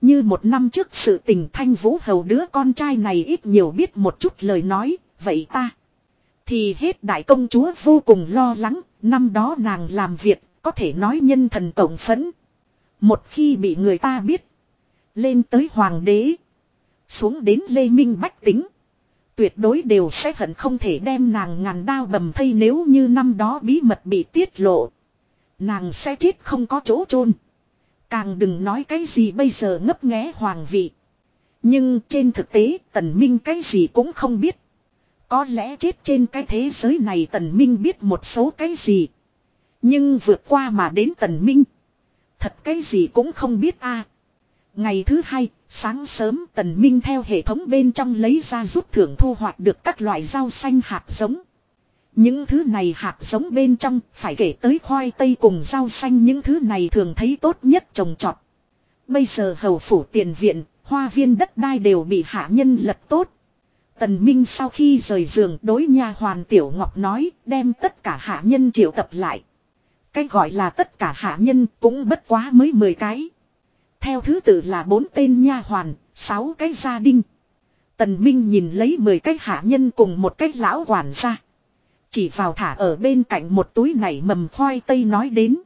như một năm trước sự tình thanh vũ hầu đứa con trai này ít nhiều biết một chút lời nói, vậy ta. Thì hết đại công chúa vô cùng lo lắng, năm đó nàng làm việc, có thể nói nhân thần tổng phấn. Một khi bị người ta biết, lên tới hoàng đế, xuống đến lê minh bách tính. Tuyệt đối đều sẽ hận không thể đem nàng ngàn đao bầm thây nếu như năm đó bí mật bị tiết lộ. Nàng sẽ chết không có chỗ chôn Càng đừng nói cái gì bây giờ ngấp nghé hoàng vị. Nhưng trên thực tế, tần minh cái gì cũng không biết. Có lẽ chết trên cái thế giới này tần minh biết một số cái gì. Nhưng vượt qua mà đến tần minh. Thật cái gì cũng không biết a. Ngày thứ hai, sáng sớm tần minh theo hệ thống bên trong lấy ra rút thưởng thu hoạch được các loại rau xanh hạt giống. Những thứ này hạt giống bên trong phải kể tới khoai tây cùng rau xanh những thứ này thường thấy tốt nhất trồng trọt. Bây giờ hầu phủ tiền viện, hoa viên đất đai đều bị hạ nhân lật tốt. Tần Minh sau khi rời giường đối nha hoàn Tiểu Ngọc nói đem tất cả hạ nhân triệu tập lại. Cái gọi là tất cả hạ nhân cũng bất quá mới 10 cái. Theo thứ tự là bốn tên nha hoàn, sáu cái gia đình. Tần Minh nhìn lấy 10 cái hạ nhân cùng một cái lão quản gia. Chỉ vào thả ở bên cạnh một túi này mầm khoai tây nói đến.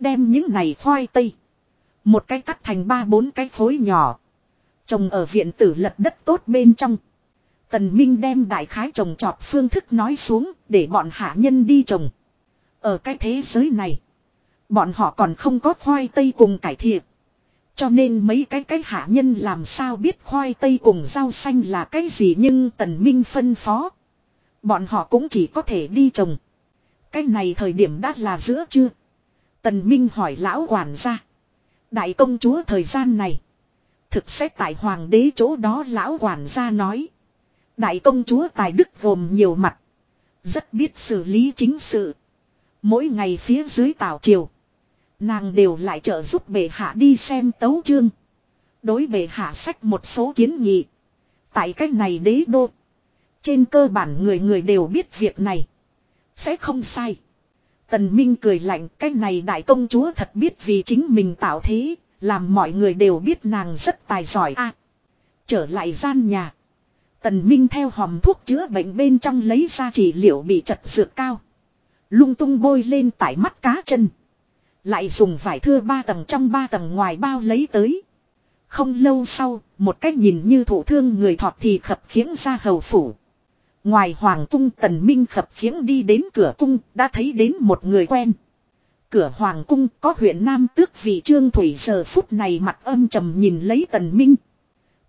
Đem những này khoai tây. Một cái cắt thành ba bốn cái khối nhỏ. Trồng ở viện tử lật đất tốt bên trong. Tần Minh đem đại khái trồng trọt phương thức nói xuống để bọn hạ nhân đi trồng. Ở cái thế giới này. Bọn họ còn không có khoai tây cùng cải thiện. Cho nên mấy cái cái hạ nhân làm sao biết khoai tây cùng rau xanh là cái gì nhưng tần minh phân phó. Bọn họ cũng chỉ có thể đi trồng. Cái này thời điểm đã là giữa chưa. Tần minh hỏi lão quản gia. Đại công chúa thời gian này. Thực xét tại hoàng đế chỗ đó lão quản gia nói. Đại công chúa tài đức gồm nhiều mặt. Rất biết xử lý chính sự. Mỗi ngày phía dưới tảo triều. Nàng đều lại trợ giúp bệ hạ đi xem tấu chương. Đối bệ hạ sách một số kiến nghị. Tại cách này đế đô. Trên cơ bản người người đều biết việc này. Sẽ không sai. Tần Minh cười lạnh, cái này đại công chúa thật biết vì chính mình tạo thế. Làm mọi người đều biết nàng rất tài giỏi a. trở lại gian nhà. Tần Minh theo hòm thuốc chữa bệnh bên trong lấy ra trị liệu bị chật dược cao. Lung tung bôi lên tại mắt cá chân. Lại dùng vải thưa ba tầng trong ba tầng ngoài bao lấy tới. Không lâu sau, một cách nhìn như thủ thương người thọt thì khập khiễng ra hầu phủ. Ngoài hoàng cung tần minh khập khiễng đi đến cửa cung, đã thấy đến một người quen. Cửa hoàng cung có huyện Nam tước vị trương thủy giờ phút này mặt âm trầm nhìn lấy tần minh.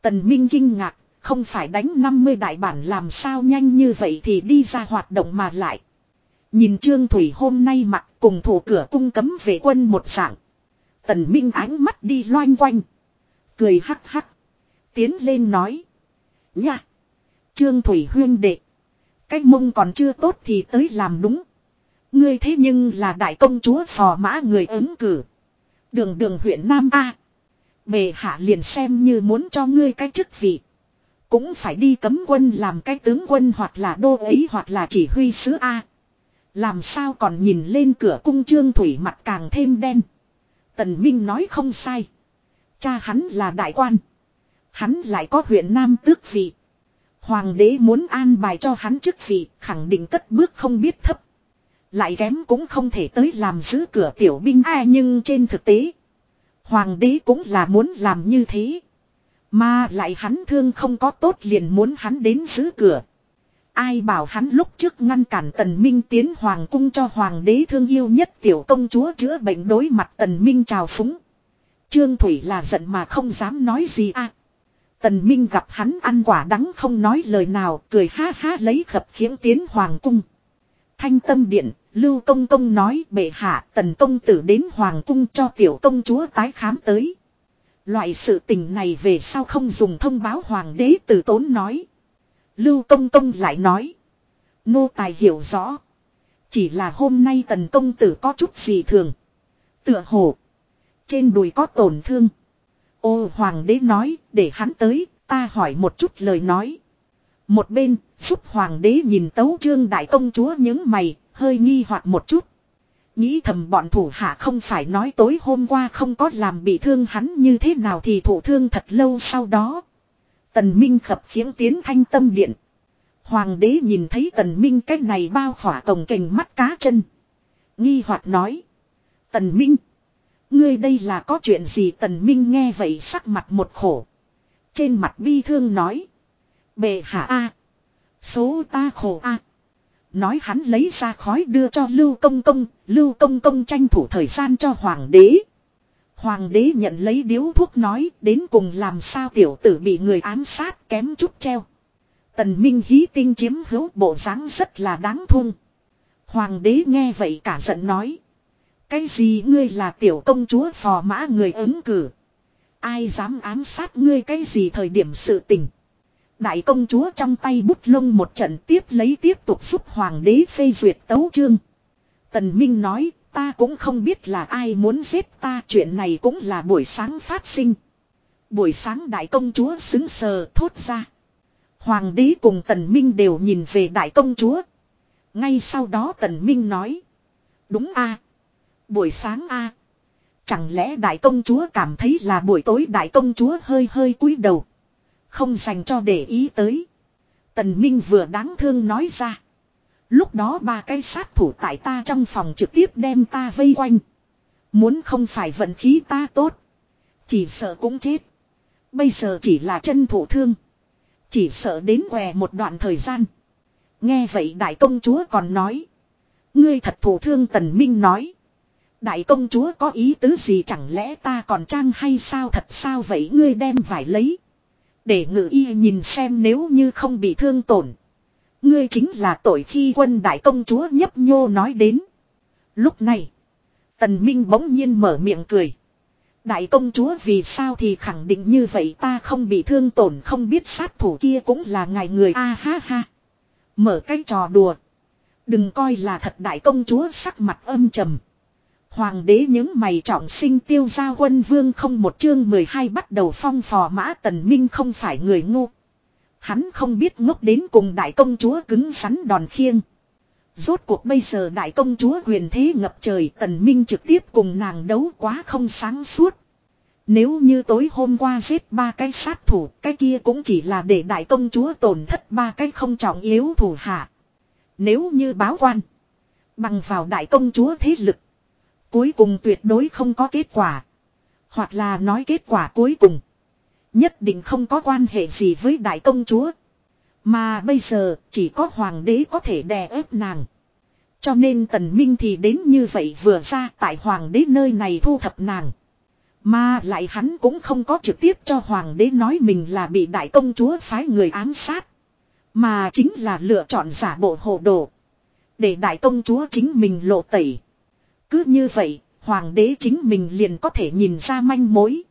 Tần minh kinh ngạc, không phải đánh 50 đại bản làm sao nhanh như vậy thì đi ra hoạt động mà lại. Nhìn Trương Thủy hôm nay mặt cùng thủ cửa cung cấm vệ quân một dạng. Tần Minh ánh mắt đi loanh quanh. Cười hắc hắc. Tiến lên nói. Nha. Trương Thủy huyên đệ. Cái mông còn chưa tốt thì tới làm đúng. Ngươi thế nhưng là đại công chúa phò mã người ứng cử. Đường đường huyện Nam A. Bề hạ liền xem như muốn cho ngươi cái chức vị. Cũng phải đi cấm quân làm cái tướng quân hoặc là đô ấy hoặc là chỉ huy sứ A. Làm sao còn nhìn lên cửa cung trương thủy mặt càng thêm đen. Tần Minh nói không sai. Cha hắn là đại quan. Hắn lại có huyện Nam tước vị. Hoàng đế muốn an bài cho hắn chức vị, khẳng định cất bước không biết thấp. Lại kém cũng không thể tới làm giữ cửa tiểu binh ai nhưng trên thực tế. Hoàng đế cũng là muốn làm như thế. Mà lại hắn thương không có tốt liền muốn hắn đến giữ cửa. Ai bảo hắn lúc trước ngăn cản tần minh tiến hoàng cung cho hoàng đế thương yêu nhất tiểu công chúa chữa bệnh đối mặt tần minh chào phúng. Trương Thủy là giận mà không dám nói gì à. Tần Minh gặp hắn ăn quả đắng không nói lời nào, cười ha ha lấy khập khiễng tiến hoàng cung. Thanh tâm điện, Lưu Công Công nói bệ hạ tần công tử đến hoàng cung cho tiểu công chúa tái khám tới. Loại sự tình này về sao không dùng thông báo hoàng đế từ tốn nói. Lưu Công Công lại nói. Nô tài hiểu rõ. Chỉ là hôm nay tần công tử có chút gì thường. Tựa hồ. Trên đùi có tổn thương. Ô hoàng đế nói, để hắn tới, ta hỏi một chút lời nói. Một bên, giúp hoàng đế nhìn tấu trương đại công chúa những mày, hơi nghi hoặc một chút. Nghĩ thầm bọn thủ hạ không phải nói tối hôm qua không có làm bị thương hắn như thế nào thì thủ thương thật lâu sau đó. Tần Minh khập khiễng tiến thanh tâm điện. Hoàng đế nhìn thấy tần Minh cái này bao khỏa cổng kềnh mắt cá chân. Nghi hoặc nói. Tần Minh. Ngươi đây là có chuyện gì tần Minh nghe vậy sắc mặt một khổ. Trên mặt bi thương nói. Bệ hạ A. Số ta khổ A. Nói hắn lấy ra khói đưa cho Lưu Công Công, Lưu Công Công tranh thủ thời gian cho Hoàng đế. Hoàng đế nhận lấy điếu thuốc nói đến cùng làm sao tiểu tử bị người ám sát kém chút treo. Tần Minh hí tinh chiếm hữu bộ dáng rất là đáng thương. Hoàng đế nghe vậy cả giận nói. Cái gì ngươi là tiểu công chúa phò mã người ứng cử. Ai dám ám sát ngươi cái gì thời điểm sự tình. Đại công chúa trong tay bút lông một trận tiếp lấy tiếp tục giúp hoàng đế phê duyệt tấu chương. Tần Minh nói, ta cũng không biết là ai muốn giết ta, chuyện này cũng là buổi sáng phát sinh. Buổi sáng đại công chúa xứng sờ thốt ra. Hoàng đế cùng tần minh đều nhìn về đại công chúa. Ngay sau đó tần minh nói. Đúng a Buổi sáng a Chẳng lẽ đại công chúa cảm thấy là buổi tối đại công chúa hơi hơi cúi đầu. Không dành cho để ý tới. Tần Minh vừa đáng thương nói ra. Lúc đó ba cái sát thủ tại ta trong phòng trực tiếp đem ta vây quanh. Muốn không phải vận khí ta tốt. Chỉ sợ cũng chết. Bây giờ chỉ là chân thủ thương. Chỉ sợ đến què một đoạn thời gian. Nghe vậy đại công chúa còn nói. Ngươi thật thủ thương tần minh nói. Đại công chúa có ý tứ gì chẳng lẽ ta còn trang hay sao thật sao vậy ngươi đem vải lấy. Để ngự y nhìn xem nếu như không bị thương tổn. Ngươi chính là tội khi quân đại công chúa nhấp nhô nói đến. Lúc này. Tần Minh bỗng nhiên mở miệng cười. Đại công chúa vì sao thì khẳng định như vậy ta không bị thương tổn không biết sát thủ kia cũng là ngài người a ha ha. Mở cái trò đùa. Đừng coi là thật đại công chúa sắc mặt âm trầm. Hoàng đế những mày trọng sinh tiêu gia quân vương không một chương 12 bắt đầu phong phò mã tần minh không phải người ngu. Hắn không biết ngốc đến cùng đại công chúa cứng rắn đòn khiêng. Rốt cuộc bây giờ đại công chúa huyền thế ngập trời tần minh trực tiếp cùng nàng đấu quá không sáng suốt. Nếu như tối hôm qua giết ba cái sát thủ, cái kia cũng chỉ là để đại công chúa tổn thất ba cái không trọng yếu thủ hạ. Nếu như báo quan, bằng vào đại công chúa thế lực, cuối cùng tuyệt đối không có kết quả. Hoặc là nói kết quả cuối cùng, nhất định không có quan hệ gì với đại công chúa. Mà bây giờ, chỉ có hoàng đế có thể đè ép nàng. Cho nên tần minh thì đến như vậy vừa ra tại hoàng đế nơi này thu thập nàng. Mà lại hắn cũng không có trực tiếp cho hoàng đế nói mình là bị đại công chúa phái người ám sát. Mà chính là lựa chọn giả bộ hồ đồ. Để đại công chúa chính mình lộ tẩy. Cứ như vậy, hoàng đế chính mình liền có thể nhìn ra manh mối.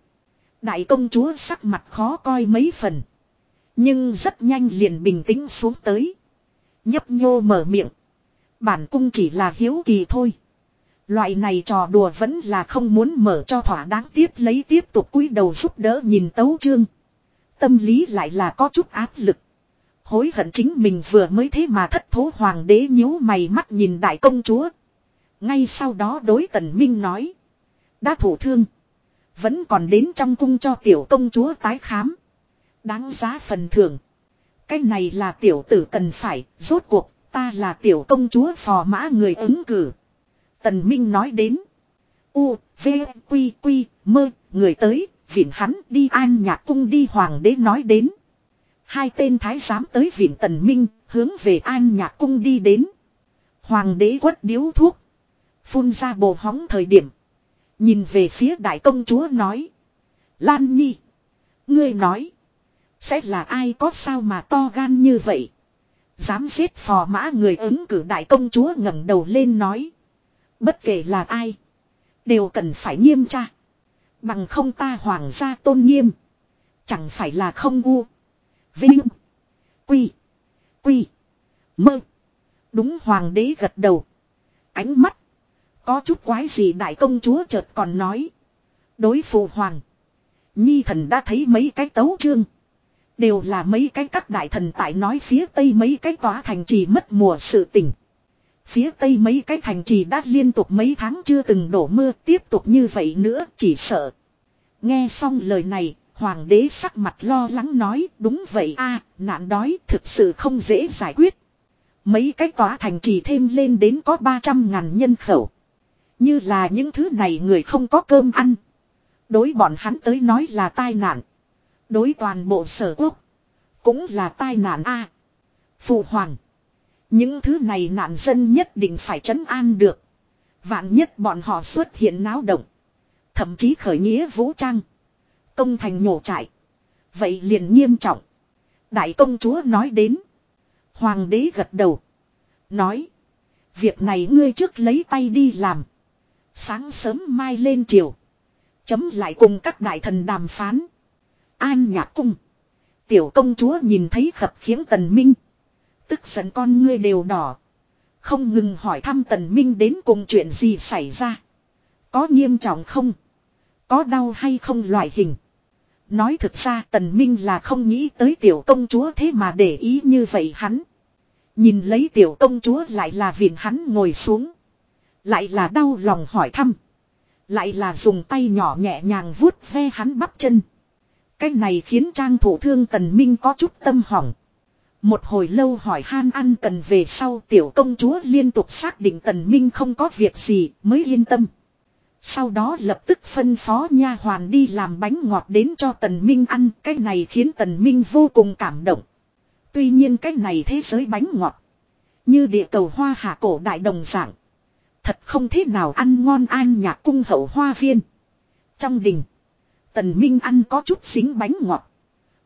Đại công chúa sắc mặt khó coi mấy phần. Nhưng rất nhanh liền bình tĩnh xuống tới. Nhấp nhô mở miệng. Bản cung chỉ là hiếu kỳ thôi. Loại này trò đùa vẫn là không muốn mở cho thỏa đáng tiếp lấy tiếp tục cúi đầu giúp đỡ nhìn tấu chương. Tâm lý lại là có chút áp lực. Hối hận chính mình vừa mới thế mà thất thố hoàng đế nhíu mày mắt nhìn đại công chúa. Ngay sau đó đối tần minh nói. Đã thủ thương. Vẫn còn đến trong cung cho tiểu công chúa tái khám. Đáng giá phần thưởng. Cái này là tiểu tử cần phải, rốt cuộc, ta là tiểu công chúa phò mã người ứng cử. Tần Minh nói đến. U, V, Quy, Quy, mơ, người tới, viện hắn đi an nhạc cung đi hoàng đế nói đến. Hai tên thái giám tới viện Tần Minh, hướng về an nhạc cung đi đến. Hoàng đế quất điếu thuốc. Phun ra bồ hóng thời điểm. Nhìn về phía đại công chúa nói. Lan Nhi. Ngươi nói. Sẽ là ai có sao mà to gan như vậy. Dám giết phò mã người ứng cử đại công chúa ngẩng đầu lên nói. Bất kể là ai. Đều cần phải nghiêm tra. Bằng không ta hoàng gia tôn nghiêm. Chẳng phải là không u. Vinh. Quy. Quy. Mơ. Đúng hoàng đế gật đầu. Ánh mắt. Có chút quái gì đại công chúa chợt còn nói. Đối phụ hoàng. Nhi thần đã thấy mấy cái tấu chương. Đều là mấy cái các đại thần tại nói phía tây mấy cái tòa thành trì mất mùa sự tỉnh. Phía tây mấy cái thành trì đã liên tục mấy tháng chưa từng đổ mưa tiếp tục như vậy nữa chỉ sợ. Nghe xong lời này, hoàng đế sắc mặt lo lắng nói đúng vậy a nạn đói thực sự không dễ giải quyết. Mấy cái tòa thành trì thêm lên đến có 300 ngàn nhân khẩu. Như là những thứ này người không có cơm ăn. Đối bọn hắn tới nói là tai nạn. Đối toàn bộ sở quốc. Cũng là tai nạn a Phụ hoàng. Những thứ này nạn dân nhất định phải trấn an được. Vạn nhất bọn họ xuất hiện náo động. Thậm chí khởi nghĩa vũ trang. Công thành nhổ trại. Vậy liền nghiêm trọng. Đại công chúa nói đến. Hoàng đế gật đầu. Nói. Việc này ngươi trước lấy tay đi làm. Sáng sớm mai lên triều. Chấm lại cùng các đại thần đàm phán. An nhạc cung. Tiểu công chúa nhìn thấy khập khiếng tần minh. Tức giận con ngươi đều đỏ. Không ngừng hỏi thăm tần minh đến cùng chuyện gì xảy ra. Có nghiêm trọng không? Có đau hay không loại hình? Nói thực ra tần minh là không nghĩ tới tiểu công chúa thế mà để ý như vậy hắn. Nhìn lấy tiểu công chúa lại là viện hắn ngồi xuống. Lại là đau lòng hỏi thăm. Lại là dùng tay nhỏ nhẹ nhàng vuốt ve hắn bắp chân. Cái này khiến trang thủ thương tần minh có chút tâm hỏng. Một hồi lâu hỏi han ăn cần về sau tiểu công chúa liên tục xác định tần minh không có việc gì mới yên tâm. Sau đó lập tức phân phó nha hoàn đi làm bánh ngọt đến cho tần minh ăn. Cái này khiến tần minh vô cùng cảm động. Tuy nhiên cái này thế giới bánh ngọt. Như địa cầu hoa hạ cổ đại đồng dạng. Thật không thế nào ăn ngon an nhạc cung hậu hoa viên. Trong đình. Tần Minh ăn có chút xính bánh ngọt.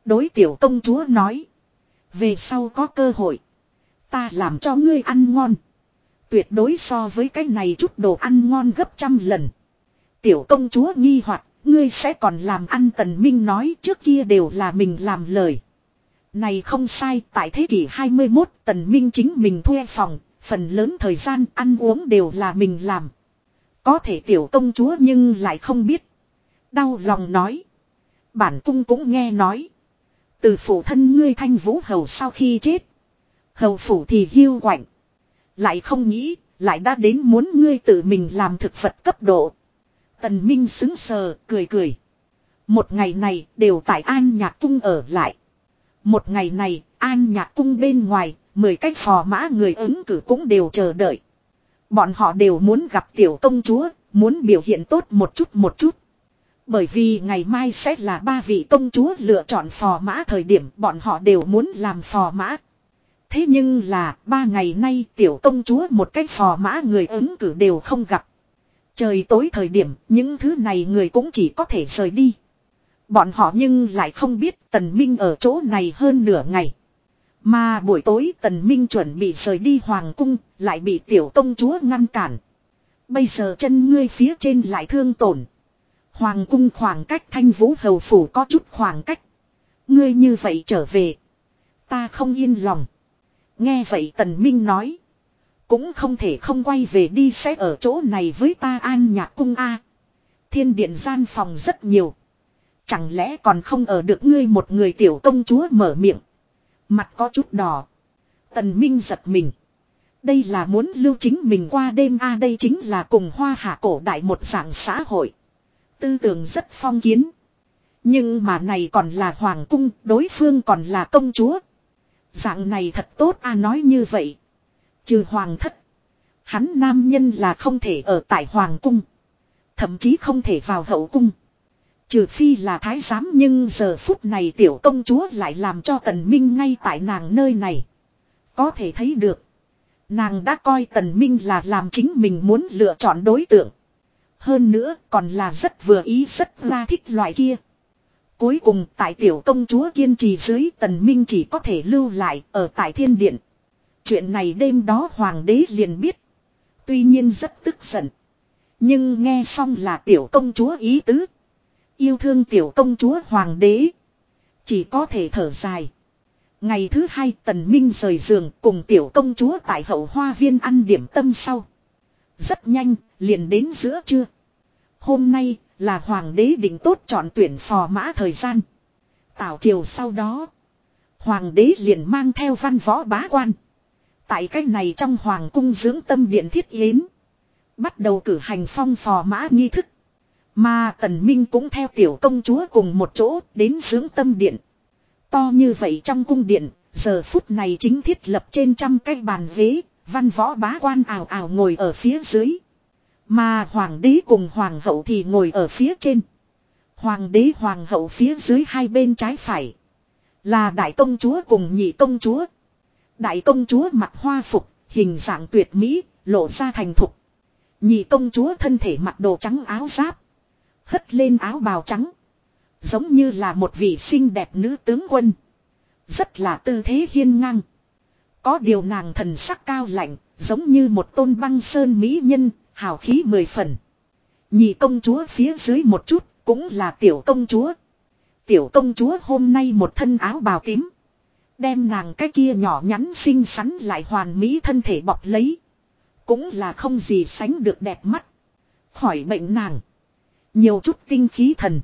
Đối tiểu công chúa nói. Về sau có cơ hội. Ta làm cho ngươi ăn ngon. Tuyệt đối so với cái này chút đồ ăn ngon gấp trăm lần. Tiểu công chúa nghi hoặc ngươi sẽ còn làm ăn tần minh nói trước kia đều là mình làm lời. Này không sai, tại thế kỷ 21 tần minh chính mình thuê phòng, phần lớn thời gian ăn uống đều là mình làm. Có thể tiểu công chúa nhưng lại không biết. Đau lòng nói. Bản cung cũng nghe nói. Từ phụ thân ngươi thanh vũ hầu sau khi chết. Hầu phủ thì hiu quạnh. Lại không nghĩ, lại đã đến muốn ngươi tự mình làm thực vật cấp độ. Tần Minh xứng sờ, cười cười. Một ngày này đều tại An Nhạc Cung ở lại. Một ngày này, An Nhạc Cung bên ngoài, mười cách phò mã người ứng cử cũng đều chờ đợi. Bọn họ đều muốn gặp tiểu công chúa, muốn biểu hiện tốt một chút một chút. Bởi vì ngày mai sẽ là ba vị công chúa lựa chọn phò mã thời điểm bọn họ đều muốn làm phò mã. Thế nhưng là ba ngày nay tiểu công chúa một cách phò mã người ứng cử đều không gặp. Trời tối thời điểm những thứ này người cũng chỉ có thể rời đi. Bọn họ nhưng lại không biết tần minh ở chỗ này hơn nửa ngày. Mà buổi tối tần minh chuẩn bị rời đi hoàng cung, lại bị tiểu công chúa ngăn cản. Bây giờ chân ngươi phía trên lại thương tổn. Hoàng cung khoảng cách thanh vũ hầu phủ có chút khoảng cách. Ngươi như vậy trở về. Ta không yên lòng. Nghe vậy tần minh nói. Cũng không thể không quay về đi sẽ ở chỗ này với ta an nhạc cung A. Thiên điện gian phòng rất nhiều. Chẳng lẽ còn không ở được ngươi một người tiểu công chúa mở miệng. Mặt có chút đỏ. Tần Minh giật mình. Đây là muốn lưu chính mình qua đêm a đây chính là cùng hoa hạ cổ đại một dạng xã hội. Tư tưởng rất phong kiến. Nhưng mà này còn là hoàng cung, đối phương còn là công chúa. Dạng này thật tốt a nói như vậy. Trừ hoàng thất. Hắn nam nhân là không thể ở tại hoàng cung. Thậm chí không thể vào hậu cung. Trừ phi là thái giám nhưng giờ phút này tiểu công chúa lại làm cho tần minh ngay tại nàng nơi này. Có thể thấy được. Nàng đã coi tần minh là làm chính mình muốn lựa chọn đối tượng. Hơn nữa còn là rất vừa ý, rất ra thích loại kia. Cuối cùng tại tiểu công chúa kiên trì dưới tần minh chỉ có thể lưu lại ở tại thiên điện. Chuyện này đêm đó hoàng đế liền biết. Tuy nhiên rất tức giận. Nhưng nghe xong là tiểu công chúa ý tứ. Yêu thương tiểu công chúa hoàng đế. Chỉ có thể thở dài. Ngày thứ hai tần minh rời giường cùng tiểu công chúa tại hậu hoa viên ăn điểm tâm sau. Rất nhanh, liền đến giữa trưa. Hôm nay là hoàng đế định tốt chọn tuyển phò mã thời gian. Tảo chiều sau đó. Hoàng đế liền mang theo văn võ bá quan. Tại cách này trong hoàng cung dưỡng tâm điện thiết yến. Bắt đầu cử hành phong phò mã nghi thức. Mà tần minh cũng theo tiểu công chúa cùng một chỗ đến dưỡng tâm điện. To như vậy trong cung điện, giờ phút này chính thiết lập trên trăm cái bàn ghế, văn võ bá quan ảo ảo ngồi ở phía dưới. Mà hoàng đế cùng hoàng hậu thì ngồi ở phía trên. Hoàng đế hoàng hậu phía dưới hai bên trái phải. Là đại công chúa cùng nhị công chúa. Đại công chúa mặc hoa phục, hình dạng tuyệt mỹ, lộ ra thành thục. Nhị công chúa thân thể mặc đồ trắng áo giáp. Hất lên áo bào trắng. Giống như là một vị xinh đẹp nữ tướng quân. Rất là tư thế hiên ngang. Có điều nàng thần sắc cao lạnh, giống như một tôn băng sơn mỹ nhân, hào khí mười phần. Nhị công chúa phía dưới một chút, cũng là tiểu công chúa. Tiểu công chúa hôm nay một thân áo bào tím. Đem nàng cái kia nhỏ nhắn xinh xắn lại hoàn mỹ thân thể bọc lấy. Cũng là không gì sánh được đẹp mắt. Khỏi bệnh nàng. Nhiều chút tinh khí thần.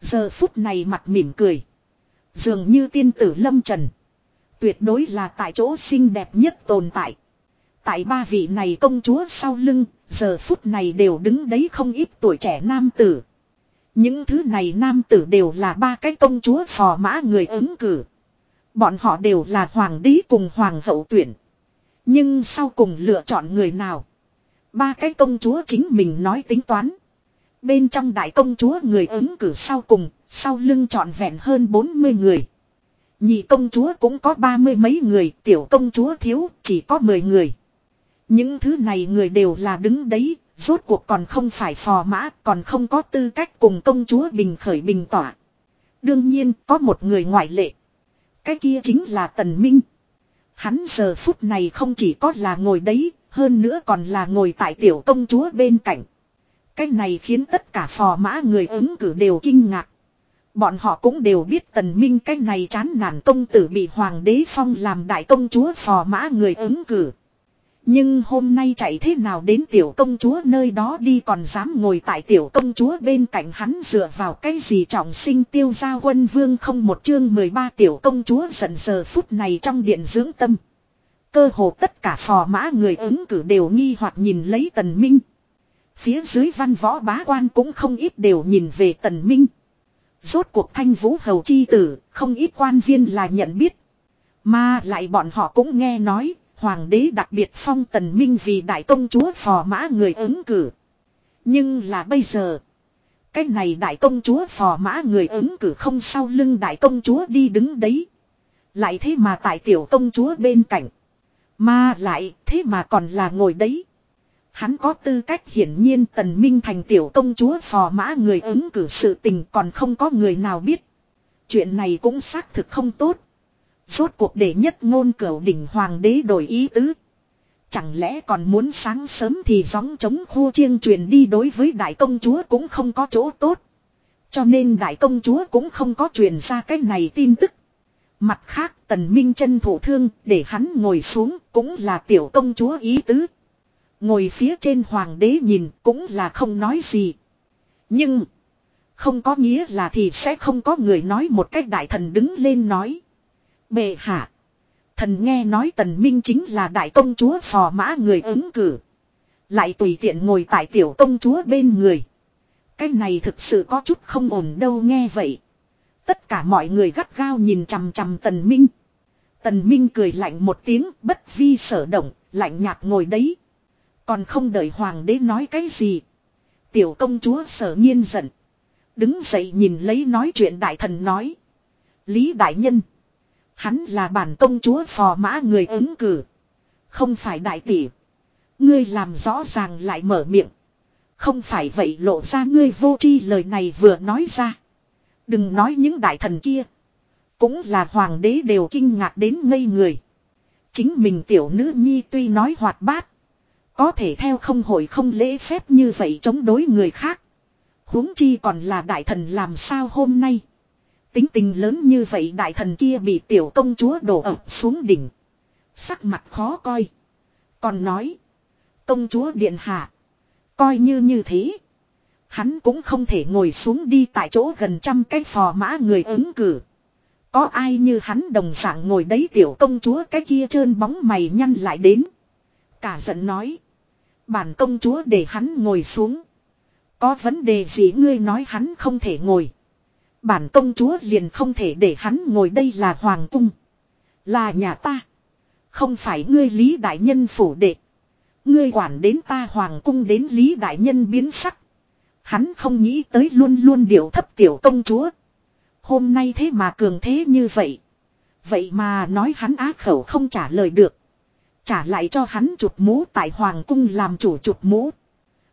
Giờ phút này mặt mỉm cười. Dường như tiên tử lâm trần. Tuyệt đối là tại chỗ xinh đẹp nhất tồn tại. Tại ba vị này công chúa sau lưng, giờ phút này đều đứng đấy không ít tuổi trẻ nam tử. Những thứ này nam tử đều là ba cái công chúa phò mã người ứng cử. Bọn họ đều là hoàng đế cùng hoàng hậu tuyển. Nhưng sau cùng lựa chọn người nào? Ba cái công chúa chính mình nói tính toán. Bên trong đại công chúa người ứng cử sau cùng, sau lưng trọn vẹn hơn 40 người. Nhị công chúa cũng có ba mươi mấy người, tiểu công chúa thiếu, chỉ có 10 người. Những thứ này người đều là đứng đấy, rốt cuộc còn không phải phò mã, còn không có tư cách cùng công chúa bình khởi bình tỏa. Đương nhiên, có một người ngoại lệ. Cái kia chính là Tần Minh. Hắn giờ phút này không chỉ có là ngồi đấy, hơn nữa còn là ngồi tại tiểu công chúa bên cạnh. Cái này khiến tất cả phò mã người ứng cử đều kinh ngạc. Bọn họ cũng đều biết tần minh cái này chán nản công tử bị hoàng đế phong làm đại công chúa phò mã người ứng cử. Nhưng hôm nay chạy thế nào đến tiểu công chúa nơi đó đi còn dám ngồi tại tiểu công chúa bên cạnh hắn dựa vào cái gì trọng sinh tiêu gia quân vương không một chương 13 tiểu công chúa giận giờ phút này trong điện dưỡng tâm. Cơ hồ tất cả phò mã người ứng cử đều nghi hoặc nhìn lấy tần minh. Phía dưới văn võ bá quan cũng không ít đều nhìn về tần minh. Rốt cuộc thanh vũ hầu chi tử, không ít quan viên là nhận biết. Mà lại bọn họ cũng nghe nói, hoàng đế đặc biệt phong tần minh vì đại công chúa phò mã người ứng cử. Nhưng là bây giờ, cái này đại công chúa phò mã người ứng cử không sau lưng đại công chúa đi đứng đấy. Lại thế mà tại tiểu công chúa bên cạnh. Mà lại thế mà còn là ngồi đấy. Hắn có tư cách hiển nhiên tần minh thành tiểu công chúa phò mã người ứng cử sự tình còn không có người nào biết. Chuyện này cũng xác thực không tốt. Rốt cuộc để nhất ngôn cửu đỉnh hoàng đế đổi ý tứ. Chẳng lẽ còn muốn sáng sớm thì gióng chống khu chiêng truyền đi đối với đại công chúa cũng không có chỗ tốt. Cho nên đại công chúa cũng không có truyền ra cái này tin tức. Mặt khác tần minh chân thủ thương để hắn ngồi xuống cũng là tiểu công chúa ý tứ. Ngồi phía trên hoàng đế nhìn cũng là không nói gì. Nhưng không có nghĩa là thì sẽ không có người nói một cách đại thần đứng lên nói. Bệ hạ. Thần nghe nói tần minh chính là đại công chúa phò mã người ứng cử. Lại tùy tiện ngồi tại tiểu công chúa bên người. Cái này thực sự có chút không ổn đâu nghe vậy. Tất cả mọi người gắt gao nhìn chằm chằm tần minh. Tần minh cười lạnh một tiếng bất vi sở động, lạnh nhạt ngồi đấy. Còn không đợi hoàng đế nói cái gì. Tiểu công chúa sở nhiên giận. Đứng dậy nhìn lấy nói chuyện đại thần nói. Lý đại nhân. Hắn là bản công chúa phò mã người ứng cử. Không phải đại tỷ. Ngươi làm rõ ràng lại mở miệng. Không phải vậy lộ ra ngươi vô tri lời này vừa nói ra. Đừng nói những đại thần kia. Cũng là hoàng đế đều kinh ngạc đến ngây người. Chính mình tiểu nữ nhi tuy nói hoạt bát. Có thể theo không hội không lễ phép như vậy chống đối người khác. huống chi còn là đại thần làm sao hôm nay. Tính tình lớn như vậy đại thần kia bị tiểu công chúa đổ ập xuống đỉnh. Sắc mặt khó coi. Còn nói. Công chúa điện hạ. Coi như như thế. Hắn cũng không thể ngồi xuống đi tại chỗ gần trăm cái phò mã người ứng cử. Có ai như hắn đồng dạng ngồi đấy tiểu công chúa cái kia trơn bóng mày nhăn lại đến. Cả giận nói. Bản công chúa để hắn ngồi xuống. Có vấn đề gì ngươi nói hắn không thể ngồi. Bản công chúa liền không thể để hắn ngồi đây là hoàng cung. Là nhà ta. Không phải ngươi lý đại nhân phủ đệ. Ngươi quản đến ta hoàng cung đến lý đại nhân biến sắc. Hắn không nghĩ tới luôn luôn điệu thấp tiểu công chúa. Hôm nay thế mà cường thế như vậy. Vậy mà nói hắn á khẩu không trả lời được. Trả lại cho hắn chụp mũ tại hoàng cung làm chủ chụp mũ.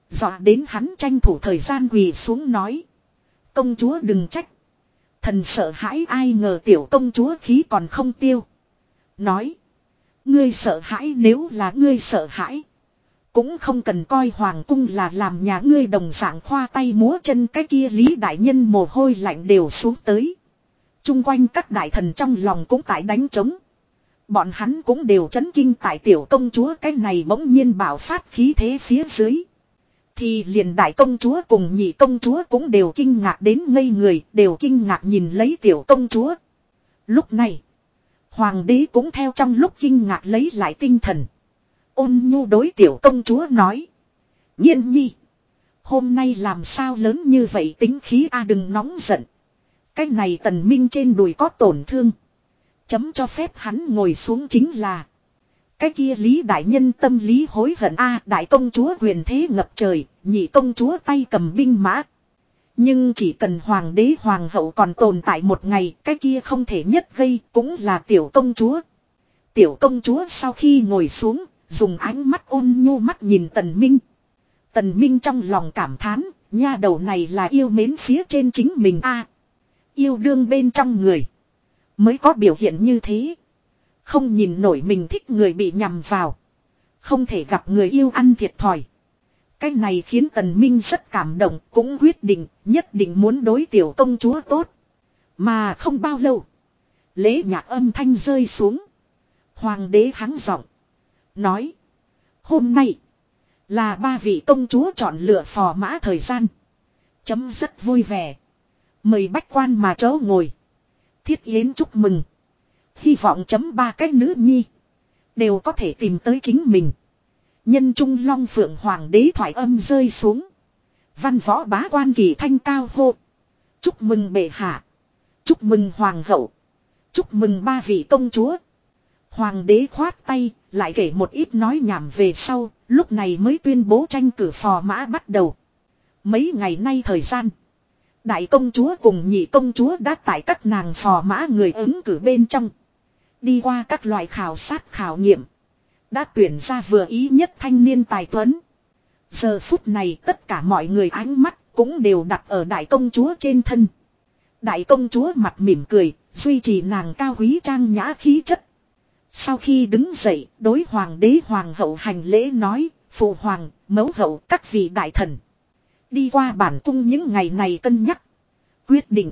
Dọa đến hắn tranh thủ thời gian quỳ xuống nói. Công chúa đừng trách. Thần sợ hãi ai ngờ tiểu công chúa khí còn không tiêu. Nói. Ngươi sợ hãi nếu là ngươi sợ hãi. Cũng không cần coi hoàng cung là làm nhà ngươi đồng dạng khoa tay múa chân cái kia lý đại nhân mồ hôi lạnh đều xuống tới. Trung quanh các đại thần trong lòng cũng tại đánh trống. Bọn hắn cũng đều chấn kinh tại tiểu công chúa cái này bỗng nhiên bảo phát khí thế phía dưới. Thì liền đại công chúa cùng nhị công chúa cũng đều kinh ngạc đến ngây người, đều kinh ngạc nhìn lấy tiểu công chúa. Lúc này, hoàng đế cũng theo trong lúc kinh ngạc lấy lại tinh thần. Ôn nhu đối tiểu công chúa nói. Nhiên nhi. Hôm nay làm sao lớn như vậy tính khí a đừng nóng giận. Cái này tần minh trên đùi có tổn thương. Chấm cho phép hắn ngồi xuống chính là. Cái kia lý đại nhân tâm lý hối hận a đại công chúa quyền thế ngập trời, nhị công chúa tay cầm binh mã. Nhưng chỉ cần hoàng đế hoàng hậu còn tồn tại một ngày, cái kia không thể nhất gây cũng là tiểu công chúa. Tiểu công chúa sau khi ngồi xuống, dùng ánh mắt ôn nhu mắt nhìn tần minh. Tần minh trong lòng cảm thán, nha đầu này là yêu mến phía trên chính mình a Yêu đương bên trong người. Mới có biểu hiện như thế. Không nhìn nổi mình thích người bị nhầm vào. Không thể gặp người yêu ăn thiệt thòi. Cái này khiến Tần Minh rất cảm động, cũng quyết định, nhất định muốn đối tiểu công chúa tốt. Mà không bao lâu, lễ nhạc âm thanh rơi xuống. Hoàng đế hắng giọng, nói: "Hôm nay là ba vị công chúa chọn lựa phò mã thời gian." Chấm rất vui vẻ. Mời bách quan mà chớ ngồi. Thiết yến chúc mừng. Hy vọng chấm ba cái nữ nhi. Đều có thể tìm tới chính mình. Nhân trung long phượng hoàng đế thoại âm rơi xuống. Văn võ bá quan kỳ thanh cao hô. Chúc mừng bệ hạ. Chúc mừng hoàng hậu. Chúc mừng ba vị công chúa. Hoàng đế khoát tay, lại kể một ít nói nhảm về sau, lúc này mới tuyên bố tranh cử phò mã bắt đầu. Mấy ngày nay thời gian, đại công chúa cùng nhị công chúa đã tại các nàng phò mã người ứng cử bên trong. Đi qua các loại khảo sát khảo nghiệm. Đã tuyển ra vừa ý nhất thanh niên tài tuấn. Giờ phút này tất cả mọi người ánh mắt cũng đều đặt ở đại công chúa trên thân. Đại công chúa mặt mỉm cười, duy trì nàng cao quý trang nhã khí chất. Sau khi đứng dậy, đối hoàng đế hoàng hậu hành lễ nói, phụ hoàng, mẫu hậu, các vị đại thần. Đi qua bản cung những ngày này cân nhắc. Quyết định.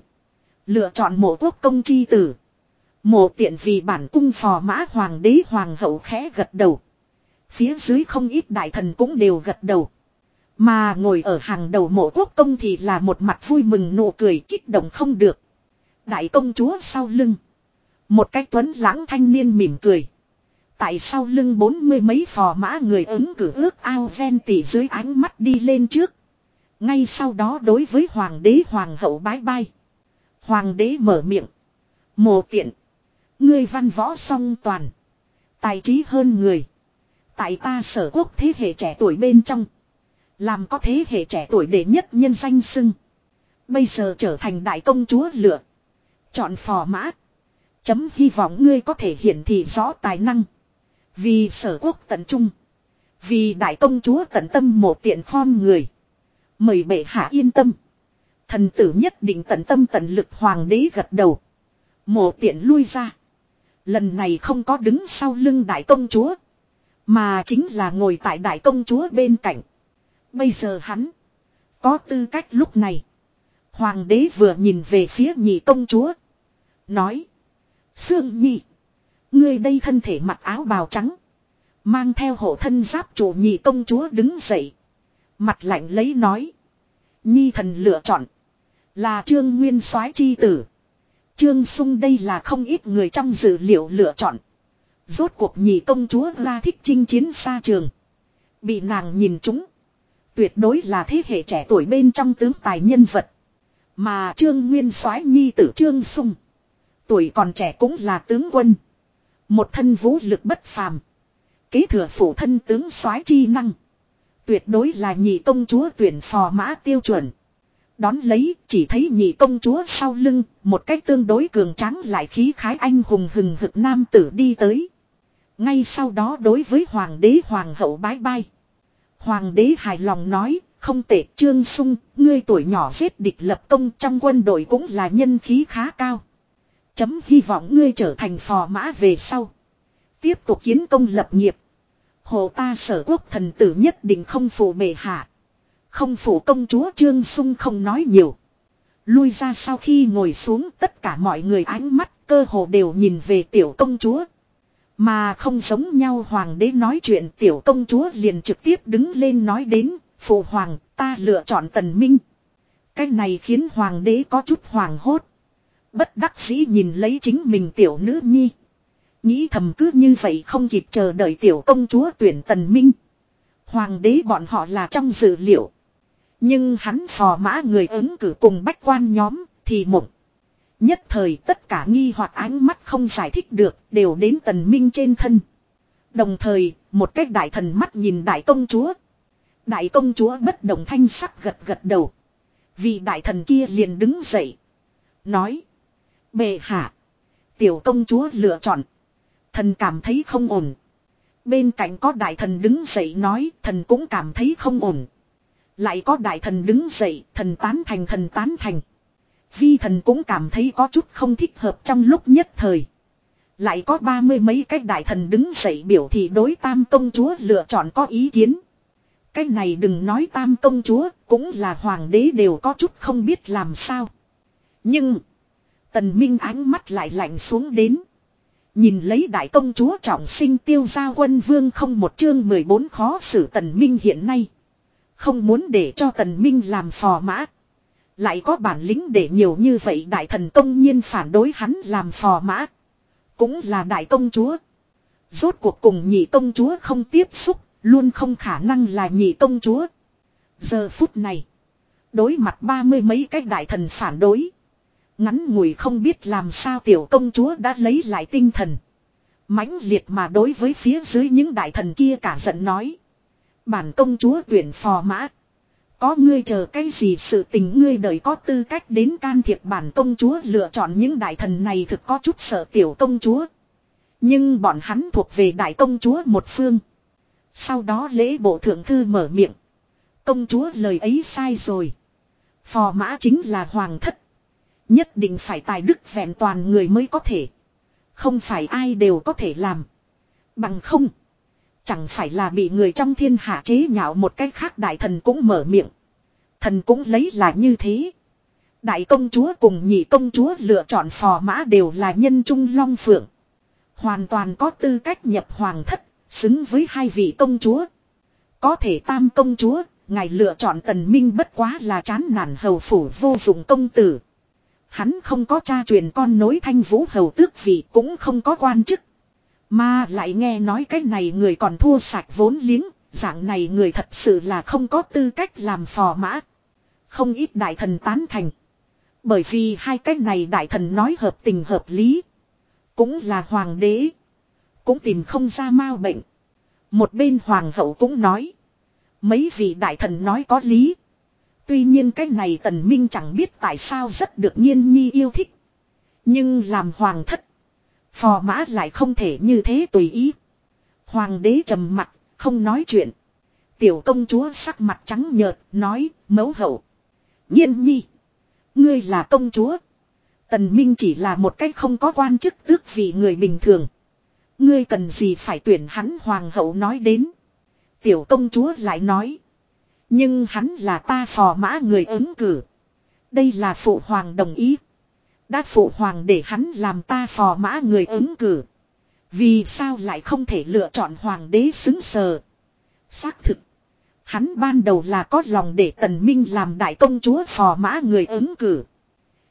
Lựa chọn mộ quốc công chi tử. Mộ tiện vì bản cung phò mã hoàng đế hoàng hậu khẽ gật đầu. Phía dưới không ít đại thần cũng đều gật đầu. Mà ngồi ở hàng đầu mộ quốc công thì là một mặt vui mừng nụ cười kích động không được. Đại công chúa sau lưng. Một cái tuấn lãng thanh niên mỉm cười. Tại sau lưng bốn mươi mấy phò mã người ứng cử ước ao ven tỉ dưới ánh mắt đi lên trước. Ngay sau đó đối với hoàng đế hoàng hậu bái bai. Hoàng đế mở miệng. Mồ tiện. Ngươi văn võ song toàn. Tài trí hơn người. Tại ta sở quốc thế hệ trẻ tuổi bên trong. Làm có thế hệ trẻ tuổi đệ nhất nhân danh sưng Bây giờ trở thành đại công chúa lựa. Chọn phò mã. Chấm hy vọng ngươi có thể hiển thị rõ tài năng. Vì sở quốc tận trung. Vì đại công chúa tận tâm một tiện phong người. Mời bệ hạ yên tâm. Thần tử nhất định tận tâm tận lực hoàng đế gật đầu. Mộ tiện lui ra. Lần này không có đứng sau lưng đại công chúa. Mà chính là ngồi tại đại công chúa bên cạnh. Bây giờ hắn. Có tư cách lúc này. Hoàng đế vừa nhìn về phía nhị công chúa. Nói. Sương nhị. Ngươi đây thân thể mặc áo bào trắng. Mang theo hộ thân giáp chủ nhị công chúa đứng dậy. Mặt lạnh lấy nói. Nhi thần lựa chọn. Là trương nguyên soái chi tử. Trương sung đây là không ít người trong dự liệu lựa chọn. Rốt cuộc nhị công chúa ra thích chinh chiến xa trường. Bị nàng nhìn chúng. Tuyệt đối là thế hệ trẻ tuổi bên trong tướng tài nhân vật. Mà trương nguyên soái nhi tử trương sung. Tuổi còn trẻ cũng là tướng quân. Một thân vũ lực bất phàm. Kế thừa phụ thân tướng soái chi năng. Tuyệt đối là nhị công chúa tuyển phò mã tiêu chuẩn. Đón lấy chỉ thấy nhị công chúa sau lưng, một cách tương đối cường tráng lại khí khái anh hùng hừng hực nam tử đi tới. Ngay sau đó đối với hoàng đế hoàng hậu bái bai. Hoàng đế hài lòng nói, không tệ trương sung, ngươi tuổi nhỏ giết địch lập công trong quân đội cũng là nhân khí khá cao. Chấm hy vọng ngươi trở thành phò mã về sau. Tiếp tục kiến công lập nghiệp. Hồ ta sở quốc thần tử nhất định không phụ bệ hạ. Không phụ công chúa Trương Sung không nói nhiều. Lui ra sau khi ngồi xuống tất cả mọi người ánh mắt cơ hồ đều nhìn về tiểu công chúa. Mà không giống nhau hoàng đế nói chuyện tiểu công chúa liền trực tiếp đứng lên nói đến, phụ hoàng ta lựa chọn tần minh. Cái này khiến hoàng đế có chút hoàng hốt. Bất đắc dĩ nhìn lấy chính mình tiểu nữ nhi. Nghĩ thầm cứ như vậy không kịp chờ đợi tiểu công chúa tuyển tần minh. Hoàng đế bọn họ là trong dự liệu. Nhưng hắn phò mã người ứng cử cùng bách quan nhóm thì mộng. Nhất thời tất cả nghi hoặc ánh mắt không giải thích được đều đến tần minh trên thân. Đồng thời, một cách đại thần mắt nhìn đại công chúa. Đại công chúa bất động thanh sắc gật gật đầu. Vị đại thần kia liền đứng dậy. Nói. Bề hạ. Tiểu công chúa lựa chọn. Thần cảm thấy không ổn. Bên cạnh có đại thần đứng dậy nói thần cũng cảm thấy không ổn. Lại có đại thần đứng dậy thần tán thành thần tán thành. Vi thần cũng cảm thấy có chút không thích hợp trong lúc nhất thời. Lại có ba mươi mấy cái đại thần đứng dậy biểu thị đối tam công chúa lựa chọn có ý kiến. Cái này đừng nói tam công chúa, cũng là hoàng đế đều có chút không biết làm sao. Nhưng, tần minh ánh mắt lại lạnh xuống đến. Nhìn lấy đại công chúa trọng sinh tiêu gia quân vương không một chương 14 khó xử tần minh hiện nay. Không muốn để cho tần minh làm phò mã. Lại có bản lĩnh để nhiều như vậy đại thần công nhiên phản đối hắn làm phò mã. Cũng là đại công chúa. Rốt cuộc cùng nhị công chúa không tiếp xúc, luôn không khả năng là nhị công chúa. Giờ phút này, Đối mặt ba mươi mấy cái đại thần phản đối. Ngắn ngủi không biết làm sao tiểu công chúa đã lấy lại tinh thần. mãnh liệt mà đối với phía dưới những đại thần kia cả giận nói. Bản công chúa tuyển phò mã. Có ngươi chờ cái gì sự tình ngươi đời có tư cách đến can thiệp bản công chúa lựa chọn những đại thần này thực có chút sợ tiểu công chúa. Nhưng bọn hắn thuộc về đại công chúa một phương. Sau đó lễ bộ thượng thư mở miệng. Công chúa lời ấy sai rồi. Phò mã chính là hoàng thất. Nhất định phải tài đức vẹn toàn người mới có thể. Không phải ai đều có thể làm. Bằng không. Chẳng phải là bị người trong thiên hạ chế nhạo một cách khác đại thần cũng mở miệng. Thần cũng lấy là như thế. Đại công chúa cùng nhị công chúa lựa chọn phò mã đều là nhân trung long phượng. Hoàn toàn có tư cách nhập hoàng thất, xứng với hai vị công chúa. Có thể tam công chúa, ngài lựa chọn tần minh bất quá là chán nản hầu phủ vô dụng công tử. Hắn không có cha truyền con nối thanh vũ hầu tước vì cũng không có quan chức. Mà lại nghe nói cái này người còn thua sạch vốn liếng, dạng này người thật sự là không có tư cách làm phò mã. Không ít đại thần tán thành. Bởi vì hai cái này đại thần nói hợp tình hợp lý. Cũng là hoàng đế. Cũng tìm không ra mau bệnh. Một bên hoàng hậu cũng nói. Mấy vị đại thần nói có lý. Tuy nhiên cái này tần minh chẳng biết tại sao rất được nhiên nhi yêu thích. Nhưng làm hoàng thất. Phò mã lại không thể như thế tùy ý. Hoàng đế trầm mặt, không nói chuyện. Tiểu công chúa sắc mặt trắng nhợt, nói, mấu hậu. Nhiên nhi. Ngươi là công chúa. Tần Minh chỉ là một cách không có quan chức tước vị người bình thường. Ngươi cần gì phải tuyển hắn hoàng hậu nói đến. Tiểu công chúa lại nói. Nhưng hắn là ta phò mã người ứng cử. Đây là phụ hoàng đồng ý. Đã phụ hoàng để hắn làm ta phò mã người ứng cử. Vì sao lại không thể lựa chọn hoàng đế xứng sờ. Xác thực. Hắn ban đầu là có lòng để tần minh làm đại công chúa phò mã người ứng cử.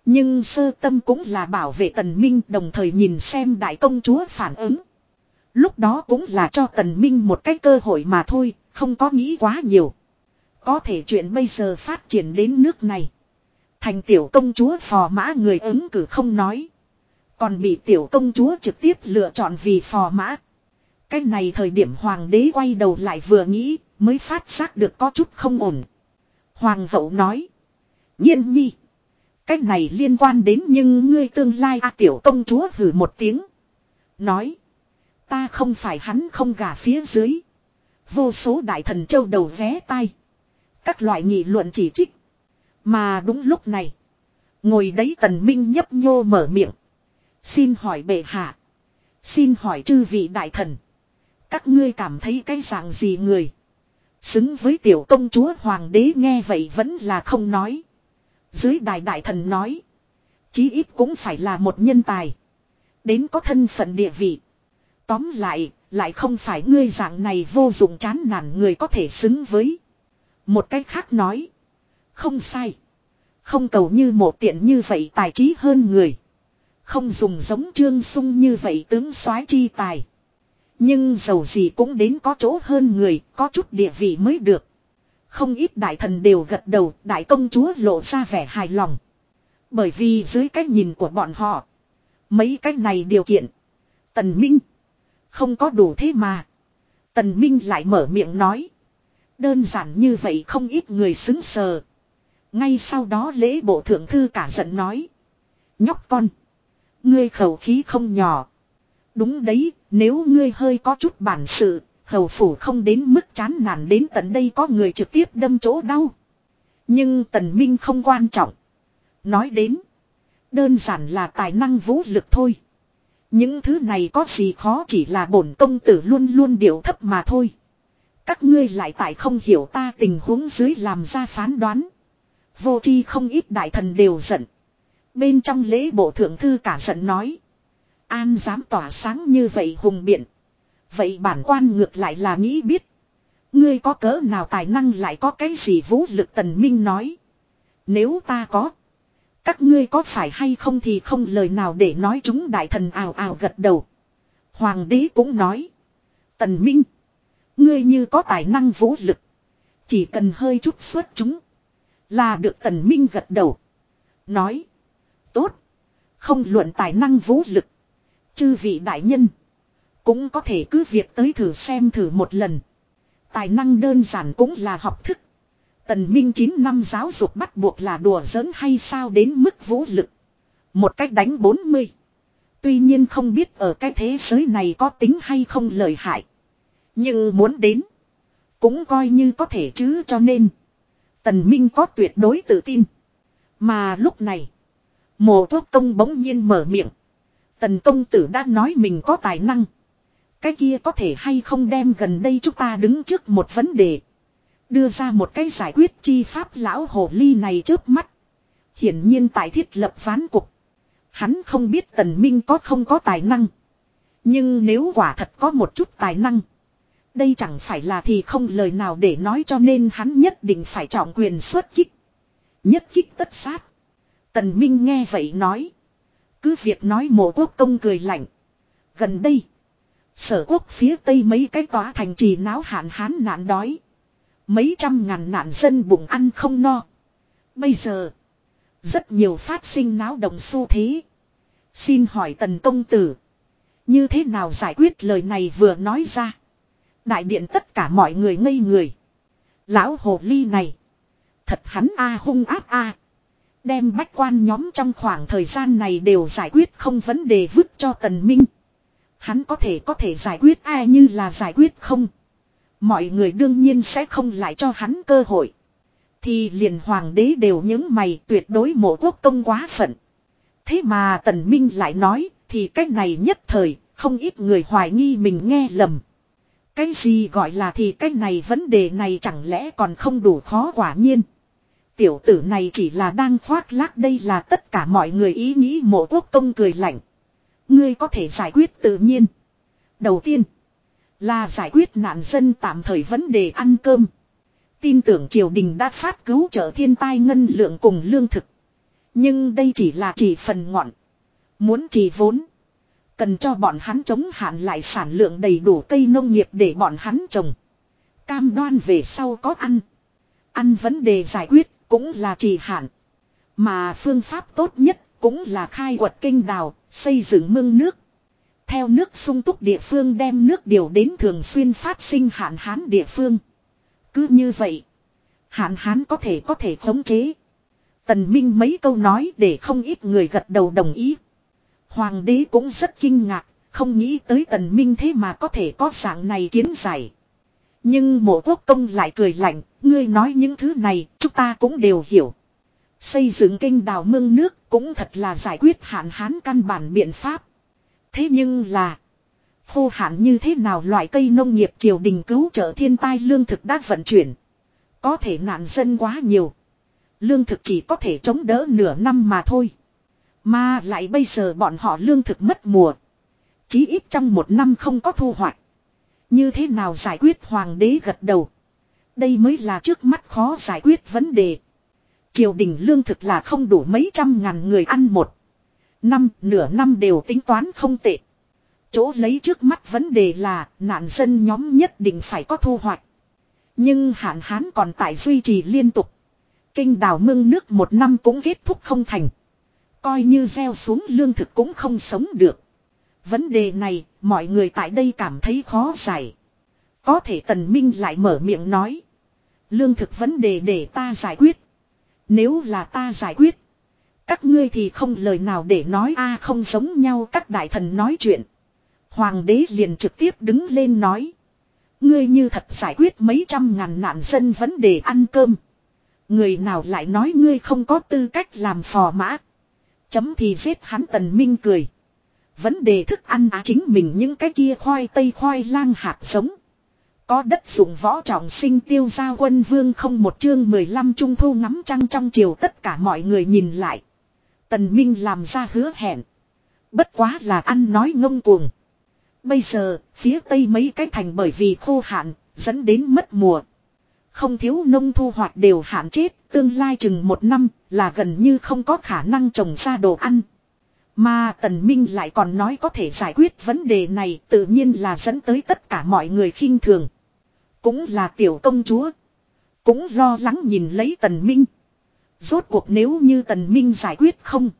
Nhưng sơ tâm cũng là bảo vệ tần minh đồng thời nhìn xem đại công chúa phản ứng. Lúc đó cũng là cho tần minh một cái cơ hội mà thôi, không có nghĩ quá nhiều. Có thể chuyện bây giờ phát triển đến nước này. Thành tiểu công chúa phò mã người ứng cử không nói. Còn bị tiểu công chúa trực tiếp lựa chọn vì phò mã. Cái này thời điểm hoàng đế quay đầu lại vừa nghĩ, mới phát giác được có chút không ổn. Hoàng hậu nói. Nhiên nhi. Cái này liên quan đến nhưng ngươi tương lai a tiểu công chúa hử một tiếng. Nói. Ta không phải hắn không gả phía dưới. Vô số đại thần châu đầu vé tay các loại nghị luận chỉ trích. Mà đúng lúc này. Ngồi đấy tần minh nhấp nhô mở miệng. Xin hỏi bệ hạ. Xin hỏi chư vị đại thần. Các ngươi cảm thấy cái dạng gì người. Xứng với tiểu công chúa hoàng đế nghe vậy vẫn là không nói. Dưới đài đại thần nói. Chí ít cũng phải là một nhân tài. Đến có thân phận địa vị. Tóm lại, lại không phải ngươi dạng này vô dụng chán nản người có thể xứng với. Một cách khác nói. Không sai. Không cầu như một tiện như vậy tài trí hơn người. Không dùng giống trương sung như vậy tướng soái chi tài. Nhưng giàu gì cũng đến có chỗ hơn người, có chút địa vị mới được. Không ít đại thần đều gật đầu, đại công chúa lộ ra vẻ hài lòng. Bởi vì dưới cái nhìn của bọn họ, mấy cái này điều kiện. Tần Minh, không có đủ thế mà. Tần Minh lại mở miệng nói. Đơn giản như vậy không ít người xứng sờ. Ngay sau đó lễ bộ thượng thư cả giận nói. Nhóc con. Ngươi khẩu khí không nhỏ. Đúng đấy, nếu ngươi hơi có chút bản sự, hầu phủ không đến mức chán nản đến tận đây có người trực tiếp đâm chỗ đau. Nhưng tần minh không quan trọng. Nói đến, đơn giản là tài năng vũ lực thôi. Những thứ này có gì khó chỉ là bổn công tử luôn luôn điệu thấp mà thôi. Các ngươi lại tại không hiểu ta tình huống dưới làm ra phán đoán. Vô chi không ít đại thần đều giận. Bên trong lễ bộ thượng thư cả giận nói. An dám tỏa sáng như vậy hùng biện. Vậy bản quan ngược lại là nghĩ biết. Ngươi có cỡ nào tài năng lại có cái gì vũ lực tần minh nói. Nếu ta có. Các ngươi có phải hay không thì không lời nào để nói chúng đại thần ào ào gật đầu. Hoàng đế cũng nói. Tần minh. Ngươi như có tài năng vũ lực. Chỉ cần hơi chút xuất chúng. Là được tần minh gật đầu. Nói. Tốt. Không luận tài năng vũ lực. Chư vị đại nhân. Cũng có thể cứ việc tới thử xem thử một lần. Tài năng đơn giản cũng là học thức. Tần Minh 9 năm giáo dục bắt buộc là đùa giỡn hay sao đến mức vũ lực. Một cách đánh 40. Tuy nhiên không biết ở cái thế giới này có tính hay không lợi hại. Nhưng muốn đến. Cũng coi như có thể chứ cho nên. Tần Minh có tuyệt đối tự tin. Mà lúc này. Mộ thuốc công bỗng nhiên mở miệng. Tần công tử đã nói mình có tài năng. Cái kia có thể hay không đem gần đây chúng ta đứng trước một vấn đề. Đưa ra một cái giải quyết chi pháp lão hồ ly này trước mắt. Hiển nhiên tại thiết lập ván cục. Hắn không biết tần minh có không có tài năng. Nhưng nếu quả thật có một chút tài năng. Đây chẳng phải là thì không lời nào để nói cho nên hắn nhất định phải trọng quyền xuất kích. Nhất kích tất sát. Tần Minh nghe vậy nói. Cứ việc nói mộ quốc công cười lạnh. Gần đây. Sở quốc phía tây mấy cái tòa thành trì náo hạn hán nạn đói. Mấy trăm ngàn nạn dân bụng ăn không no. Bây giờ. Rất nhiều phát sinh náo động xu thế. Xin hỏi tần công tử. Như thế nào giải quyết lời này vừa nói ra. Đại điện tất cả mọi người ngây người. Lão hồ ly này. Thật hắn a hung áp a. Đem bách quan nhóm trong khoảng thời gian này đều giải quyết không vấn đề vứt cho tần minh. Hắn có thể có thể giải quyết ai như là giải quyết không. Mọi người đương nhiên sẽ không lại cho hắn cơ hội. Thì liền hoàng đế đều những mày tuyệt đối mộ quốc công quá phận. Thế mà tần minh lại nói, thì cách này nhất thời, không ít người hoài nghi mình nghe lầm. Cái gì gọi là thì cách này vấn đề này chẳng lẽ còn không đủ khó quả nhiên. Tiểu tử này chỉ là đang khoác lác đây là tất cả mọi người ý nghĩ mộ quốc công cười lạnh. Ngươi có thể giải quyết tự nhiên. Đầu tiên, là giải quyết nạn dân tạm thời vấn đề ăn cơm. Tin tưởng triều đình đã phát cứu trợ thiên tai ngân lượng cùng lương thực. Nhưng đây chỉ là chỉ phần ngọn. Muốn chỉ vốn. Cần cho bọn hắn chống hạn lại sản lượng đầy đủ cây nông nghiệp để bọn hắn trồng. Cam đoan về sau có ăn. Ăn vấn đề giải quyết cũng là trì hạn. Mà phương pháp tốt nhất cũng là khai quật kênh đào, xây dựng mương nước. Theo nước sung túc địa phương đem nước điều đến thường xuyên phát sinh hạn hán địa phương. Cứ như vậy, hạn hán có thể có thể khống chế. Tần Minh mấy câu nói để không ít người gật đầu đồng ý. Hoàng đế cũng rất kinh ngạc, không nghĩ tới tần minh thế mà có thể có dạng này kiến giải. Nhưng mộ quốc công lại cười lạnh, ngươi nói những thứ này, chúng ta cũng đều hiểu. Xây dựng kênh đào mương nước cũng thật là giải quyết hạn hán căn bản biện pháp. Thế nhưng là, khô hạn như thế nào loại cây nông nghiệp triều đình cứu trợ thiên tai lương thực đã vận chuyển. Có thể nạn dân quá nhiều. Lương thực chỉ có thể chống đỡ nửa năm mà thôi. Mà lại bây giờ bọn họ lương thực mất mùa. Chí ít trong một năm không có thu hoạch. Như thế nào giải quyết hoàng đế gật đầu. Đây mới là trước mắt khó giải quyết vấn đề. Triều đình lương thực là không đủ mấy trăm ngàn người ăn một. Năm, nửa năm đều tính toán không tệ. Chỗ lấy trước mắt vấn đề là nạn dân nhóm nhất định phải có thu hoạch. Nhưng hạn hán còn tại duy trì liên tục. Kinh đào mương nước một năm cũng kết thúc không thành. Coi như gieo xuống lương thực cũng không sống được. Vấn đề này, mọi người tại đây cảm thấy khó giải. Có thể tần minh lại mở miệng nói. Lương thực vấn đề để ta giải quyết. Nếu là ta giải quyết. Các ngươi thì không lời nào để nói a à không giống nhau các đại thần nói chuyện. Hoàng đế liền trực tiếp đứng lên nói. Ngươi như thật giải quyết mấy trăm ngàn nạn dân vấn đề ăn cơm. Người nào lại nói ngươi không có tư cách làm phò mã. Chấm thì giết hắn tần minh cười. Vấn đề thức ăn á chính mình những cái kia khoai tây khoai lang hạt sống, Có đất dụng võ trọng sinh tiêu gia quân vương không một chương 15 trung thu ngắm trăng trong chiều tất cả mọi người nhìn lại. Tần Minh làm ra hứa hẹn. Bất quá là ăn nói ngông cuồng. Bây giờ, phía tây mấy cái thành bởi vì khô hạn, dẫn đến mất mùa. Không thiếu nông thu hoạch đều hạn chết, tương lai chừng một năm là gần như không có khả năng trồng ra đồ ăn. Mà Tần Minh lại còn nói có thể giải quyết vấn đề này tự nhiên là dẫn tới tất cả mọi người khinh thường. Cũng là tiểu công chúa. Cũng lo lắng nhìn lấy Tần Minh. Rốt cuộc nếu như tần minh giải quyết không.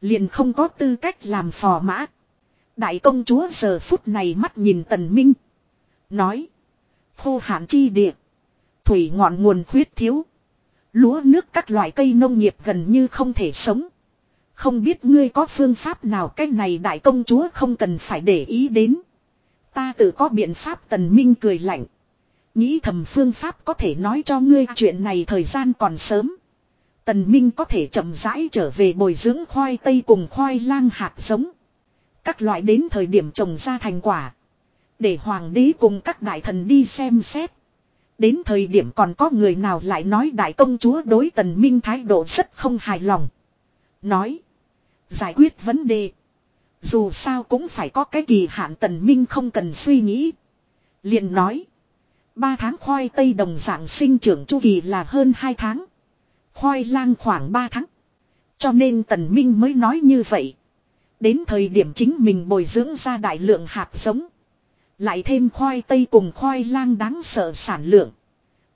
Liền không có tư cách làm phò mã. Đại công chúa giờ phút này mắt nhìn tần minh. Nói. Khô hạn chi địa. Thủy ngọn nguồn khuyết thiếu. Lúa nước các loại cây nông nghiệp gần như không thể sống. Không biết ngươi có phương pháp nào cách này đại công chúa không cần phải để ý đến. Ta tự có biện pháp tần minh cười lạnh. Nghĩ thầm phương pháp có thể nói cho ngươi chuyện này thời gian còn sớm. Tần Minh có thể chậm rãi trở về bồi dưỡng khoai tây cùng khoai lang hạt giống. Các loại đến thời điểm trồng ra thành quả. Để hoàng đế cùng các đại thần đi xem xét. Đến thời điểm còn có người nào lại nói đại công chúa đối tần minh thái độ rất không hài lòng. Nói. Giải quyết vấn đề. Dù sao cũng phải có cái kỳ hạn tần minh không cần suy nghĩ. liền nói. Ba tháng khoai tây đồng dạng sinh trưởng chu kỳ là hơn hai tháng. Khoai lang khoảng ba tháng. Cho nên tần minh mới nói như vậy. Đến thời điểm chính mình bồi dưỡng ra đại lượng hạt giống. Lại thêm khoai tây cùng khoai lang đáng sợ sản lượng.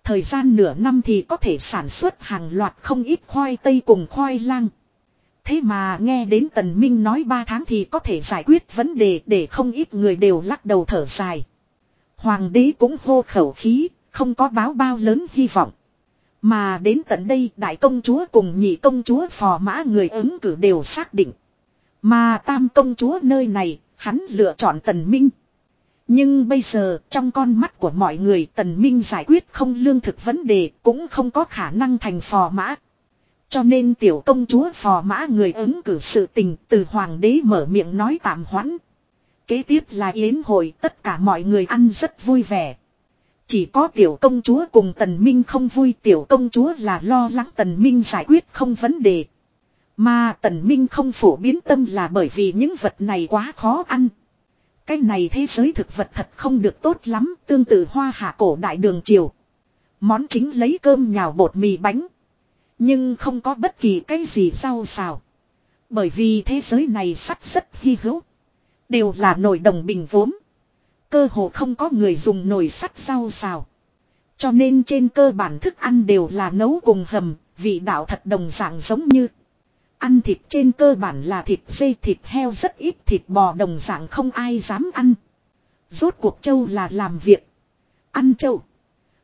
Thời gian nửa năm thì có thể sản xuất hàng loạt không ít khoai tây cùng khoai lang. Thế mà nghe đến Tần Minh nói 3 tháng thì có thể giải quyết vấn đề để không ít người đều lắc đầu thở dài. Hoàng đế cũng hô khẩu khí, không có báo bao lớn hy vọng. Mà đến tận đây đại công chúa cùng nhị công chúa phò mã người ứng cử đều xác định. Mà tam công chúa nơi này, hắn lựa chọn Tần Minh. Nhưng bây giờ, trong con mắt của mọi người, Tần Minh giải quyết không lương thực vấn đề cũng không có khả năng thành phò mã. Cho nên tiểu công chúa phò mã người ứng cử sự tình từ hoàng đế mở miệng nói tạm hoãn. Kế tiếp là yến hội, tất cả mọi người ăn rất vui vẻ. Chỉ có tiểu công chúa cùng tần minh không vui, tiểu công chúa là lo lắng tần minh giải quyết không vấn đề. Mà tần minh không phổ biến tâm là bởi vì những vật này quá khó ăn. Cái này thế giới thực vật thật không được tốt lắm tương tự hoa hạ cổ đại đường triều. Món chính lấy cơm nhào bột mì bánh. Nhưng không có bất kỳ cái gì rau xào. Bởi vì thế giới này sắt rất hy hữu. Đều là nồi đồng bình vốn. Cơ hồ không có người dùng nồi sắt rau xào. Cho nên trên cơ bản thức ăn đều là nấu cùng hầm, vị đạo thật đồng dạng giống như. Ăn thịt trên cơ bản là thịt dê, thịt heo, rất ít thịt bò, đồng dạng không ai dám ăn. Rốt cuộc châu là làm việc. Ăn châu.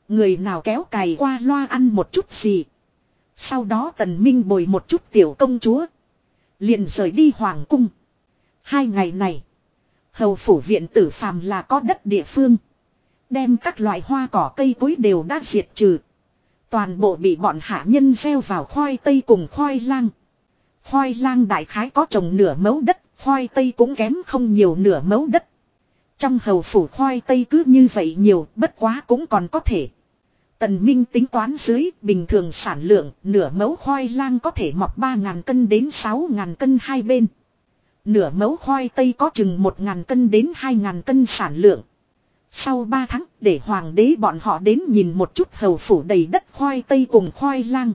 Người nào kéo cày qua loa ăn một chút gì. Sau đó tần minh bồi một chút tiểu công chúa. Liền rời đi hoàng cung. Hai ngày này. Hầu phủ viện tử phàm là có đất địa phương. Đem các loại hoa cỏ cây cối đều đã diệt trừ. Toàn bộ bị bọn hạ nhân gieo vào khoai tây cùng khoai lang. Khoai lang đại khái có trồng nửa mẫu đất, khoai tây cũng kém không nhiều nửa mẫu đất. Trong hầu phủ khoai tây cứ như vậy nhiều, bất quá cũng còn có thể. Tần Minh tính toán dưới, bình thường sản lượng, nửa mẫu khoai lang có thể mọc 3.000 cân đến 6.000 cân hai bên. Nửa mẫu khoai tây có chừng 1.000 cân đến 2.000 cân sản lượng. Sau 3 tháng, để hoàng đế bọn họ đến nhìn một chút hầu phủ đầy đất khoai tây cùng khoai lang.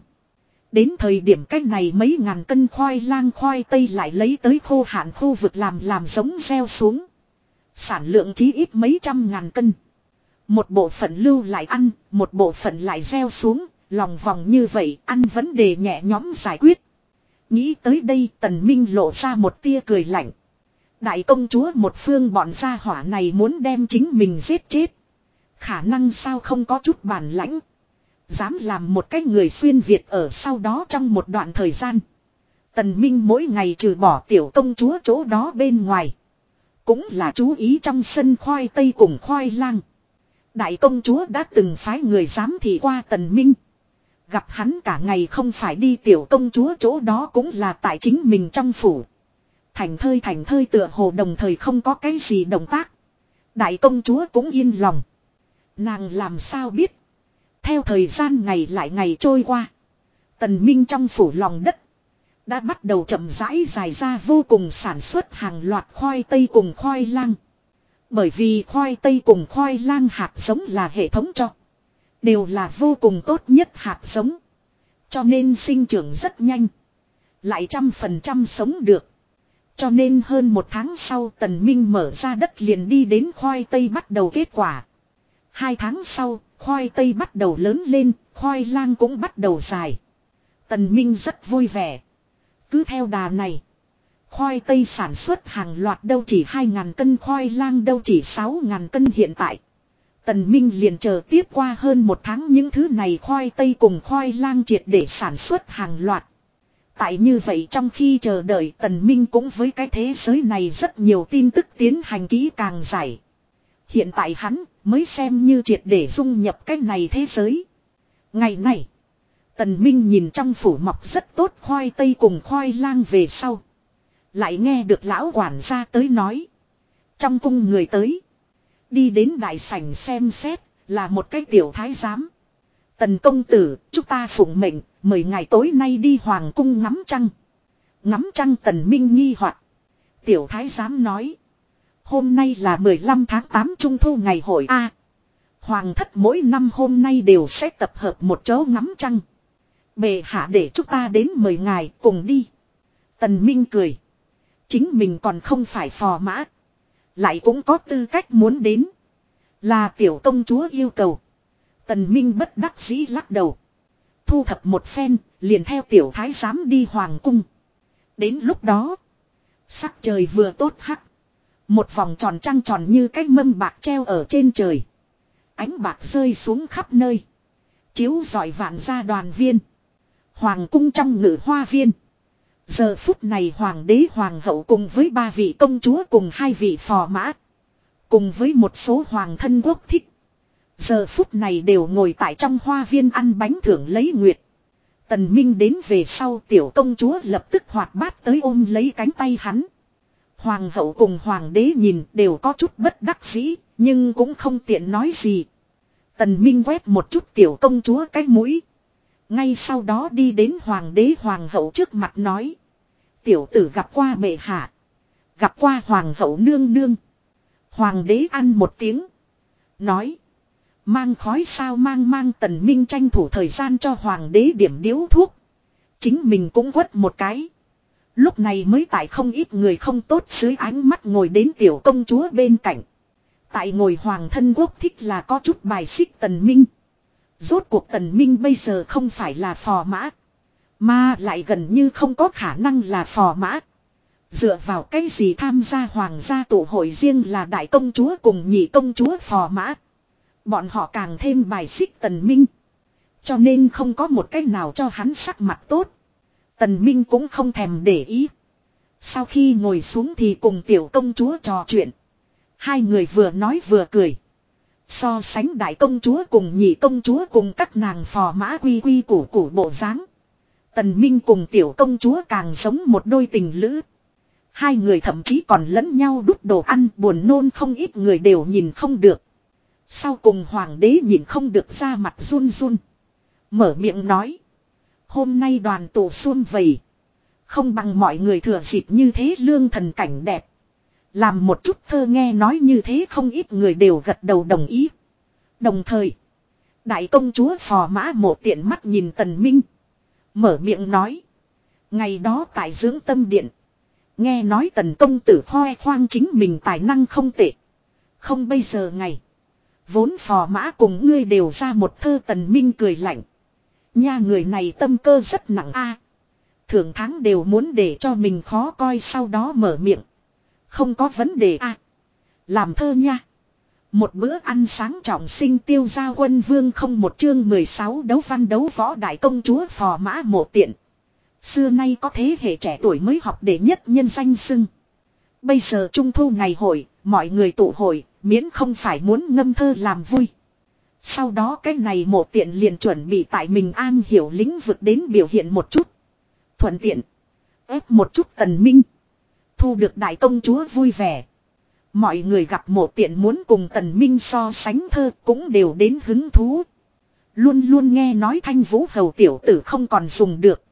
Đến thời điểm cách này mấy ngàn cân khoai lang khoai tây lại lấy tới khô hạn khu vực làm làm giống gieo xuống. Sản lượng chí ít mấy trăm ngàn cân. Một bộ phận lưu lại ăn, một bộ phận lại gieo xuống, lòng vòng như vậy ăn vấn đề nhẹ nhõm giải quyết. Nghĩ tới đây tần minh lộ ra một tia cười lạnh. Đại công chúa một phương bọn gia hỏa này muốn đem chính mình giết chết. Khả năng sao không có chút bản lãnh. Dám làm một cái người xuyên Việt ở sau đó trong một đoạn thời gian. Tần Minh mỗi ngày trừ bỏ tiểu công chúa chỗ đó bên ngoài. Cũng là chú ý trong sân khoai tây cùng khoai lang. Đại công chúa đã từng phái người giám thị qua tần minh. Gặp hắn cả ngày không phải đi tiểu công chúa chỗ đó cũng là tại chính mình trong phủ. Thành thơi thành thơi tựa hồ đồng thời không có cái gì động tác. Đại công chúa cũng yên lòng. Nàng làm sao biết. Theo thời gian ngày lại ngày trôi qua. Tần Minh trong phủ lòng đất. Đã bắt đầu chậm rãi dài ra vô cùng sản xuất hàng loạt khoai tây cùng khoai lang. Bởi vì khoai tây cùng khoai lang hạt giống là hệ thống cho. Đều là vô cùng tốt nhất hạt giống. Cho nên sinh trưởng rất nhanh. Lại trăm phần trăm sống được. Cho nên hơn một tháng sau tần minh mở ra đất liền đi đến khoai tây bắt đầu kết quả. Hai tháng sau, khoai tây bắt đầu lớn lên, khoai lang cũng bắt đầu dài. Tần Minh rất vui vẻ. Cứ theo đà này. Khoai tây sản xuất hàng loạt đâu chỉ 2.000 cân khoai lang đâu chỉ 6.000 cân hiện tại. Tần Minh liền chờ tiếp qua hơn một tháng những thứ này khoai tây cùng khoai lang triệt để sản xuất hàng loạt. Tại như vậy trong khi chờ đợi Tần Minh cũng với cái thế giới này rất nhiều tin tức tiến hành kỹ càng giải. Hiện tại hắn mới xem như triệt để dung nhập cái này thế giới. Ngày này, Tần Minh nhìn trong phủ mọc rất tốt khoai tây cùng khoai lang về sau. Lại nghe được lão quản gia tới nói. Trong cung người tới. Đi đến đại sảnh xem xét, là một cái tiểu thái giám. Tần công tử, chúng ta phụng mệnh, mời ngày tối nay đi hoàng cung ngắm trăng. Ngắm trăng tần minh nghi hoặc Tiểu thái giám nói. Hôm nay là 15 tháng 8 trung thu ngày hội A. hoàng thất mỗi năm hôm nay đều sẽ tập hợp một chỗ ngắm trăng. Bệ hạ để chúng ta đến mời ngài cùng đi. Tần Minh cười. Chính mình còn không phải phò mã. Lại cũng có tư cách muốn đến. Là tiểu công chúa yêu cầu. Tần Minh bất đắc dĩ lắc đầu. Thu thập một phen, liền theo tiểu thái giám đi hoàng cung. Đến lúc đó, sắc trời vừa tốt hắc. Một vòng tròn trăng tròn như cái mâm bạc treo ở trên trời. Ánh bạc rơi xuống khắp nơi. Chiếu giỏi vạn gia đoàn viên. Hoàng cung trong ngự hoa viên. Giờ phút này hoàng đế hoàng hậu cùng với ba vị công chúa cùng hai vị phò mã. Cùng với một số hoàng thân quốc thích. Giờ phút này đều ngồi tại trong hoa viên ăn bánh thưởng lấy nguyệt. Tần Minh đến về sau tiểu công chúa lập tức hoạt bát tới ôm lấy cánh tay hắn. Hoàng hậu cùng hoàng đế nhìn đều có chút bất đắc dĩ, nhưng cũng không tiện nói gì. Tần Minh quét một chút tiểu công chúa cái mũi. Ngay sau đó đi đến hoàng đế hoàng hậu trước mặt nói. Tiểu tử gặp qua bệ hạ. Gặp qua hoàng hậu nương nương. Hoàng đế ăn một tiếng. Nói. Mang khói sao mang mang tần minh tranh thủ thời gian cho hoàng đế điểm điếu thuốc. Chính mình cũng quất một cái. Lúc này mới tại không ít người không tốt dưới ánh mắt ngồi đến tiểu công chúa bên cạnh. Tại ngồi hoàng thân quốc thích là có chút bài xích tần minh. Rốt cuộc tần minh bây giờ không phải là phò mã. Mà lại gần như không có khả năng là phò mã. Dựa vào cái gì tham gia hoàng gia tổ hội riêng là đại công chúa cùng nhị công chúa phò mã. Bọn họ càng thêm bài xích tần minh. Cho nên không có một cách nào cho hắn sắc mặt tốt. Tần minh cũng không thèm để ý. Sau khi ngồi xuống thì cùng tiểu công chúa trò chuyện. Hai người vừa nói vừa cười. So sánh đại công chúa cùng nhị công chúa cùng các nàng phò mã quy quy củ củ bộ dáng Tần Minh cùng tiểu công chúa càng giống một đôi tình lữ. Hai người thậm chí còn lẫn nhau đút đồ ăn buồn nôn không ít người đều nhìn không được. Sau cùng hoàng đế nhìn không được ra mặt run run. Mở miệng nói. Hôm nay đoàn tổ xuân vầy. Không bằng mọi người thừa dịp như thế lương thần cảnh đẹp. Làm một chút thơ nghe nói như thế không ít người đều gật đầu đồng ý. Đồng thời. Đại công chúa phò mã mộ tiện mắt nhìn tần minh. Mở miệng nói. Ngày đó tại dưỡng tâm điện. Nghe nói tần công tử khoe khoang chính mình tài năng không tệ. Không bây giờ ngày. Vốn phò mã cùng ngươi đều ra một thơ tần minh cười lạnh. Nha người này tâm cơ rất nặng a. Thường tháng đều muốn để cho mình khó coi sau đó mở miệng. Không có vấn đề a. Làm thơ nha. Một bữa ăn sáng trọng sinh tiêu gia quân vương không một chương 16 đấu văn đấu võ đại công chúa phò mã mộ tiện. Xưa nay có thế hệ trẻ tuổi mới học để nhất nhân danh xưng. Bây giờ trung thu ngày hội, mọi người tụ hội, miễn không phải muốn ngâm thơ làm vui. Sau đó cái này mộ tiện liền chuẩn bị tại mình an hiểu lĩnh vực đến biểu hiện một chút. Thuận tiện. ép một chút tần minh. Thu được đại công chúa vui vẻ. Mọi người gặp mộ tiện muốn cùng tần minh so sánh thơ cũng đều đến hứng thú. Luôn luôn nghe nói thanh vũ hầu tiểu tử không còn dùng được.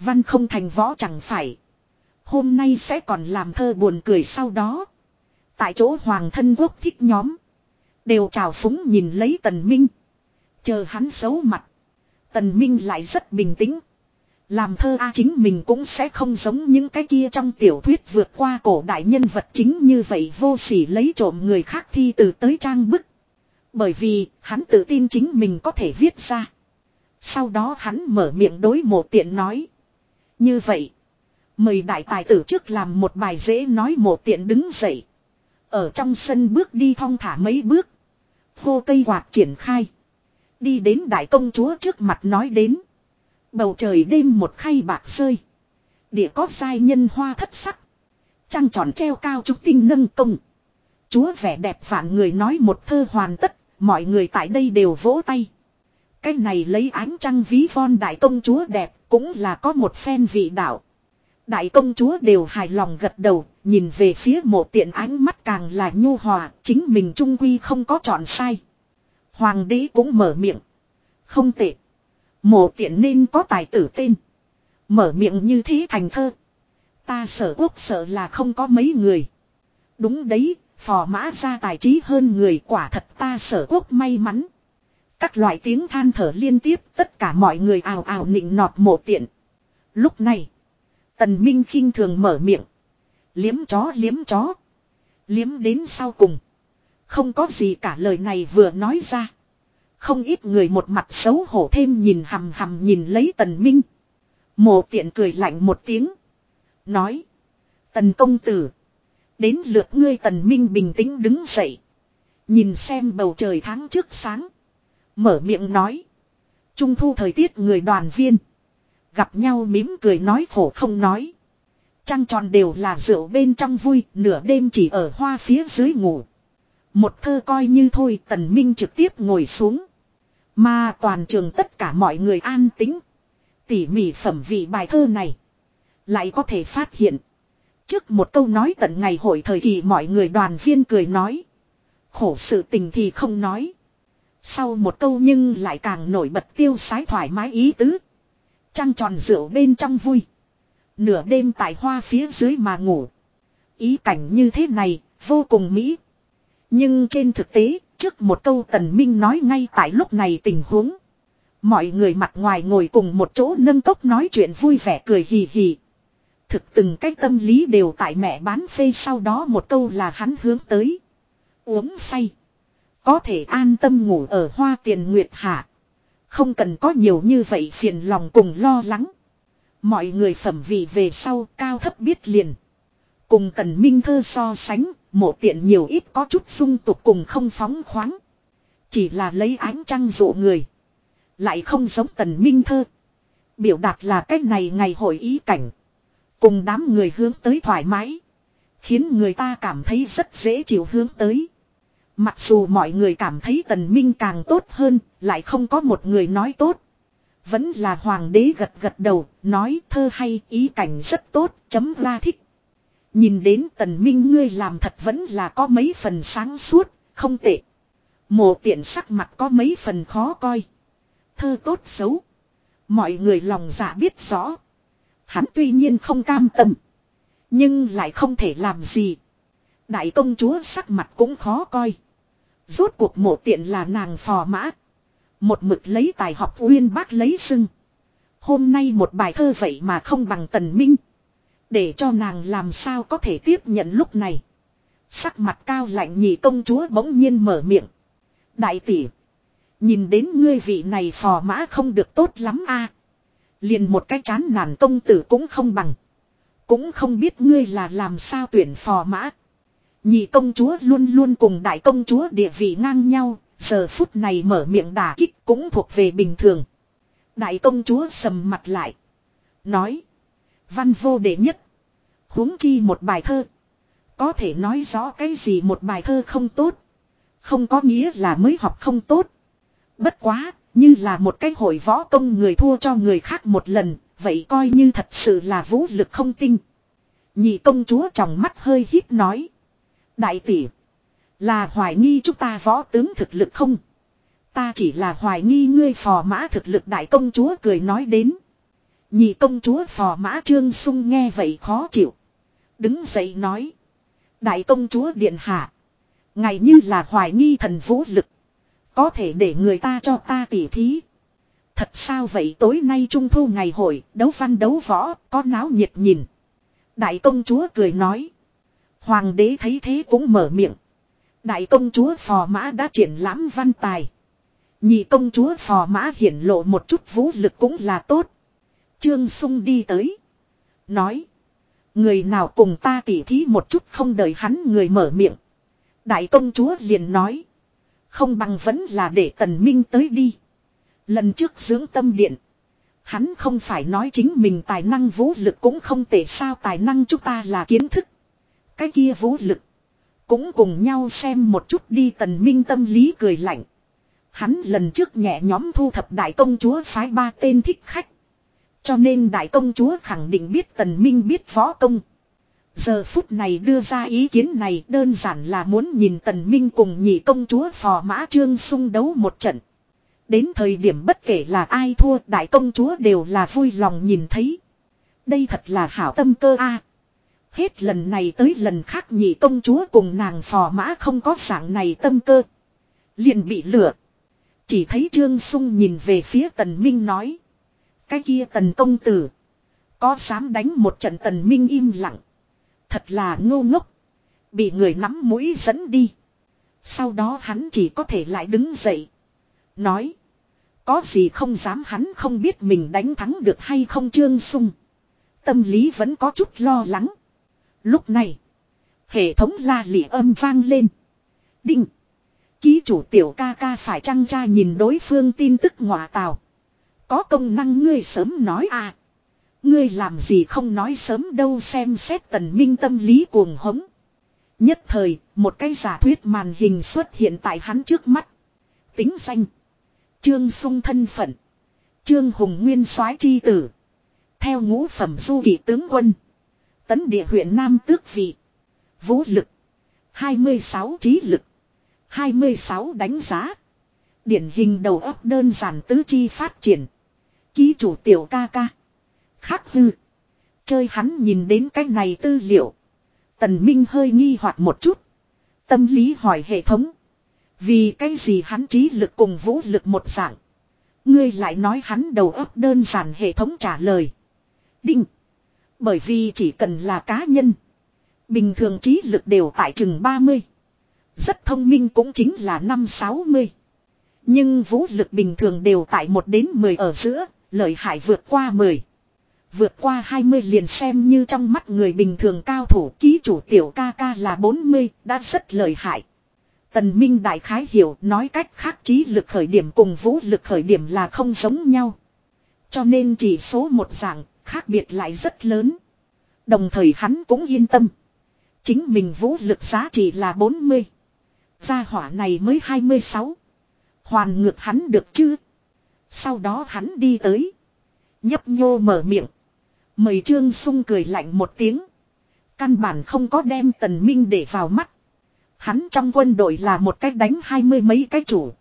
Văn không thành võ chẳng phải. Hôm nay sẽ còn làm thơ buồn cười sau đó. Tại chỗ hoàng thân quốc thích nhóm. Đều chào phúng nhìn lấy tần minh. Chờ hắn xấu mặt. Tần minh lại rất bình tĩnh. Làm thơ A chính mình cũng sẽ không giống những cái kia trong tiểu thuyết vượt qua cổ đại nhân vật chính như vậy vô sỉ lấy trộm người khác thi từ tới trang bức. Bởi vì, hắn tự tin chính mình có thể viết ra. Sau đó hắn mở miệng đối mộ tiện nói. Như vậy. Mời đại tài tử trước làm một bài dễ nói mộ tiện đứng dậy. Ở trong sân bước đi thong thả mấy bước. Khô cây quạt triển khai. Đi đến đại công chúa trước mặt nói đến. Bầu trời đêm một khay bạc rơi. Địa có sai nhân hoa thất sắc. Trăng tròn treo cao trúc tinh nâng công. Chúa vẻ đẹp vạn người nói một thơ hoàn tất. Mọi người tại đây đều vỗ tay. Cái này lấy ánh trăng ví von đại công chúa đẹp cũng là có một phen vị đạo. Đại công chúa đều hài lòng gật đầu, nhìn về phía mộ tiện ánh mắt càng là nhu hòa, chính mình trung quy không có chọn sai. Hoàng đế cũng mở miệng. Không tệ. Mộ tiện nên có tài tử tên. Mở miệng như thế thành thơ. Ta sở quốc sợ là không có mấy người. Đúng đấy, phò mã ra tài trí hơn người quả thật ta sở quốc may mắn. Các loại tiếng than thở liên tiếp tất cả mọi người ào ào nịnh nọt mộ tiện. Lúc này, tần minh khinh thường mở miệng. Liếm chó liếm chó. Liếm đến sau cùng. Không có gì cả lời này vừa nói ra. Không ít người một mặt xấu hổ thêm nhìn hầm hầm nhìn lấy tần minh. Mộ tiện cười lạnh một tiếng. Nói. Tần công tử. Đến lượt ngươi tần minh bình tĩnh đứng dậy. Nhìn xem bầu trời tháng trước sáng. Mở miệng nói. Trung thu thời tiết người đoàn viên. Gặp nhau mỉm cười nói khổ không nói. Trăng tròn đều là rượu bên trong vui, nửa đêm chỉ ở hoa phía dưới ngủ. Một thơ coi như thôi, tần minh trực tiếp ngồi xuống. Mà toàn trường tất cả mọi người an tĩnh. Tỉ mỉ phẩm vị bài thơ này. Lại có thể phát hiện. Trước một câu nói tận ngày hội thời kỳ mọi người đoàn viên cười nói. Khổ sự tình thì không nói. Sau một câu nhưng lại càng nổi bật tiêu sái thoải mái ý tứ. Trăng tròn rượu bên trong vui. Nửa đêm tại hoa phía dưới mà ngủ. Ý cảnh như thế này, vô cùng mỹ. Nhưng trên thực tế, trước một câu tần minh nói ngay tại lúc này tình huống. Mọi người mặt ngoài ngồi cùng một chỗ nâng cốc nói chuyện vui vẻ cười hì hì. Thực từng cái tâm lý đều tại mẹ bán phê sau đó một câu là hắn hướng tới. Uống say. Có thể an tâm ngủ ở hoa tiền nguyệt hạ. Không cần có nhiều như vậy phiền lòng cùng lo lắng. Mọi người phẩm vị về sau cao thấp biết liền. Cùng tần minh thơ so sánh, mộ tiện nhiều ít có chút dung tục cùng không phóng khoáng. Chỉ là lấy ánh trăng dụ người. Lại không giống tần minh thơ. Biểu đạt là cách này ngày hội ý cảnh. Cùng đám người hướng tới thoải mái. Khiến người ta cảm thấy rất dễ chịu hướng tới. Mặc dù mọi người cảm thấy tần minh càng tốt hơn, lại không có một người nói tốt. Vẫn là hoàng đế gật gật đầu, nói thơ hay, ý cảnh rất tốt, chấm la thích. Nhìn đến tần minh ngươi làm thật vẫn là có mấy phần sáng suốt, không tệ. Mộ tiện sắc mặt có mấy phần khó coi. Thơ tốt xấu. Mọi người lòng dạ biết rõ. Hắn tuy nhiên không cam tâm. Nhưng lại không thể làm gì. Đại công chúa sắc mặt cũng khó coi. Rốt cuộc mộ tiện là nàng phò mã. Một mực lấy tài học uyên bác lấy sưng. Hôm nay một bài thơ vậy mà không bằng tần minh. Để cho nàng làm sao có thể tiếp nhận lúc này. Sắc mặt cao lạnh nhị công chúa bỗng nhiên mở miệng. Đại tỷ. Nhìn đến ngươi vị này phò mã không được tốt lắm a. Liền một cái chán nản công tử cũng không bằng. Cũng không biết ngươi là làm sao tuyển phò mã. Nhị công chúa luôn luôn cùng đại công chúa địa vị ngang nhau, giờ phút này mở miệng đả kích cũng thuộc về bình thường. Đại công chúa sầm mặt lại. Nói. Văn vô đệ nhất. huống chi một bài thơ. Có thể nói rõ cái gì một bài thơ không tốt. Không có nghĩa là mới học không tốt. Bất quá, như là một cái hội võ công người thua cho người khác một lần, vậy coi như thật sự là vũ lực không tinh. Nhị công chúa trong mắt hơi hít nói. Đại tỷ. Là hoài nghi chúng ta võ tướng thực lực không? Ta chỉ là hoài nghi ngươi phò mã thực lực đại công chúa cười nói đến. Nhị công chúa phò mã trương sung nghe vậy khó chịu. Đứng dậy nói. Đại công chúa điện hạ. Ngày như là hoài nghi thần vũ lực. Có thể để người ta cho ta tỉ thí. Thật sao vậy tối nay trung thu ngày hội, đấu văn đấu võ, có náo nhiệt nhìn. Đại công chúa cười nói. Hoàng đế thấy thế cũng mở miệng. Đại công chúa phò mã đã triển lãm văn tài. Nhị công chúa phò mã hiển lộ một chút vũ lực cũng là tốt. Trương Sung đi tới. Nói. Người nào cùng ta tỉ thí một chút không đợi hắn người mở miệng. Đại công chúa liền nói. Không bằng vẫn là để tần minh tới đi. Lần trước dưỡng tâm điện. Hắn không phải nói chính mình tài năng vũ lực cũng không tệ sao tài năng chúng ta là kiến thức. Cái kia vũ lực. Cũng cùng nhau xem một chút đi tần minh tâm lý cười lạnh. Hắn lần trước nhẹ nhóm thu thập đại công chúa phái ba tên thích khách. Cho nên đại công chúa khẳng định biết tần minh biết võ công. Giờ phút này đưa ra ý kiến này đơn giản là muốn nhìn tần minh cùng nhị công chúa phò mã trương xung đấu một trận. Đến thời điểm bất kể là ai thua, đại công chúa đều là vui lòng nhìn thấy. Đây thật là hảo tâm cơ a. Hết lần này tới lần khác nhị công chúa cùng nàng phò mã không có dạng này tâm cơ. Liền bị lửa. Chỉ thấy Trương Sung nhìn về phía Tần Minh nói. Cái kia Tần công tử. Có dám đánh một trận Tần Minh im lặng. Thật là ngô ngốc. Bị người nắm mũi dẫn đi. Sau đó hắn chỉ có thể lại đứng dậy. Nói. Có gì không dám hắn không biết mình đánh thắng được hay không Trương Sung. Tâm lý vẫn có chút lo lắng. Lúc này. Hệ thống la lị âm vang lên. Định. Ký chủ tiểu ca ca phải trăng tra nhìn đối phương tin tức ngọa tào. Có công năng ngươi sớm nói à. Ngươi làm gì không nói sớm đâu xem xét tần minh tâm lý cuồng hống. Nhất thời, một cái giả thuyết màn hình xuất hiện tại hắn trước mắt. Tính danh. Trương sung thân phận. Trương Hùng Nguyên soái chi tử. Theo ngũ phẩm du kỵ tướng quân. Tấn địa huyện Nam tước vị. Vũ lực. 26 trí lực. 26 đánh giá. Điển hình đầu óc đơn giản tứ chi phát triển. Ký chủ tiểu ca ca. Khắc hư. Chơi hắn nhìn đến cái này tư liệu. Tần Minh hơi nghi hoặc một chút. Tâm lý hỏi hệ thống. Vì cái gì hắn trí lực cùng vũ lực một dạng. Ngươi lại nói hắn đầu óc đơn giản hệ thống trả lời. Định. Bởi vì chỉ cần là cá nhân. Bình thường trí lực đều tại chừng 30. Rất thông minh cũng chính là năm 60. Nhưng vũ lực bình thường đều tại 1 đến 10 ở giữa, lợi hại vượt qua 10. Vượt qua 20 liền xem như trong mắt người bình thường cao thủ ký chủ tiểu ca ca là 40, đã rất lợi hại. Tần Minh Đại Khái hiểu nói cách khác trí lực khởi điểm cùng vũ lực khởi điểm là không giống nhau. Cho nên chỉ số một dạng, khác biệt lại rất lớn. Đồng thời hắn cũng yên tâm. Chính mình vũ lực giá trị là 40. Gia hỏa này mới 26. Hoàn ngược hắn được chứ. Sau đó hắn đi tới. Nhấp nhô mở miệng. Mời Trương Sung cười lạnh một tiếng. Căn bản không có đem tần minh để vào mắt. Hắn trong quân đội là một cách đánh hai mươi mấy cái chủ.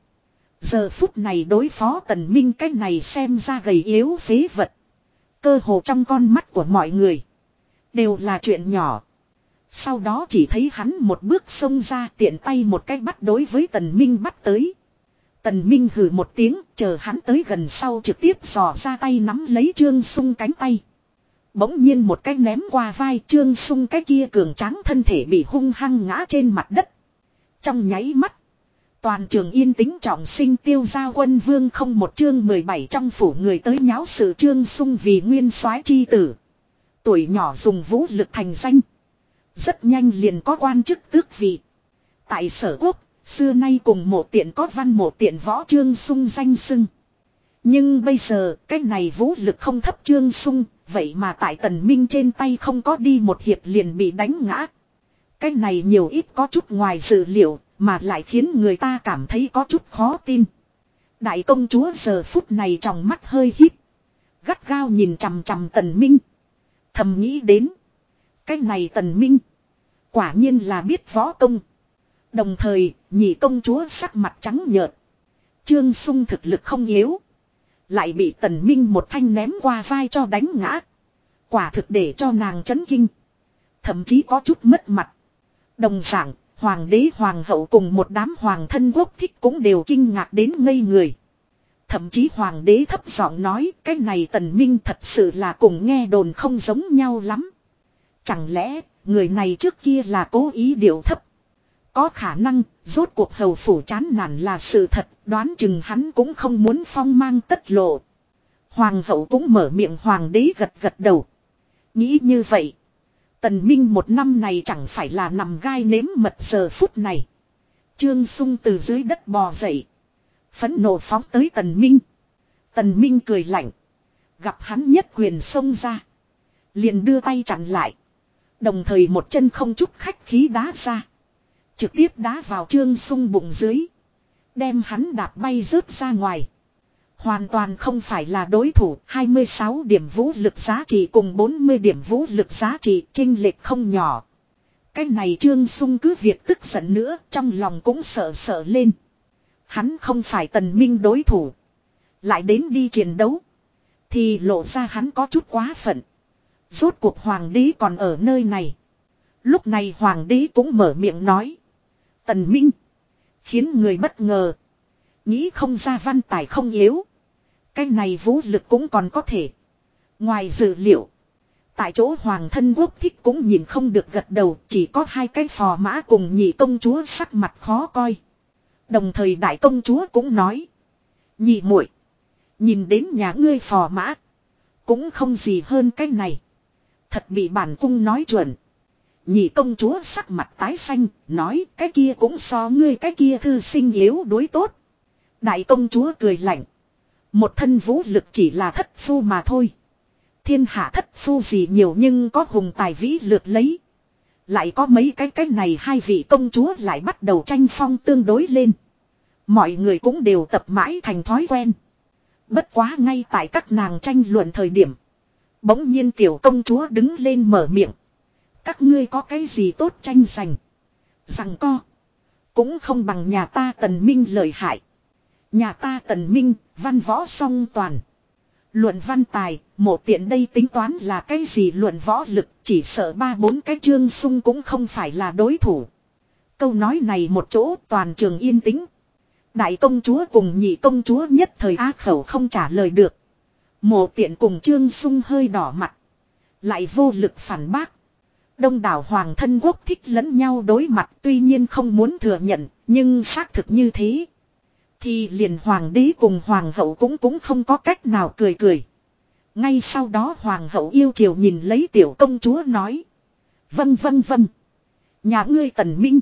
Giờ phút này đối phó tần minh cái này xem ra gầy yếu phế vật. Cơ hồ trong con mắt của mọi người. Đều là chuyện nhỏ. Sau đó chỉ thấy hắn một bước xông ra tiện tay một cách bắt đối với tần minh bắt tới. Tần minh hừ một tiếng, chờ hắn tới gần sau trực tiếp dò ra tay nắm lấy trương sung cánh tay. Bỗng nhiên một cái ném qua vai trương sung cái kia cường tráng thân thể bị hung hăng ngã trên mặt đất. Trong nháy mắt. Toàn trường yên tĩnh trọng sinh tiêu gia quân vương không một chương 17 trong phủ người tới nháo sự trương sung vì nguyên soái chi tử. Tuổi nhỏ dùng vũ lực thành danh. Rất nhanh liền có quan chức tước vị. Tại sở quốc, xưa nay cùng một tiện có văn một tiện võ trương sung danh sưng. Nhưng bây giờ, cái này vũ lực không thấp trương sung, vậy mà tại tần minh trên tay không có đi một hiệp liền bị đánh ngã. Cái này nhiều ít có chút ngoài dự liệu, mà lại khiến người ta cảm thấy có chút khó tin. Đại công chúa giờ phút này trong mắt hơi hít. Gắt gao nhìn chằm chằm tần minh. Thầm nghĩ đến. Cái này tần minh. Quả nhiên là biết võ công. Đồng thời, nhị công chúa sắc mặt trắng nhợt. Trương sung thực lực không yếu. Lại bị tần minh một thanh ném qua vai cho đánh ngã. Quả thực để cho nàng chấn kinh. Thậm chí có chút mất mặt. Đồng dạng, hoàng đế hoàng hậu cùng một đám hoàng thân quốc thích cũng đều kinh ngạc đến ngây người. Thậm chí hoàng đế thấp giọng nói cái này tần minh thật sự là cùng nghe đồn không giống nhau lắm. Chẳng lẽ người này trước kia là cố ý điều thấp. Có khả năng, rốt cuộc hầu phủ chán nản là sự thật, đoán chừng hắn cũng không muốn phong mang tất lộ. Hoàng hậu cũng mở miệng hoàng đế gật gật đầu. Nghĩ như vậy. Tần Minh một năm này chẳng phải là nằm gai nếm mật giờ phút này. Trương Sung từ dưới đất bò dậy. Phấn nộ phóng tới Tần Minh. Tần Minh cười lạnh. Gặp hắn nhất quyền xông ra. Liền đưa tay chặn lại. Đồng thời một chân không chút khách khí đá ra. Trực tiếp đá vào Trương Sung bụng dưới. Đem hắn đạp bay rớt ra ngoài. Hoàn toàn không phải là đối thủ 26 điểm vũ lực giá trị cùng 40 điểm vũ lực giá trị trinh lệch không nhỏ. Cái này Trương Sung cứ việc tức giận nữa, trong lòng cũng sợ sợ lên. Hắn không phải tần minh đối thủ. Lại đến đi chiến đấu. Thì lộ ra hắn có chút quá phận. Rốt cuộc hoàng đế còn ở nơi này. Lúc này hoàng đế cũng mở miệng nói. Tần minh. Khiến người bất ngờ. Nghĩ không ra văn tài không yếu. Cái này vũ lực cũng còn có thể. Ngoài dự liệu. Tại chỗ hoàng thân quốc thích cũng nhìn không được gật đầu. Chỉ có hai cái phò mã cùng nhị công chúa sắc mặt khó coi. Đồng thời đại công chúa cũng nói. Nhị muội Nhìn đến nhà ngươi phò mã. Cũng không gì hơn cái này. Thật bị bản cung nói chuẩn. Nhị công chúa sắc mặt tái xanh, nói cái kia cũng so ngươi cái kia thư sinh yếu đối tốt. Đại công chúa cười lạnh. Một thân vũ lực chỉ là thất phu mà thôi. Thiên hạ thất phu gì nhiều nhưng có hùng tài vĩ lược lấy. Lại có mấy cái cái này hai vị công chúa lại bắt đầu tranh phong tương đối lên. Mọi người cũng đều tập mãi thành thói quen. Bất quá ngay tại các nàng tranh luận thời điểm. Bỗng nhiên tiểu công chúa đứng lên mở miệng. Các ngươi có cái gì tốt tranh giành. Rằng co. Cũng không bằng nhà ta tần minh lời hại. Nhà ta tần minh, văn võ song toàn. Luận văn tài, một tiện đây tính toán là cái gì luận võ lực, chỉ sợ ba bốn cái chương sung cũng không phải là đối thủ. Câu nói này một chỗ toàn trường yên tĩnh. Đại công chúa cùng nhị công chúa nhất thời á khẩu không trả lời được. Mộ tiện cùng trương sung hơi đỏ mặt. Lại vô lực phản bác. Đông đảo hoàng thân quốc thích lẫn nhau đối mặt tuy nhiên không muốn thừa nhận, nhưng xác thực như thế. Thì liền hoàng đế cùng hoàng hậu cũng cũng không có cách nào cười cười. Ngay sau đó hoàng hậu yêu chiều nhìn lấy tiểu công chúa nói. Vâng vâng vâng. Nhà ngươi tần minh.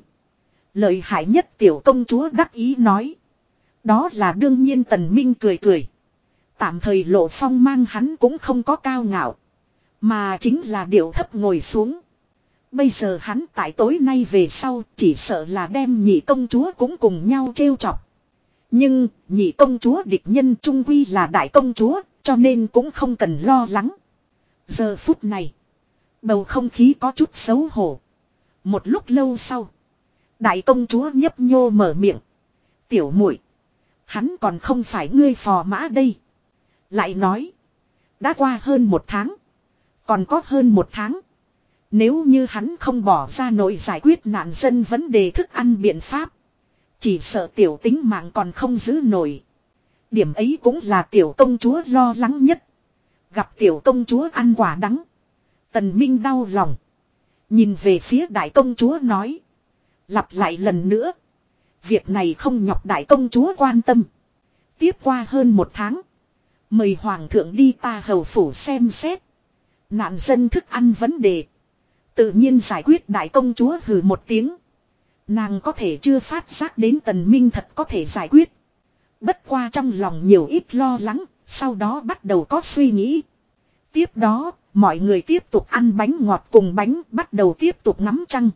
Lợi hại nhất tiểu công chúa đắc ý nói. Đó là đương nhiên tần minh cười cười. Tạm thời lộ phong mang hắn cũng không có cao ngạo. Mà chính là điệu thấp ngồi xuống. Bây giờ hắn tại tối nay về sau chỉ sợ là đem nhị công chúa cũng cùng nhau trêu chọc. Nhưng, nhị công chúa địch nhân trung quy là đại công chúa, cho nên cũng không cần lo lắng. Giờ phút này. Bầu không khí có chút xấu hổ. Một lúc lâu sau. Đại công chúa nhấp nhô mở miệng. Tiểu muội, Hắn còn không phải ngươi phò mã đây. Lại nói. Đã qua hơn một tháng. Còn có hơn một tháng. Nếu như hắn không bỏ ra nội giải quyết nạn dân vấn đề thức ăn biện pháp. Chỉ sợ tiểu tính mạng còn không giữ nổi. Điểm ấy cũng là tiểu công chúa lo lắng nhất. Gặp tiểu công chúa ăn quả đắng. Tần Minh đau lòng. Nhìn về phía đại công chúa nói. Lặp lại lần nữa. Việc này không nhọc đại công chúa quan tâm. Tiếp qua hơn một tháng. Mời hoàng thượng đi ta hầu phủ xem xét. Nạn dân thức ăn vấn đề. Tự nhiên giải quyết đại công chúa hừ một tiếng. Nàng có thể chưa phát giác đến tần minh thật có thể giải quyết. Bất qua trong lòng nhiều ít lo lắng, sau đó bắt đầu có suy nghĩ. Tiếp đó, mọi người tiếp tục ăn bánh ngọt cùng bánh, bắt đầu tiếp tục ngắm trăng.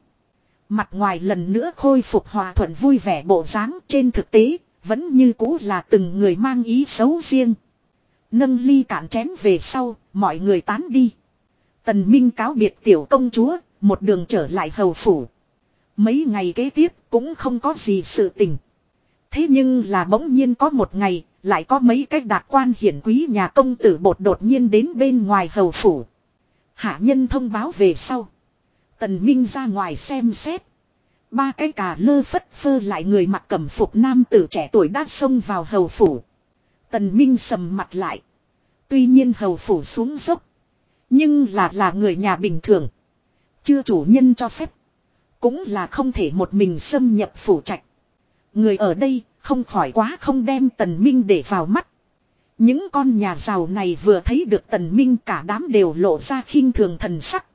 Mặt ngoài lần nữa khôi phục hòa thuận vui vẻ bộ dáng trên thực tế, vẫn như cũ là từng người mang ý xấu riêng. Nâng ly cạn chén về sau, mọi người tán đi. Tần Minh cáo biệt tiểu công chúa, một đường trở lại hầu phủ. Mấy ngày kế tiếp cũng không có gì sự tình. Thế nhưng là bỗng nhiên có một ngày, lại có mấy cái đạt quan hiển quý nhà công tử bột đột nhiên đến bên ngoài hầu phủ. Hạ nhân thông báo về sau. Tần Minh ra ngoài xem xét. Ba cái cà lơ phất phơ lại người mặc cẩm phục nam tử trẻ tuổi đã xông vào hầu phủ. Tần Minh sầm mặt lại. Tuy nhiên hầu phủ xuống dốc. Nhưng là là người nhà bình thường. Chưa chủ nhân cho phép. Cũng là không thể một mình xâm nhập phủ trạch. Người ở đây không khỏi quá không đem tần minh để vào mắt. Những con nhà giàu này vừa thấy được tần minh cả đám đều lộ ra khinh thường thần sắc.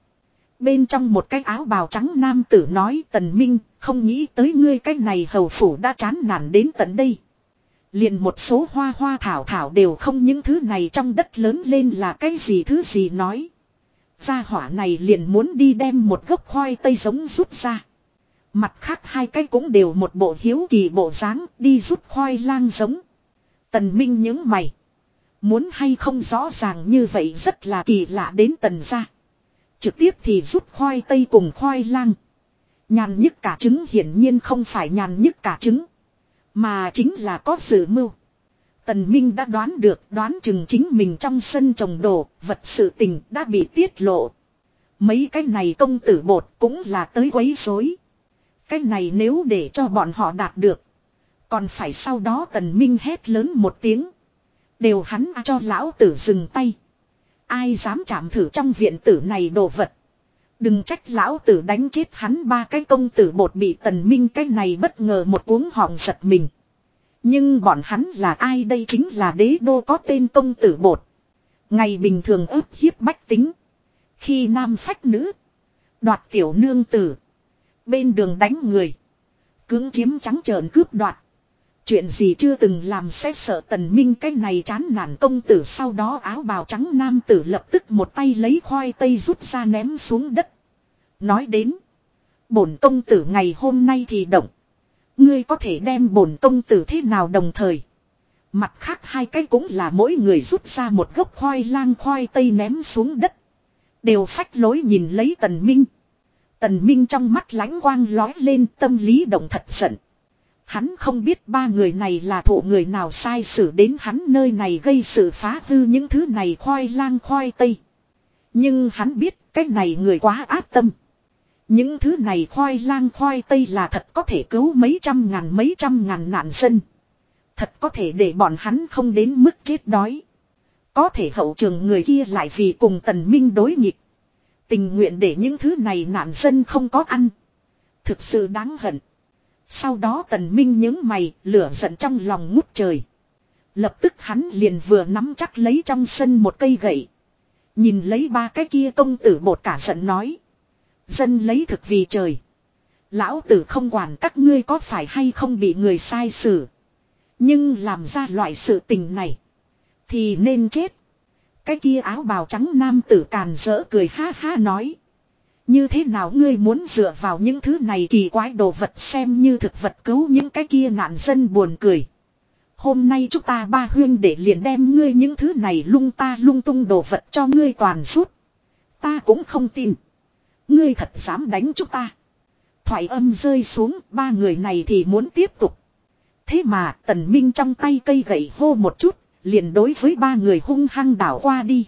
Bên trong một cái áo bào trắng nam tử nói, tần minh, không nghĩ tới ngươi cái này hầu phủ đã chán nản đến tận đây. Liền một số hoa hoa thảo thảo đều không những thứ này trong đất lớn lên là cái gì thứ gì nói. Gia hỏa này liền muốn đi đem một gốc khoai tây giống rút ra. Mặt khác hai cái cũng đều một bộ hiếu kỳ bộ dáng, đi rút khoai lang giống. Tần Minh những mày. Muốn hay không rõ ràng như vậy rất là kỳ lạ đến tần gia. Trực tiếp thì rút khoai tây cùng khoai lang. Nhàn nhất cả trứng hiển nhiên không phải nhàn nhất cả trứng. Mà chính là có sự mưu. Tần Minh đã đoán được đoán chừng chính mình trong sân trồng đồ, vật sự tình đã bị tiết lộ. Mấy cái này công tử bột cũng là tới quấy rối. Cái này nếu để cho bọn họ đạt được. Còn phải sau đó tần minh hét lớn một tiếng. Đều hắn cho lão tử dừng tay. Ai dám chạm thử trong viện tử này đồ vật. Đừng trách lão tử đánh chết hắn ba cái công tử bột bị tần minh cái này bất ngờ một cuốn họng giật mình. Nhưng bọn hắn là ai đây chính là đế đô có tên công tử bột. Ngày bình thường ức hiếp bách tính. Khi nam phách nữ. Đoạt tiểu nương tử. Bên đường đánh người. Cưỡng chiếm trắng trợn cướp đoạt. Chuyện gì chưa từng làm xét sợ tần minh cái này chán nản công tử sau đó áo bào trắng nam tử lập tức một tay lấy khoai tây rút ra ném xuống đất. Nói đến. Bổn công tử ngày hôm nay thì động. Ngươi có thể đem bổn công tử thế nào đồng thời. Mặt khác hai cái cũng là mỗi người rút ra một gốc khoai lang khoai tây ném xuống đất. Đều phách lối nhìn lấy tần minh. Tần minh trong mắt lánh quang lói lên tâm lý động thật giận. Hắn không biết ba người này là thụ người nào sai xử đến hắn nơi này gây sự phá hư những thứ này khoai lang khoai tây. Nhưng hắn biết cái này người quá áp tâm. Những thứ này khoai lang khoai tây là thật có thể cứu mấy trăm ngàn mấy trăm ngàn nạn dân. Thật có thể để bọn hắn không đến mức chết đói. Có thể hậu trường người kia lại vì cùng tần minh đối nghịch. Tình nguyện để những thứ này nạn dân không có ăn. Thực sự đáng hận. Sau đó tần minh những mày, lửa giận trong lòng ngút trời. Lập tức hắn liền vừa nắm chắc lấy trong sân một cây gậy. Nhìn lấy ba cái kia công tử bột cả giận nói. Dân lấy thực vì trời. Lão tử không quản các ngươi có phải hay không bị người sai xử. Nhưng làm ra loại sự tình này. Thì nên chết. Cái kia áo bào trắng nam tử càn rỡ cười ha ha nói. Như thế nào ngươi muốn dựa vào những thứ này kỳ quái đồ vật xem như thực vật cứu những cái kia nạn dân buồn cười. Hôm nay chúng ta ba huyên để liền đem ngươi những thứ này lung ta lung tung đồ vật cho ngươi toàn suốt. Ta cũng không tin. Ngươi thật dám đánh chúng ta. Thoại âm rơi xuống, ba người này thì muốn tiếp tục. Thế mà, tần minh trong tay cây gậy hô một chút, liền đối với ba người hung hăng đảo qua đi.